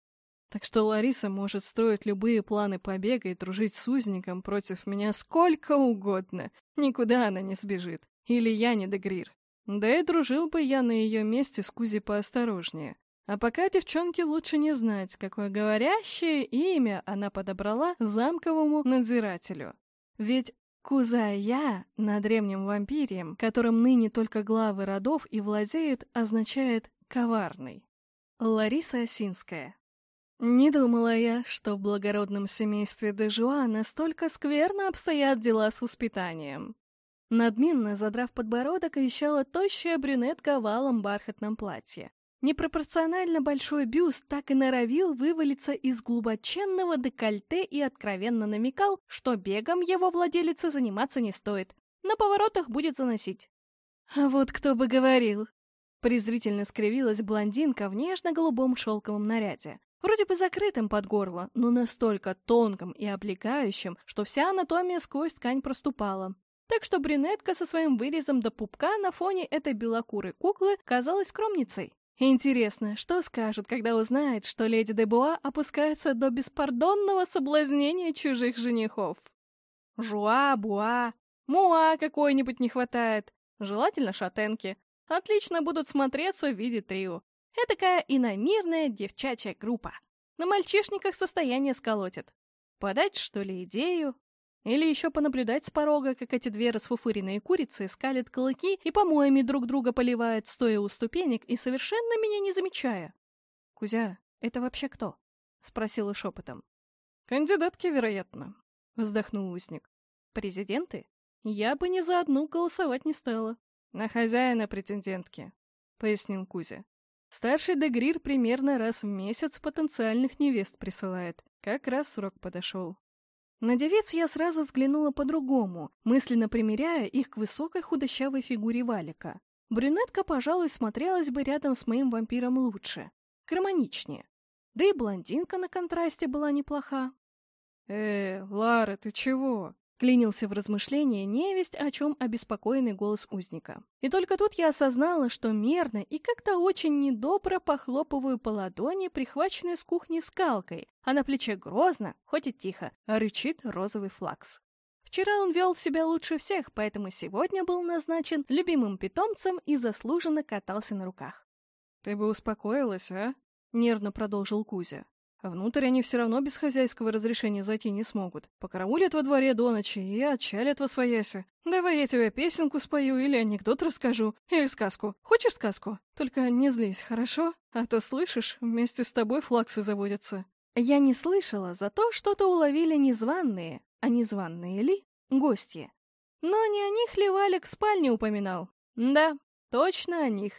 Так что Лариса может строить любые планы побега и дружить с узником против меня сколько угодно. Никуда она не сбежит. Или я не Дегрир. Да и дружил бы я на ее месте с Кузи поосторожнее. А пока девчонке лучше не знать, какое говорящее имя она подобрала замковому надзирателю. Ведь Кузая на древнем вампире, которым ныне только главы родов и владеют, означает «коварный». Лариса Осинская. Не думала я, что в благородном семействе Дежуа настолько скверно обстоят дела с воспитанием. Надменно, задрав подбородок, вещала тощая брюнетка в алом бархатном платье. Непропорционально большой бюст так и норовил вывалиться из глубоченного декольте и откровенно намекал, что бегом его владелице заниматься не стоит. На поворотах будет заносить. А вот кто бы говорил. Презрительно скривилась блондинка в нежно-голубом шелковом наряде. Вроде бы закрытым под горло, но настолько тонким и облегающим, что вся анатомия сквозь ткань проступала. Так что брюнетка со своим вырезом до пупка на фоне этой белокурой куклы казалась скромницей. Интересно, что скажет, когда узнает, что леди Дебуа опускается до беспардонного соблазнения чужих женихов? Жуа, буа, муа какой-нибудь не хватает. Желательно шатенки. Отлично будут смотреться в виде трио. Этакая иномирная девчачья группа. На мальчишниках состояние сколотит. Подать, что ли, идею? Или еще понаблюдать с порога, как эти две расфуфыренные курицы скалят клыки и помоями друг друга поливают, стоя у ступенек и совершенно меня не замечая. «Кузя, это вообще кто?» — спросила шепотом. «Кандидатки, вероятно», — вздохнул узник. «Президенты? Я бы ни за одну голосовать не стала. На хозяина претендентки», — пояснил Кузя. «Старший Дегрир примерно раз в месяц потенциальных невест присылает. Как раз срок подошел. На девиц я сразу взглянула по-другому, мысленно примеряя их к высокой худощавой фигуре Валика. Брюнетка, пожалуй, смотрелась бы рядом с моим вампиром лучше, гармоничнее. Да и блондинка на контрасте была неплоха. «Э, Лара, ты чего?» Клинился в размышления невесть, о чем обеспокоенный голос узника. И только тут я осознала, что мерно и как-то очень недобро похлопываю по ладони, прихваченной с кухни скалкой, а на плече грозно, хоть и тихо, рычит розовый флакс. Вчера он вел себя лучше всех, поэтому сегодня был назначен любимым питомцем и заслуженно катался на руках. «Ты бы успокоилась, а?» — нервно продолжил Кузя. Внутрь они все равно без хозяйского разрешения зайти не смогут. Покараулят во дворе до ночи и отчалят во свояси. Давай я тебе песенку спою или анекдот расскажу, или сказку. Хочешь сказку? Только не злись, хорошо? А то, слышишь, вместе с тобой флаксы заводятся. Я не слышала, зато что-то уловили незваные, а незваные ли — гости. Но не о них ли Валик в спальне упоминал? Да, точно о них.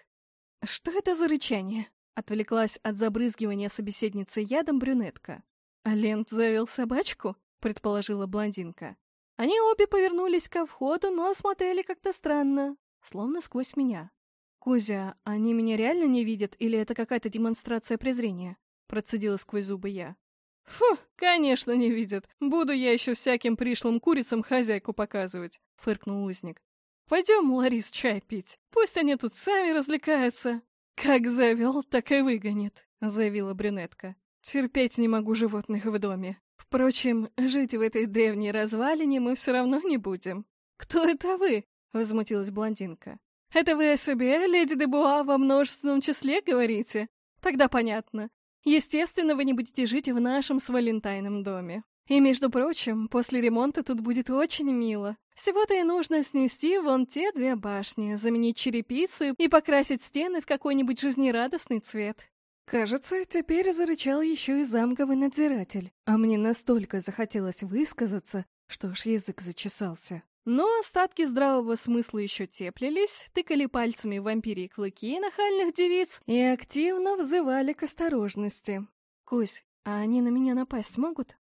Что это за рычание? Отвлеклась от забрызгивания собеседницы ядом брюнетка. «А Лент завел собачку?» — предположила блондинка. Они обе повернулись ко входу, но осмотрели как-то странно, словно сквозь меня. «Кузя, они меня реально не видят, или это какая-то демонстрация презрения?» — процедила сквозь зубы я. «Фу, конечно не видят. Буду я еще всяким пришлым курицам хозяйку показывать», — фыркнул узник. «Пойдем, Ларис, чай пить. Пусть они тут сами развлекаются». «Как завел, так и выгонит», — заявила брюнетка. «Терпеть не могу животных в доме. Впрочем, жить в этой древней развалине мы все равно не будем». «Кто это вы?» — возмутилась блондинка. «Это вы о себе, леди Дебуа, во множественном числе говорите? Тогда понятно. Естественно, вы не будете жить в нашем с Валентайном доме. И, между прочим, после ремонта тут будет очень мило. Всего-то и нужно снести вон те две башни, заменить черепицу и покрасить стены в какой-нибудь жизнерадостный цвет. Кажется, теперь зарычал еще и замковый надзиратель, а мне настолько захотелось высказаться, что аж язык зачесался. Но остатки здравого смысла еще теплились, тыкали пальцами вампирии клыки нахальных девиц и активно взывали к осторожности. «Кусь, а они на меня напасть могут?»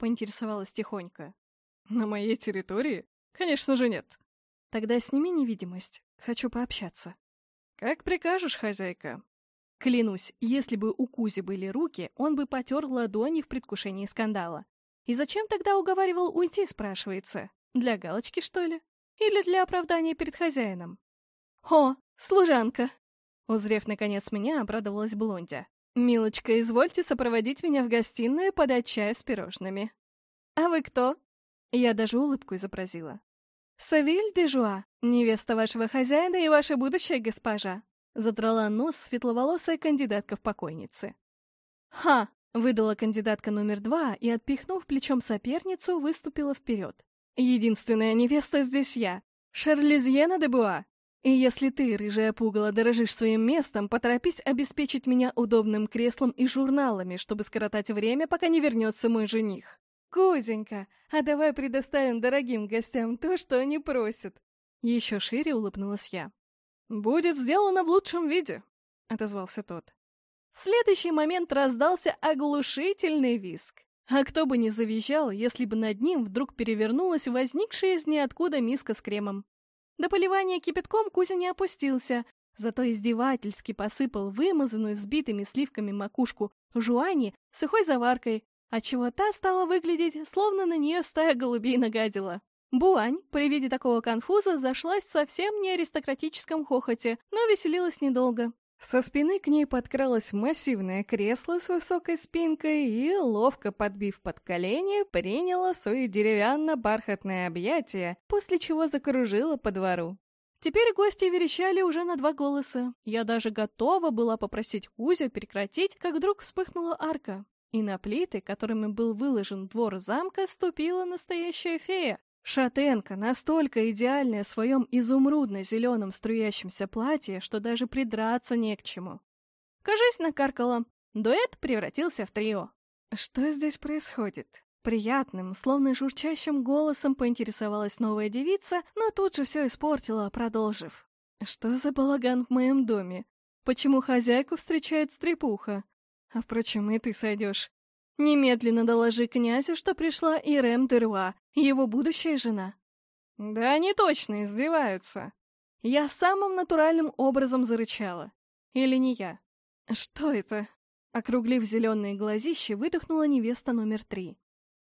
Поинтересовалась тихонько. «На моей территории? Конечно же нет». «Тогда сними невидимость. Хочу пообщаться». «Как прикажешь, хозяйка». Клянусь, если бы у Кузи были руки, он бы потер ладони в предвкушении скандала. И зачем тогда уговаривал уйти, спрашивается? Для галочки, что ли? Или для оправдания перед хозяином? «О, служанка!» Узрев, наконец, меня, обрадовалась Блондя. «Милочка, извольте сопроводить меня в гостиную подать чаю с пирожными». «А вы кто?» Я даже улыбку изобразила. «Савиль де Жуа, невеста вашего хозяина и ваша будущая госпожа», задрала нос светловолосая кандидатка в покойницы. «Ха!» — выдала кандидатка номер два и, отпихнув плечом соперницу, выступила вперед. «Единственная невеста здесь я, Шарлизьена де Буа. И если ты, рыжая пугало, дорожишь своим местом, поторопись обеспечить меня удобным креслом и журналами, чтобы скоротать время, пока не вернется мой жених. Кузенька, а давай предоставим дорогим гостям то, что они просят. Еще шире улыбнулась я. «Будет сделано в лучшем виде», — отозвался тот. В следующий момент раздался оглушительный виск. А кто бы не завизжал, если бы над ним вдруг перевернулась возникшая из ниоткуда миска с кремом. До поливания кипятком Кузя не опустился, зато издевательски посыпал вымазанную взбитыми сливками макушку жуани сухой заваркой, отчего та стала выглядеть, словно на нее стая голубей нагадила. Буань при виде такого конфуза зашлась совсем не аристократическом хохоте, но веселилась недолго. Со спины к ней подкралось массивное кресло с высокой спинкой и, ловко подбив под колени, приняла в свои деревянно-бархатные объятия, после чего закружила по двору. Теперь гости верещали уже на два голоса. Я даже готова была попросить Кузю прекратить, как вдруг вспыхнула арка. И на плиты, которыми был выложен двор замка, ступила настоящая фея. Шатенка настолько идеальная в своем изумрудно-зеленом струящемся платье, что даже придраться не к чему. Кажись, накаркала. Дуэт превратился в трио. Что здесь происходит? Приятным, словно журчащим голосом поинтересовалась новая девица, но тут же все испортила, продолжив. Что за балаган в моем доме? Почему хозяйку встречает стрепуха? А впрочем, и ты сойдешь. Немедленно доложи князю, что пришла Ирем Деруа, его будущая жена. Да они точно издеваются. Я самым натуральным образом зарычала. Или не я? Что это? Округлив зеленые глазища, выдохнула невеста номер три.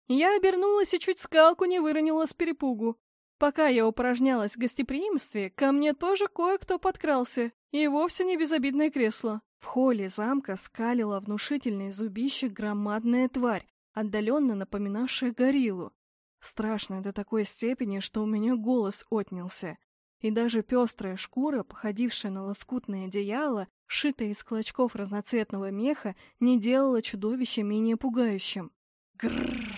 Я обернулась и чуть скалку не выронила с перепугу. Пока я упражнялась в гостеприимстве, ко мне тоже кое-кто подкрался, и вовсе не безобидное кресло. В холле замка скалила внушительное зубище громадная тварь, отдаленно напоминавшая гориллу. Страшная до такой степени, что у меня голос отнялся. И даже пестрая шкура, походившая на лоскутное одеяло, шитая из клочков разноцветного меха, не делала чудовище менее пугающим. Грррр!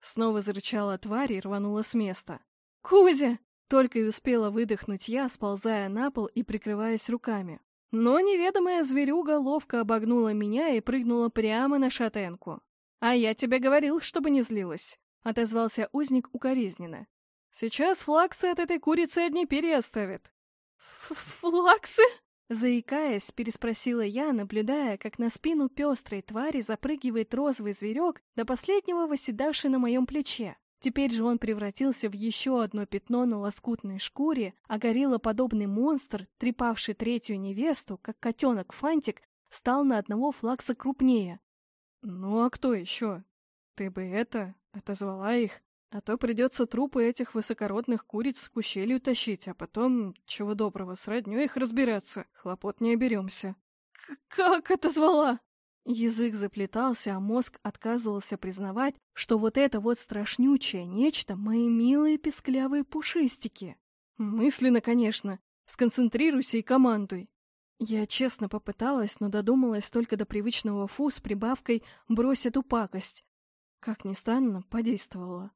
Снова зарычала тварь и рванула с места. «Кузя!» Только и успела выдохнуть я, сползая на пол и прикрываясь руками. Но неведомая зверюга ловко обогнула меня и прыгнула прямо на шатенку. «А я тебе говорил, чтобы не злилась», — отозвался узник укоризненно. «Сейчас флаксы от этой курицы одни перья оставят». «Флаксы?» Заикаясь, переспросила я, наблюдая, как на спину пестрой твари запрыгивает розовый зверек, до последнего восседавший на моем плече. Теперь же он превратился в еще одно пятно на лоскутной шкуре, а гориллоподобный монстр, трепавший третью невесту, как котенок Фантик, стал на одного флакса крупнее. «Ну а кто еще? Ты бы это, отозвала их, а то придется трупы этих высокородных куриц к ущелью тащить, а потом, чего доброго, с роднёй их разбираться, хлопот не оберемся». «Как отозвала?» Язык заплетался, а мозг отказывался признавать, что вот это вот страшнючее нечто — мои милые песклявые пушистики. Мысленно, конечно. Сконцентрируйся и командуй. Я честно попыталась, но додумалась только до привычного фу с прибавкой «брось эту пакость». Как ни странно, подействовало.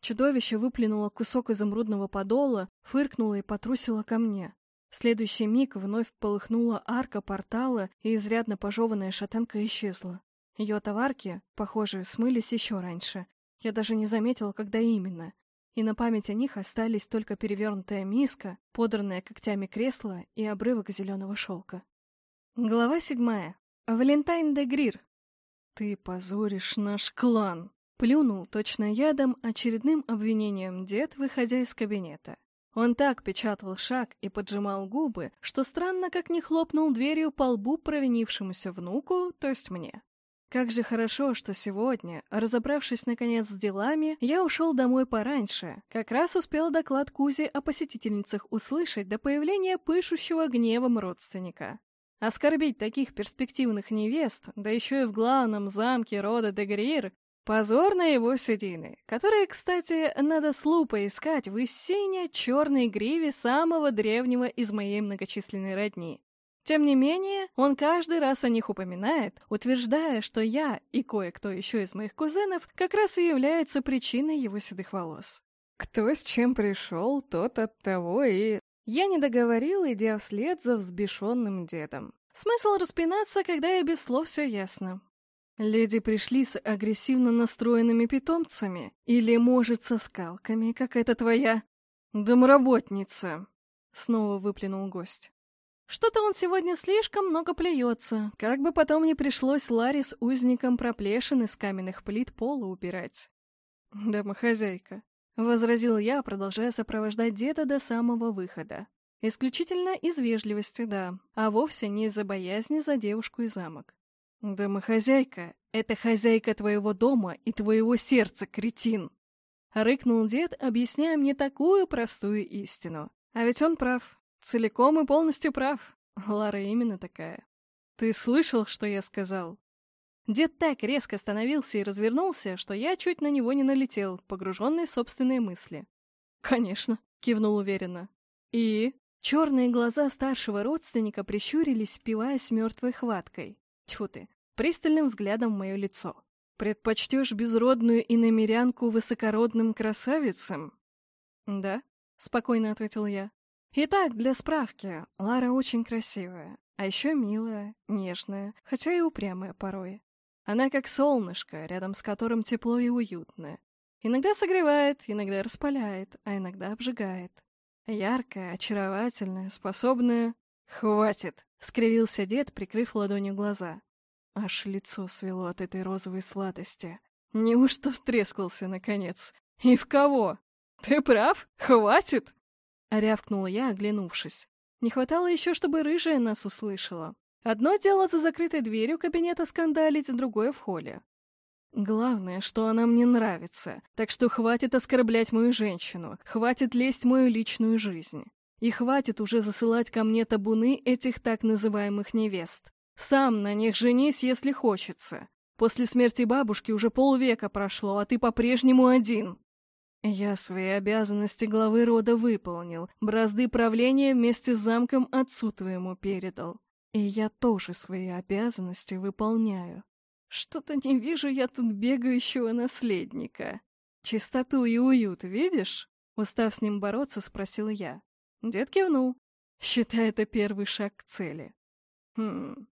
Чудовище выплюнуло кусок изумрудного подола, фыркнуло и потрусило ко мне. В следующий миг вновь полыхнула арка портала, и изрядно пожеванная шатенка исчезла. Ее товарки, похоже, смылись еще раньше. Я даже не заметила, когда именно. И на память о них остались только перевернутая миска, подранное когтями кресло и обрывок зеленого шелка. Глава седьмая. Валентайн де Грир. «Ты позоришь наш клан!» Плюнул точно ядом очередным обвинением дед, выходя из кабинета. Он так печатал шаг и поджимал губы, что странно, как не хлопнул дверью по лбу провинившемуся внуку, то есть мне. Как же хорошо, что сегодня, разобравшись наконец с делами, я ушел домой пораньше. Как раз успел доклад Кузи о посетительницах услышать до появления пышущего гневом родственника. Оскорбить таких перспективных невест, да еще и в главном замке рода Дегриир, позор на его седины, которые, кстати, надо с лупой искать в сине-черной гриве самого древнего из моей многочисленной родни. Тем не менее, он каждый раз о них упоминает, утверждая, что я и кое-кто еще из моих кузенов как раз и являются причиной его седых волос. Кто с чем пришел, тот от того и... Я не договорил, идя вслед за взбешенным дедом. Смысл распинаться, когда и без слов все ясно. Леди пришли с агрессивно настроенными питомцами? Или, может, со скалками, как эта твоя домработница? Снова выплюнул гость. Что-то он сегодня слишком много плюется, как бы потом не пришлось Ларе с узником проплешин из каменных плит пола убирать. «Домохозяйка», — возразил я, продолжая сопровождать деда до самого выхода. Исключительно из вежливости, да, а вовсе не из-за боязни за девушку и замок. «Домохозяйка — это хозяйка твоего дома и твоего сердца, кретин!» Рыкнул дед, объясняя мне такую простую истину. А ведь он прав. Целиком и полностью прав. Лара именно такая. Ты слышал, что я сказал? Дед так резко остановился и развернулся, что я чуть на него не налетел, погруженный в собственные мысли. «Конечно», — кивнул уверенно. «И?» Черные глаза старшего родственника прищурились, впиваясь мертвой хваткой. Тьфу ты, пристальным взглядом в мое лицо. «Предпочтешь безродную иномерянку высокородным красавицам?» «Да», — спокойно ответил я. Итак, для справки, Лара очень красивая, а еще милая, нежная, хотя и упрямая порой. Она как солнышко, рядом с которым тепло и уютно. Иногда согревает, иногда распаляет, а иногда обжигает. Яркая, очаровательная, способная... «Хватит!» — скривился дед, прикрыв ладонью глаза. Аж лицо свело от этой розовой сладости. Неужто втрескался, наконец? И в кого? Ты прав? Хватит? Рявкнула я, оглянувшись. Не хватало еще, чтобы рыжая нас услышала. Одно дело за закрытой дверью кабинета скандалить, другое в холле. Главное, что она мне нравится, так что хватит оскорблять мою женщину, хватит лезть в мою личную жизнь. И хватит уже засылать ко мне табуны этих так называемых невест. Сам на них женись, если хочется. После смерти бабушки уже полвека прошло, а ты по-прежнему один. Я свои обязанности главы рода выполнил, бразды правления вместе с замком отцу твоему передал. И я тоже свои обязанности выполняю. Что-то не вижу я тут бегающего наследника. Чистоту и уют видишь? Устав с ним бороться, спросил я. Дед кивнул, считая это первый шаг к цели. Хм.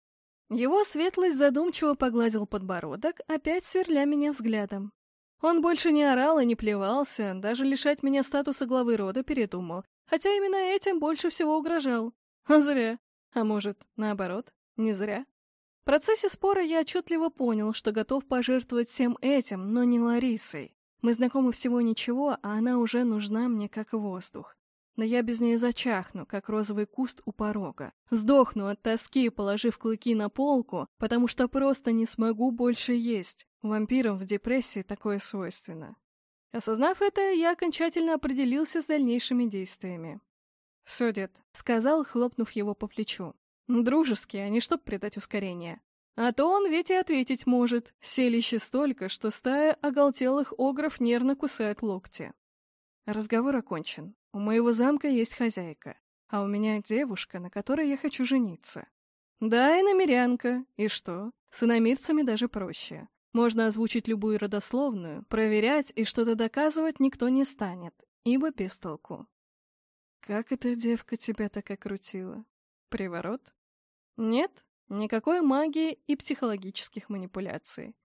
Его светлость задумчиво погладил подбородок, опять сверля меня взглядом. Он больше не орал и не плевался, даже лишать меня статуса главы рода передумал, хотя именно этим больше всего угрожал. А зря. А может, наоборот, не зря. В процессе спора я отчетливо понял, что готов пожертвовать всем этим, но не Ларисой. Мы знакомы всего ничего, а она уже нужна мне как воздух. Но я без нее зачахну, как розовый куст у порога. Сдохну от тоски, положив клыки на полку, потому что просто не смогу больше есть. Вампирам в депрессии такое свойственно. Осознав это, я окончательно определился с дальнейшими действиями. «Все, дед», — сказал, хлопнув его по плечу. «Дружески, а не чтоб придать ускорение. А то он ведь и ответить может. Селище столько, что стая оголтелых огров нервно кусает локти». Разговор окончен. У моего замка есть хозяйка, а у меня девушка, на которой я хочу жениться. Да, и намерянка. И что? С иномирцами даже проще. Можно озвучить любую родословную, проверять и что-то доказывать никто не станет, ибо без толку. Как эта девка тебя так окрутила? Приворот? Нет, никакой магии и психологических манипуляций.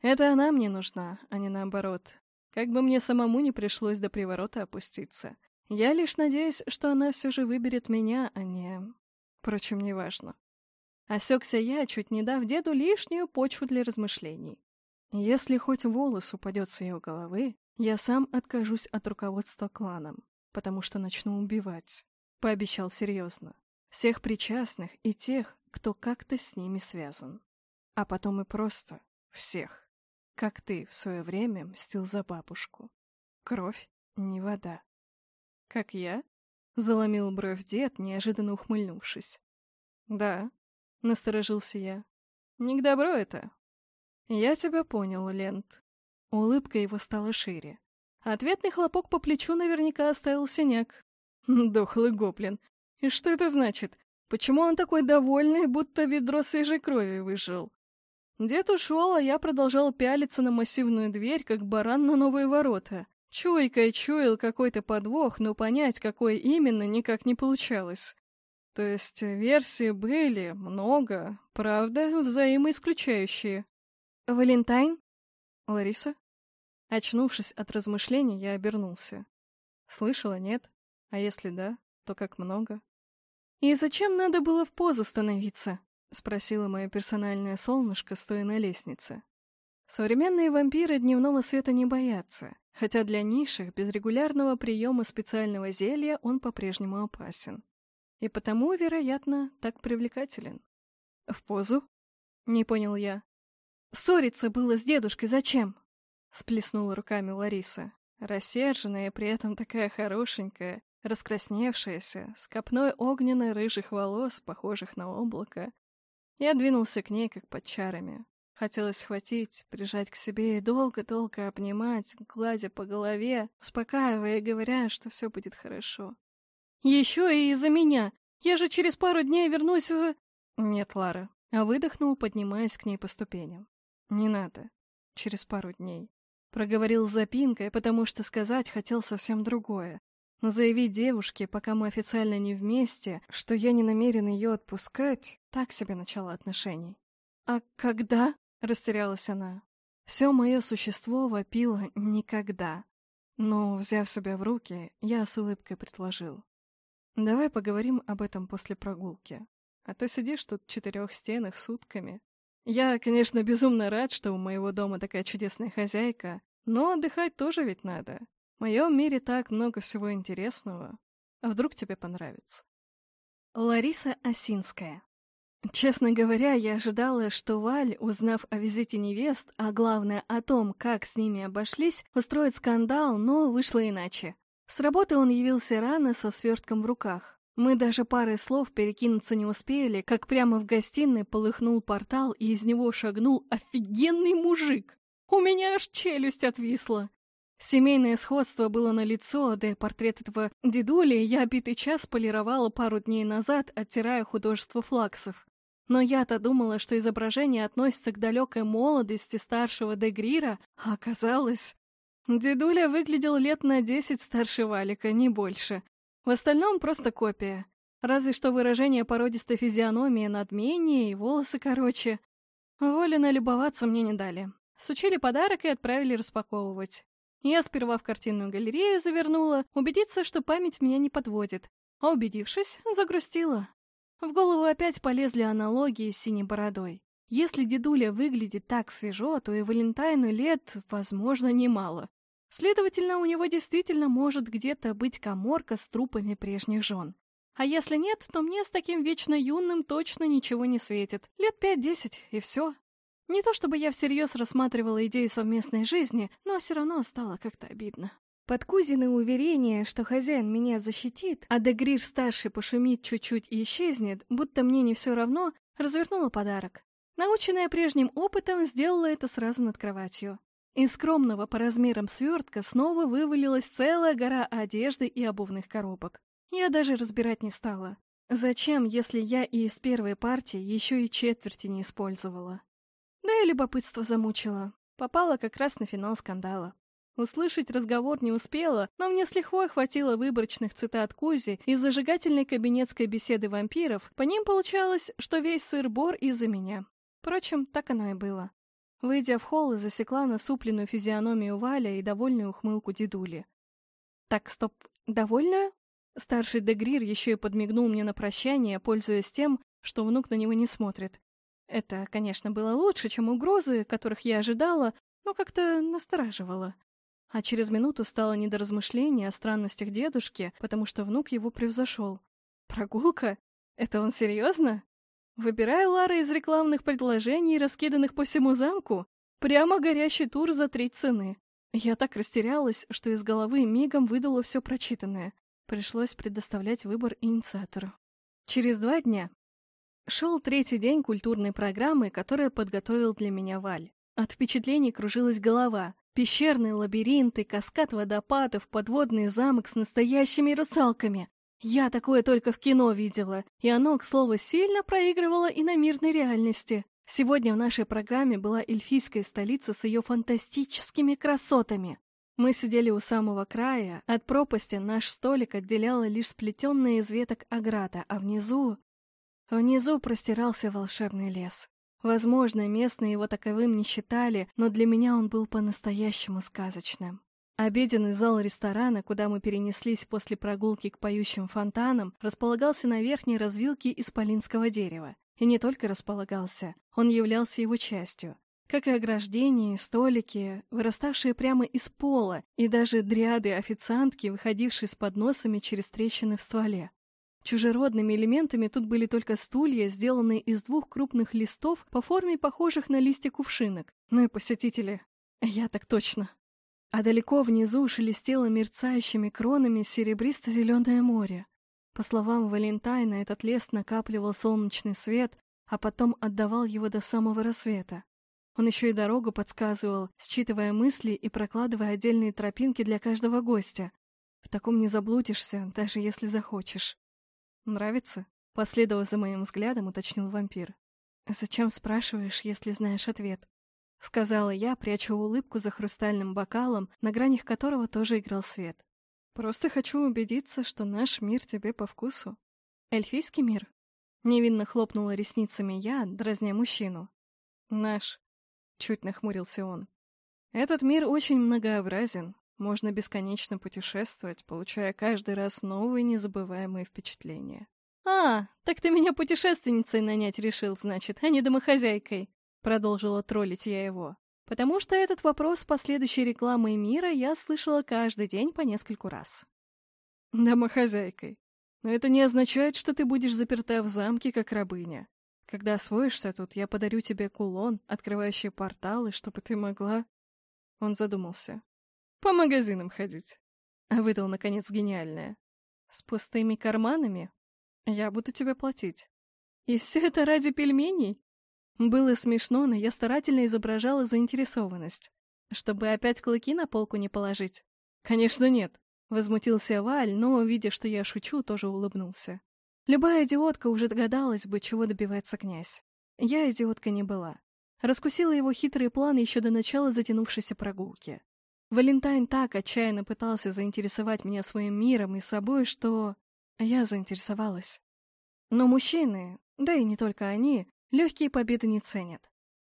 Это она мне нужна, а не наоборот. Как бы мне самому не пришлось до приворота опуститься. Я лишь надеюсь, что она все же выберет меня, а не... Впрочем, неважно. Осекся я, чуть не дав деду лишнюю почву для размышлений. Если хоть волос упадет с ее головы, я сам откажусь от руководства кланом. потому что начну убивать. Пообещал серьезно. Всех причастных и тех, кто как-то с ними связан. А потом и просто всех. Как ты в свое время мстил за бабушку. Кровь, не вода. Как я? Заломил бровь дед, неожиданно ухмыльнувшись. Да, насторожился я. Не к добру это. Я тебя понял, Лент. Улыбка его стала шире. Ответный хлопок по плечу наверняка оставил синяк. *laughs* Дохлый гоблин. И что это значит? Почему он такой довольный, будто ведро свежей крови выжил? Дед ушел, а я продолжал пялиться на массивную дверь, как баран на новые ворота. Чуйкой чуял какой-то подвох, но понять, какой именно, никак не получалось. То есть версии были много, правда, взаимоисключающие. «Валентайн?» «Лариса?» Очнувшись от размышлений, я обернулся. Слышала, нет? А если да, то как много? «И зачем надо было в позу становиться?» — спросила мое персональное солнышко, стоя на лестнице. Современные вампиры дневного света не боятся, хотя для низших без регулярного приема специального зелья он по-прежнему опасен. И потому, вероятно, так привлекателен. «В позу?» — не понял я. «Ссориться было с дедушкой зачем?» — сплеснула руками Лариса, рассерженная при этом такая хорошенькая, раскрасневшаяся, с копной огненной рыжих волос, похожих на облако. Я двинулся к ней, как под чарами. Хотелось схватить, прижать к себе и долго-долго обнимать, гладя по голове, успокаивая и говоря, что все будет хорошо. «Еще и из-за меня! Я же через пару дней вернусь в...» «Нет, Лара», а выдохнул, поднимаясь к ней по ступеням. «Не надо. Через пару дней». Проговорил запинкой, потому что сказать хотел совсем другое. Но заявить девушке, пока мы официально не вместе, что я не намерен ее отпускать, так себе начало отношений. «А когда?» — растерялась она. Все мое существо вопило «никогда». Но, взяв себя в руки, я с улыбкой предложил. «Давай поговорим об этом после прогулки. А то сидишь тут в четырех стенах сутками. Я, конечно, безумно рад, что у моего дома такая чудесная хозяйка, но отдыхать тоже ведь надо. В моем мире так много всего интересного. А вдруг тебе понравится? Лариса Осинская. Честно говоря, я ожидала, что Валь, узнав о визите невест, а главное о том, как с ними обошлись, устроит скандал, но вышло иначе. С работы он явился рано со свертком в руках. Мы даже пары слов перекинуться не успели, как прямо в гостиной полыхнул портал, и из него шагнул офигенный мужик. У меня аж челюсть отвисла. Семейное сходство было на лицо, да и портрет этого дедули я битый час полировала пару дней назад, оттирая художество флаксов. Но я-то думала, что изображение относится к далекой молодости старшего Дегрира, а оказалось... Дедуля выглядел лет на десять старше Валика, не больше. В остальном просто копия. Разве что выражение породистой физиономии надменнее и волосы короче. Воли налюбоваться мне не дали. Сучили подарок и отправили распаковывать. Я сперва в картинную галерею завернула, убедиться, что память меня не подводит, а убедившись, загрустила. В голову опять полезли аналогии с синей бородой. Если дедуля выглядит так свежо, то и Валентайну лет, возможно, немало. Следовательно, у него действительно может где-то быть коморка с трупами прежних жен. А если нет, то мне с таким вечно юным точно ничего не светит. Лет пять-десять, и все. Не то чтобы я всерьез рассматривала идею совместной жизни, но все равно стало как-то обидно. Под кузины уверение, что хозяин меня защитит, а Дегрир-старший пошумит чуть-чуть и исчезнет, будто мне не все равно, развернула подарок. Наученная прежним опытом, сделала это сразу над кроватью. Из скромного по размерам свертка снова вывалилась целая гора одежды и обувных коробок. Я даже разбирать не стала. Зачем, если я и из первой партии еще и четверти не использовала? Да и любопытство замучило. Попала как раз на финал скандала. Услышать разговор не успела, но мне с лихвой хватило выборочных цитат Кузи из зажигательной кабинетской беседы вампиров. По ним получалось, что весь сыр-бор из-за меня. Впрочем, так оно и было. Выйдя в холл, засекла насупленную физиономию Валя и довольную ухмылку дедули. «Так, стоп, довольная?» Старший Дегрир еще и подмигнул мне на прощание, пользуясь тем, что внук на него не смотрит. Это, конечно, было лучше, чем угрозы, которых я ожидала, но как-то настораживало. А через минуту стало не до размышлений о странностях дедушки, потому что внук его превзошел. Прогулка? Это он серьезно? Выбирая Лара из рекламных предложений, раскиданных по всему замку, прямо горящий тур за три цены. Я так растерялась, что из головы мигом выдало все прочитанное. Пришлось предоставлять выбор инициатору. Через два дня шел третий день культурной программы, которая подготовил для меня Валь. От впечатлений кружилась голова. Пещерные лабиринты, каскад водопадов, подводный замок с настоящими русалками. Я такое только в кино видела, и оно, к слову, сильно проигрывало и на мирной реальности. Сегодня в нашей программе была эльфийская столица с ее фантастическими красотами. Мы сидели у самого края, от пропасти наш столик отделяла лишь сплетенная из веток ограда, а внизу... Внизу простирался волшебный лес. Возможно, местные его таковым не считали, но для меня он был по-настоящему сказочным. Обеденный зал ресторана, куда мы перенеслись после прогулки к поющим фонтанам, располагался на верхней развилке из полинского дерева. И не только располагался, он являлся его частью. Как и ограждения, столики, выраставшие прямо из пола, и даже дриады-официантки, выходившие с подносами через трещины в стволе. Чужеродными элементами тут были только стулья, сделанные из двух крупных листов по форме похожих на листья кувшинок. Ну и посетители. Я так точно. А далеко внизу шелестело мерцающими кронами серебристо-зеленое море. По словам Валентайна, этот лес накапливал солнечный свет, а потом отдавал его до самого рассвета. Он еще и дорогу подсказывал, считывая мысли и прокладывая отдельные тропинки для каждого гостя. В таком не заблудишься, даже если захочешь. «Нравится?» — последовав за моим взглядом, уточнил вампир. «Зачем спрашиваешь, если знаешь ответ?» — сказала я, пряча улыбку за хрустальным бокалом, на гранях которого тоже играл свет. «Просто хочу убедиться, что наш мир тебе по вкусу». «Эльфийский мир?» Невинно хлопнула ресницами я, дразня мужчину. «Наш», — чуть нахмурился он. «Этот мир очень многообразен. Можно бесконечно путешествовать, получая каждый раз новые незабываемые впечатления». «А, так ты меня путешественницей нанять решил, значит, а не домохозяйкой?» Продолжила троллить я его. Потому что этот вопрос последующей рекламой мира я слышала каждый день по нескольку раз. Домохозяйкой. Но это не означает, что ты будешь заперта в замке, как рабыня. Когда освоишься тут, я подарю тебе кулон, открывающий порталы, чтобы ты могла...» Он задумался. «По магазинам ходить». Выдал, наконец, гениальное. «С пустыми карманами? Я буду тебе платить. И все это ради пельменей?» Было смешно, но я старательно изображала заинтересованность. Чтобы опять клыки на полку не положить? Конечно, нет. Возмутился Валь, но, видя, что я шучу, тоже улыбнулся. Любая идиотка уже догадалась бы, чего добивается князь. Я идиотка не была. Раскусила его хитрый план еще до начала затянувшейся прогулки. Валентайн так отчаянно пытался заинтересовать меня своим миром и собой, что я заинтересовалась. Но мужчины, да и не только они, легкие победы не ценят.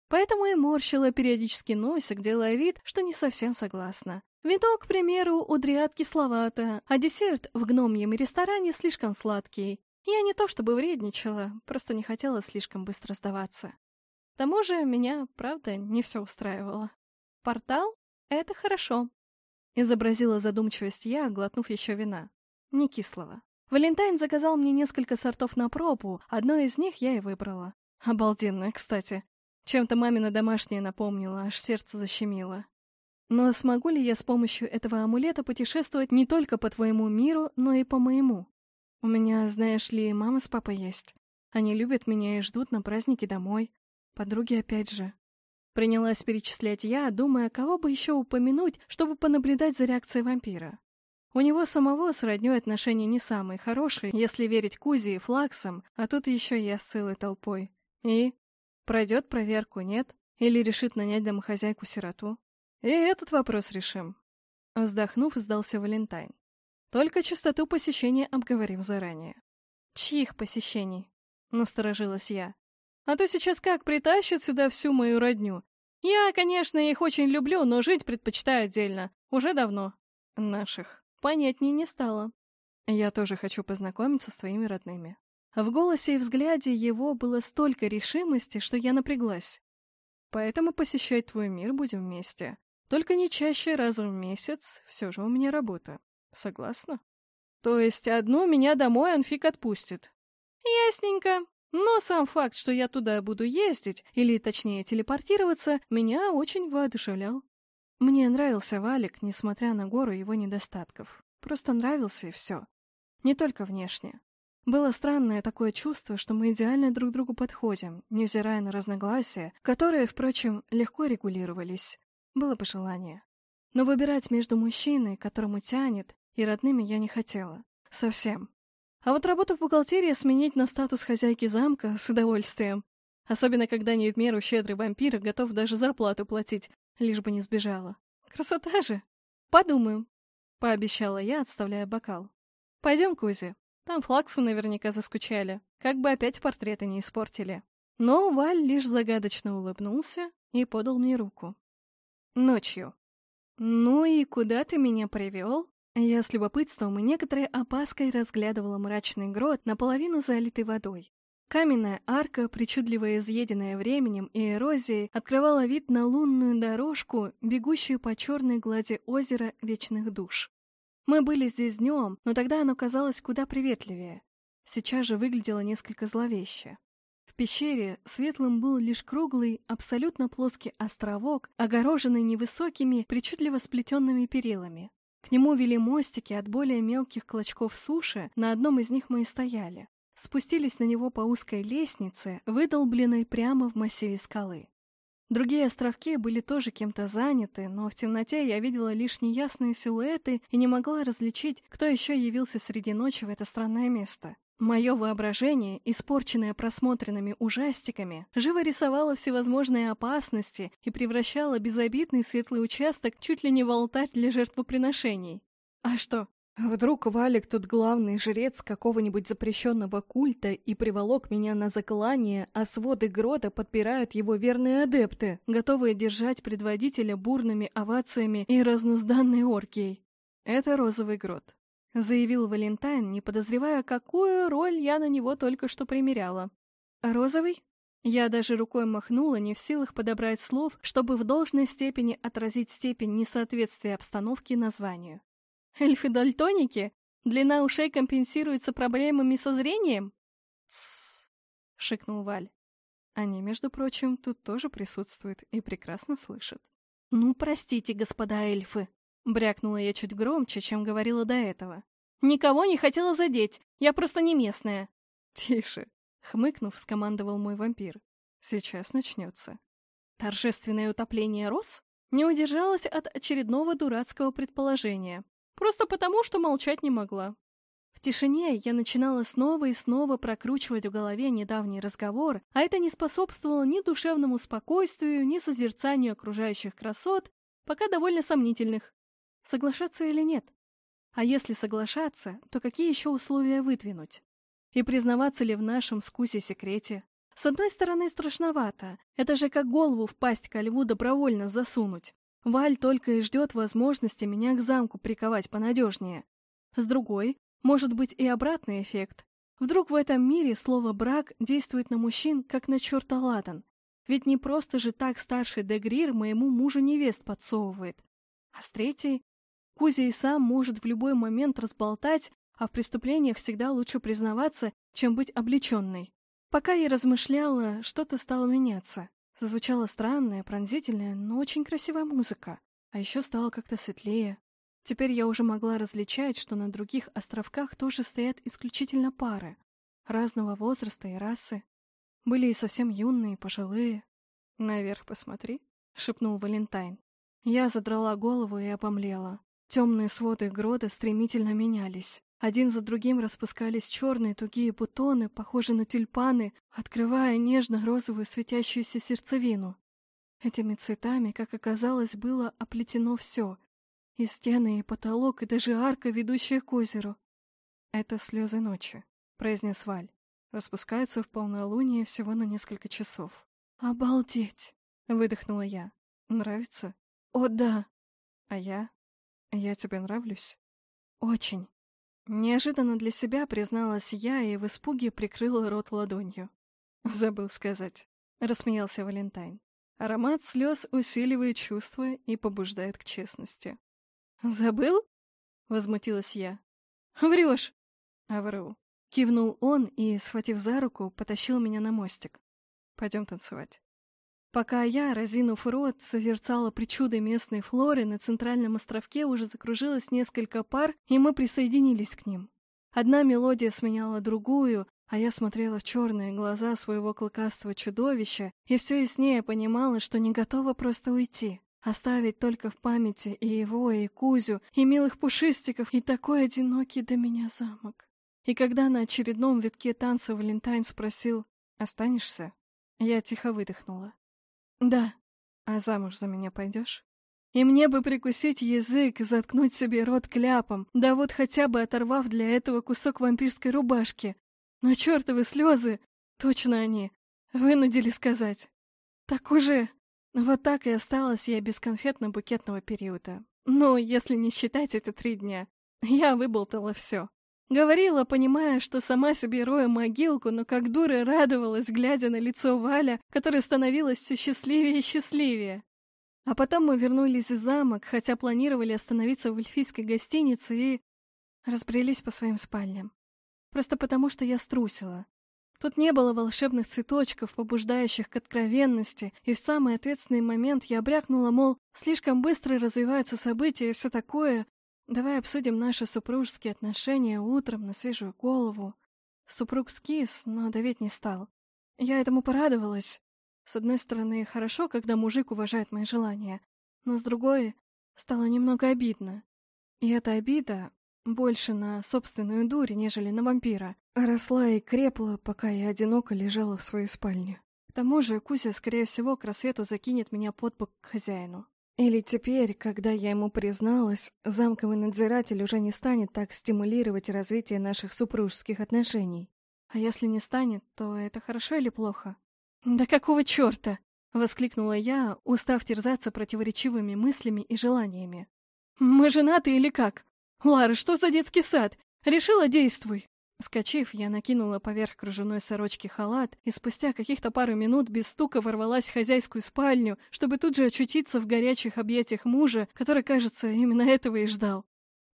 Поэтому и морщила периодически носик, делая вид, что не совсем согласна. Вино, к примеру, у дриад кисловато, а десерт в гномьем ресторане слишком сладкий. Я не то чтобы вредничала, просто не хотела слишком быстро сдаваться. К тому же меня, правда, не все устраивало. Портал — это хорошо. Изобразила задумчивость я, глотнув еще вина. Не кислого. Валентайн заказал мне несколько сортов на пробу, одно из них я и выбрала. Обалденное, кстати. Чем-то мамина домашняя напомнила, аж сердце защемило. Но смогу ли я с помощью этого амулета путешествовать не только по твоему миру, но и по моему? У меня, знаешь ли, мама с папой есть. Они любят меня и ждут на праздники домой. Подруги опять же. Принялась перечислять я, думая, кого бы еще упомянуть, чтобы понаблюдать за реакцией вампира. У него самого с роднёй отношения не самые хорошие, если верить Кузе и Флаксам, а тут еще я с целой толпой. И? Пройдет проверку, нет? Или решит нанять домохозяйку-сироту? И этот вопрос решим. Вздохнув, сдался Валентайн. Только частоту посещения обговорим заранее. Чьих посещений? Насторожилась я. А то сейчас как притащат сюда всю мою родню. Я, конечно, их очень люблю, но жить предпочитаю отдельно. Уже давно. Наших. Понятней не стало. Я тоже хочу познакомиться с твоими родными. В голосе и взгляде его было столько решимости, что я напряглась. Поэтому посещать твой мир будем вместе. Только не чаще раза в месяц, все же у меня работа. Согласна? То есть одну меня домой он фиг отпустит. Ясненько. Но сам факт, что я туда буду ездить, или точнее телепортироваться, меня очень воодушевлял. Мне нравился Валик, несмотря на гору его недостатков. Просто нравился и все. Не только внешне. Было странное такое чувство, что мы идеально друг другу подходим, невзирая на разногласия, которые, впрочем, легко регулировались. Было пожелание. Но выбирать между мужчиной, которому тянет, и родными я не хотела. Совсем. А вот работу в бухгалтерии сменить на статус хозяйки замка с удовольствием. Особенно, когда не в меру щедрый вампир готов даже зарплату платить, лишь бы не сбежала. Красота же! Подумаем, — пообещала я, отставляя бокал. Пойдем, Кузи. Там флаксы наверняка заскучали. Как бы опять портреты не испортили. Но Валь лишь загадочно улыбнулся и подал мне руку. Ночью. «Ну и куда ты меня привел?» Я с любопытством и некоторой опаской разглядывала мрачный грот, наполовину залитый водой. Каменная арка, причудливо изъеденная временем и эрозией, открывала вид на лунную дорожку, бегущую по черной глади озера Вечных Душ. Мы были здесь днем, но тогда оно казалось куда приветливее. Сейчас же выглядело несколько зловеще. В пещере светлым был лишь круглый, абсолютно плоский островок, огороженный невысокими, причудливо сплетенными перилами. К нему вели мостики от более мелких клочков суши, на одном из них мы и стояли. Спустились на него по узкой лестнице, выдолбленной прямо в массиве скалы. Другие островки были тоже кем-то заняты, но в темноте я видела лишь неясные силуэты и не могла различить, кто еще явился среди ночи в это странное место. Мое воображение, испорченное просмотренными ужастиками, живо рисовало всевозможные опасности и превращало безобидный светлый участок чуть ли не в алтарь для жертвоприношений. А что, вдруг Валик тут главный жрец какого-нибудь запрещенного культа и приволок меня на заклание, а своды грота подпирают его верные адепты, готовые держать предводителя бурными овациями и разнузданной оркией. Это розовый грот. — заявил Валентайн, не подозревая, какую роль я на него только что примеряла. «Розовый?» Я даже рукой махнула, не в силах подобрать слов, чтобы в должной степени отразить степень несоответствия обстановки названию. «Эльфы-дальтоники? Длина ушей компенсируется проблемами со зрением?» «Тссс», — шикнул Валь. Они, между прочим, тут тоже присутствуют и прекрасно слышат. «Ну, простите, господа эльфы», Брякнула я чуть громче, чем говорила до этого. «Никого не хотела задеть, я просто не местная». «Тише», — хмыкнув, скомандовал мой вампир. «Сейчас начнется». Торжественное утопление роз не удержалась от очередного дурацкого предположения. Просто потому, что молчать не могла. В тишине я начинала снова и снова прокручивать в голове недавний разговор, а это не способствовало ни душевному спокойствию, ни созерцанию окружающих красот, пока довольно сомнительных. Соглашаться или нет? А если соглашаться, то какие еще условия выдвинуть? И признаваться ли в нашем скусе секрете? С одной стороны, страшновато. Это же как голову в пасть ко льву добровольно засунуть. Валь только и ждет возможности меня к замку приковать понадежнее. С другой, может быть и обратный эффект. Вдруг в этом мире слово «брак» действует на мужчин, как на черта ладан. Ведь не просто же так старший Дегрир моему мужу невест подсовывает. А с третьей, Кузя и сам может в любой момент разболтать, а в преступлениях всегда лучше признаваться, чем быть облеченной. Пока я размышляла, что-то стало меняться. Зазвучала странная, пронзительная, но очень красивая музыка. А еще стало как-то светлее. Теперь я уже могла различать, что на других островках тоже стоят исключительно пары. Разного возраста и расы. Были и совсем юные, и пожилые. «Наверх посмотри», — шепнул Валентайн. Я задрала голову и обомлела. Темные своды грода стремительно менялись. Один за другим распускались черные тугие бутоны, похожие на тюльпаны, открывая нежно-розовую светящуюся сердцевину. Этими цветами, как оказалось, было оплетено все. И стены, и потолок, и даже арка, ведущая к озеру. «Это слезы ночи», — произнес Валь. Распускаются в полнолуние всего на несколько часов. «Обалдеть!» — выдохнула я. «Нравится?» «О, да!» А я «Я тебе нравлюсь?» «Очень». Неожиданно для себя призналась я и в испуге прикрыла рот ладонью. «Забыл сказать», — рассмеялся Валентайн. Аромат слез усиливает чувства и побуждает к честности. «Забыл?» — возмутилась я. «Врешь!» «А вру». Кивнул он и, схватив за руку, потащил меня на мостик. «Пойдем танцевать». Пока я, разинув рот, созерцала причуды местной флоры, на центральном островке уже закружилось несколько пар, и мы присоединились к ним. Одна мелодия сменяла другую, а я смотрела в черные глаза своего клыкастого чудовища и все яснее понимала, что не готова просто уйти. Оставить только в памяти и его, и Кузю, и милых пушистиков, и такой одинокий до меня замок. И когда на очередном витке танца Валентайн спросил «Останешься?», я тихо выдохнула. «Да. А замуж за меня пойдешь?» И мне бы прикусить язык, заткнуть себе рот кляпом, да вот хотя бы оторвав для этого кусок вампирской рубашки. Но чертовы слезы, точно они, вынудили сказать. Так уже. Вот так и осталась я без конфетно-букетного периода. Ну, если не считать эти три дня. Я выболтала все. Говорила, понимая, что сама себе рою могилку, но как дура радовалась, глядя на лицо Валя, которое становилось все счастливее и счастливее. А потом мы вернулись в замок, хотя планировали остановиться в эльфийской гостинице и... разбрелись по своим спальням. Просто потому, что я струсила. Тут не было волшебных цветочков, побуждающих к откровенности, и в самый ответственный момент я обрякнула, мол, слишком быстро развиваются события и все такое, Давай обсудим наши супружеские отношения утром на свежую голову. Супруг скис, но давить не стал. Я этому порадовалась. С одной стороны, хорошо, когда мужик уважает мои желания, но с другой, стало немного обидно. И эта обида больше на собственную дурь, нежели на вампира, росла и крепла, пока я одиноко лежала в своей спальне. К тому же Кузя, скорее всего, к рассвету закинет меня под бок к хозяину. Или теперь, когда я ему призналась, замковый надзиратель уже не станет так стимулировать развитие наших супружеских отношений. А если не станет, то это хорошо или плохо? «Да какого черта?» — воскликнула я, устав терзаться противоречивыми мыслями и желаниями. «Мы женаты или как? Лара, что за детский сад? Решила, действуй!» Вскочив, я накинула поверх кружевной сорочки халат и спустя каких-то пару минут без стука ворвалась в хозяйскую спальню, чтобы тут же очутиться в горячих объятиях мужа, который, кажется, именно этого и ждал.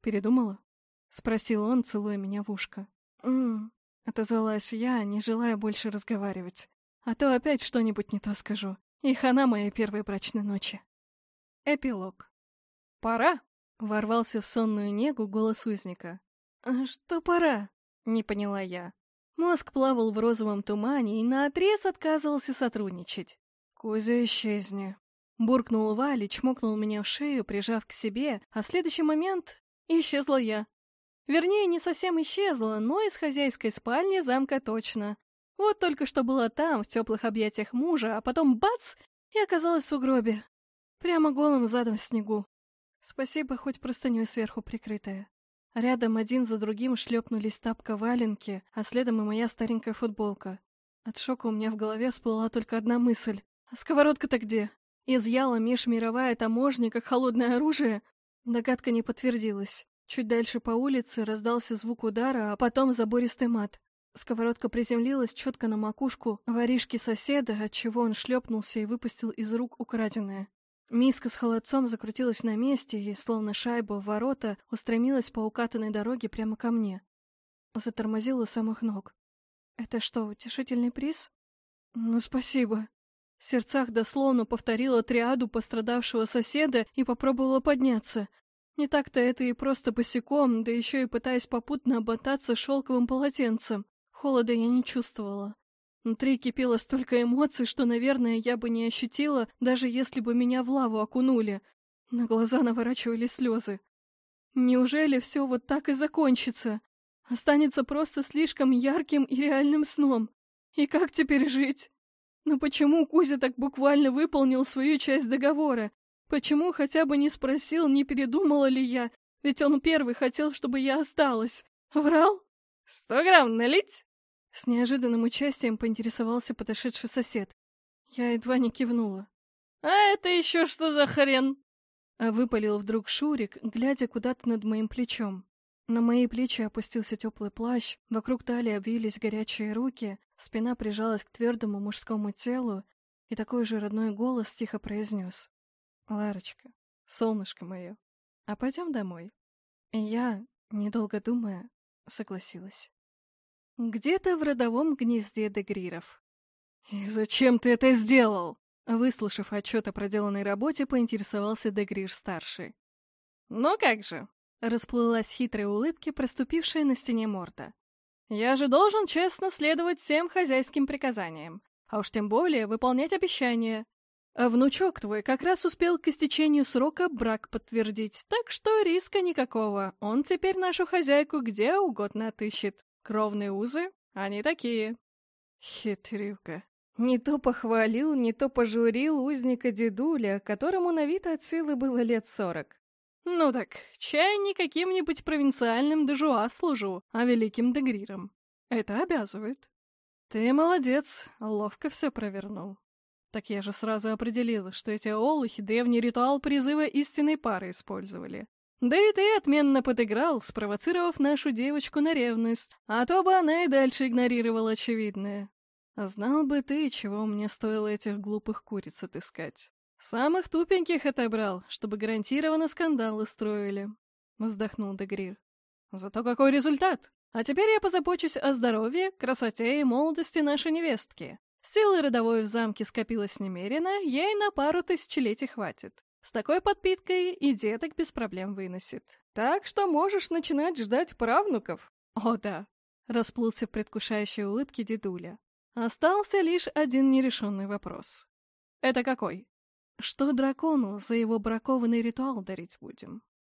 «Передумала?» — спросил он, целуя меня в ушко. «М-м-м», отозвалась я, не желая больше разговаривать. «А то опять что-нибудь не то скажу. И хана моей первой брачной ночи». Эпилог. «Пора!» — ворвался в сонную негу голос узника. «А «Что пора?» Не поняла я. Мозг плавал в розовом тумане и наотрез отказывался сотрудничать. «Кузя, исчезни!» Буркнул Валя, чмокнул меня в шею, прижав к себе, а в следующий момент исчезла я. Вернее, не совсем исчезла, но из хозяйской спальни замка точно. Вот только что была там, в теплых объятиях мужа, а потом бац! И оказалась в сугробе. Прямо голым задом в снегу. Спасибо, хоть простыней сверху прикрытая. Рядом один за другим шлепнулись тапка-валенки, а следом и моя старенькая футболка. От шока у меня в голове всплыла только одна мысль. А сковородка-то где? Изъяла межмировая таможня как холодное оружие? Догадка не подтвердилась. Чуть дальше по улице раздался звук удара, а потом забористый мат. Сковородка приземлилась четко на макушку воришки соседа, отчего он шлепнулся и выпустил из рук украденное. Миска с холодцом закрутилась на месте и, словно шайба в ворота, устремилась по укатанной дороге прямо ко мне. Затормозила у самых ног. «Это что, утешительный приз?» «Ну, спасибо». В сердцах дословно повторила триаду пострадавшего соседа и попробовала подняться. Не так-то это и просто босиком, да еще и пытаясь попутно обмотаться шелковым полотенцем. Холода я не чувствовала. Внутри кипело столько эмоций, что, наверное, я бы не ощутила, даже если бы меня в лаву окунули. На глаза наворачивали слезы. Неужели все вот так и закончится? Останется просто слишком ярким и реальным сном. И как теперь жить? Но почему Кузя так буквально выполнил свою часть договора? Почему хотя бы не спросил, не передумала ли я? Ведь он первый хотел, чтобы я осталась. Врал? «Сто грамм налить?» С неожиданным участием поинтересовался подошедший сосед. Я едва не кивнула. «А это еще что за хрен?» А выпалил вдруг Шурик, глядя куда-то над моим плечом. На мои плечи опустился теплый плащ, вокруг талии обвились горячие руки, спина прижалась к твердому мужскому телу, и такой же родной голос тихо произнес. «Ларочка, солнышко мое, а пойдем домой?» И я, недолго думая, согласилась. Где-то в родовом гнезде Дегриров. «И зачем ты это сделал?» Выслушав отчет о проделанной работе, поинтересовался Дегрир-старший. «Ну как же?» — расплылась хитрой улыбки, проступившая на стене морда. «Я же должен честно следовать всем хозяйским приказаниям, а уж тем более выполнять обещания. А внучок твой как раз успел к истечению срока брак подтвердить, так что риска никакого, он теперь нашу хозяйку где угодно отыщет. Кровные узы, они такие». Хитрюка. Не то похвалил, не то пожурил узника дедуля, которому на вид от силы было лет сорок. Ну так, чай не каким-нибудь провинциальным дежуа служу, а великим дегриром. Это обязывает. Ты молодец, ловко все провернул. Так я же сразу определила, что эти олухи древний ритуал призыва истинной пары использовали. Да и ты отменно подыграл, спровоцировав нашу девочку на ревность, а то бы она и дальше игнорировала очевидное. Знал бы ты, чего мне стоило этих глупых куриц отыскать. Самых тупеньких отобрал, чтобы гарантированно скандалы строили. Вздохнул Дегрир. Зато какой результат! А теперь я позабочусь о здоровье, красоте и молодости нашей невестки. Силы родовой в замке скопилось немерено, ей на пару тысячелетий хватит. С такой подпиткой и деток без проблем выносит. Так что можешь начинать ждать правнуков. О да, расплылся в предвкушающей улыбке дедуля. Остался лишь один нерешенный вопрос. Это какой? Что дракону за его бракованный ритуал дарить будем?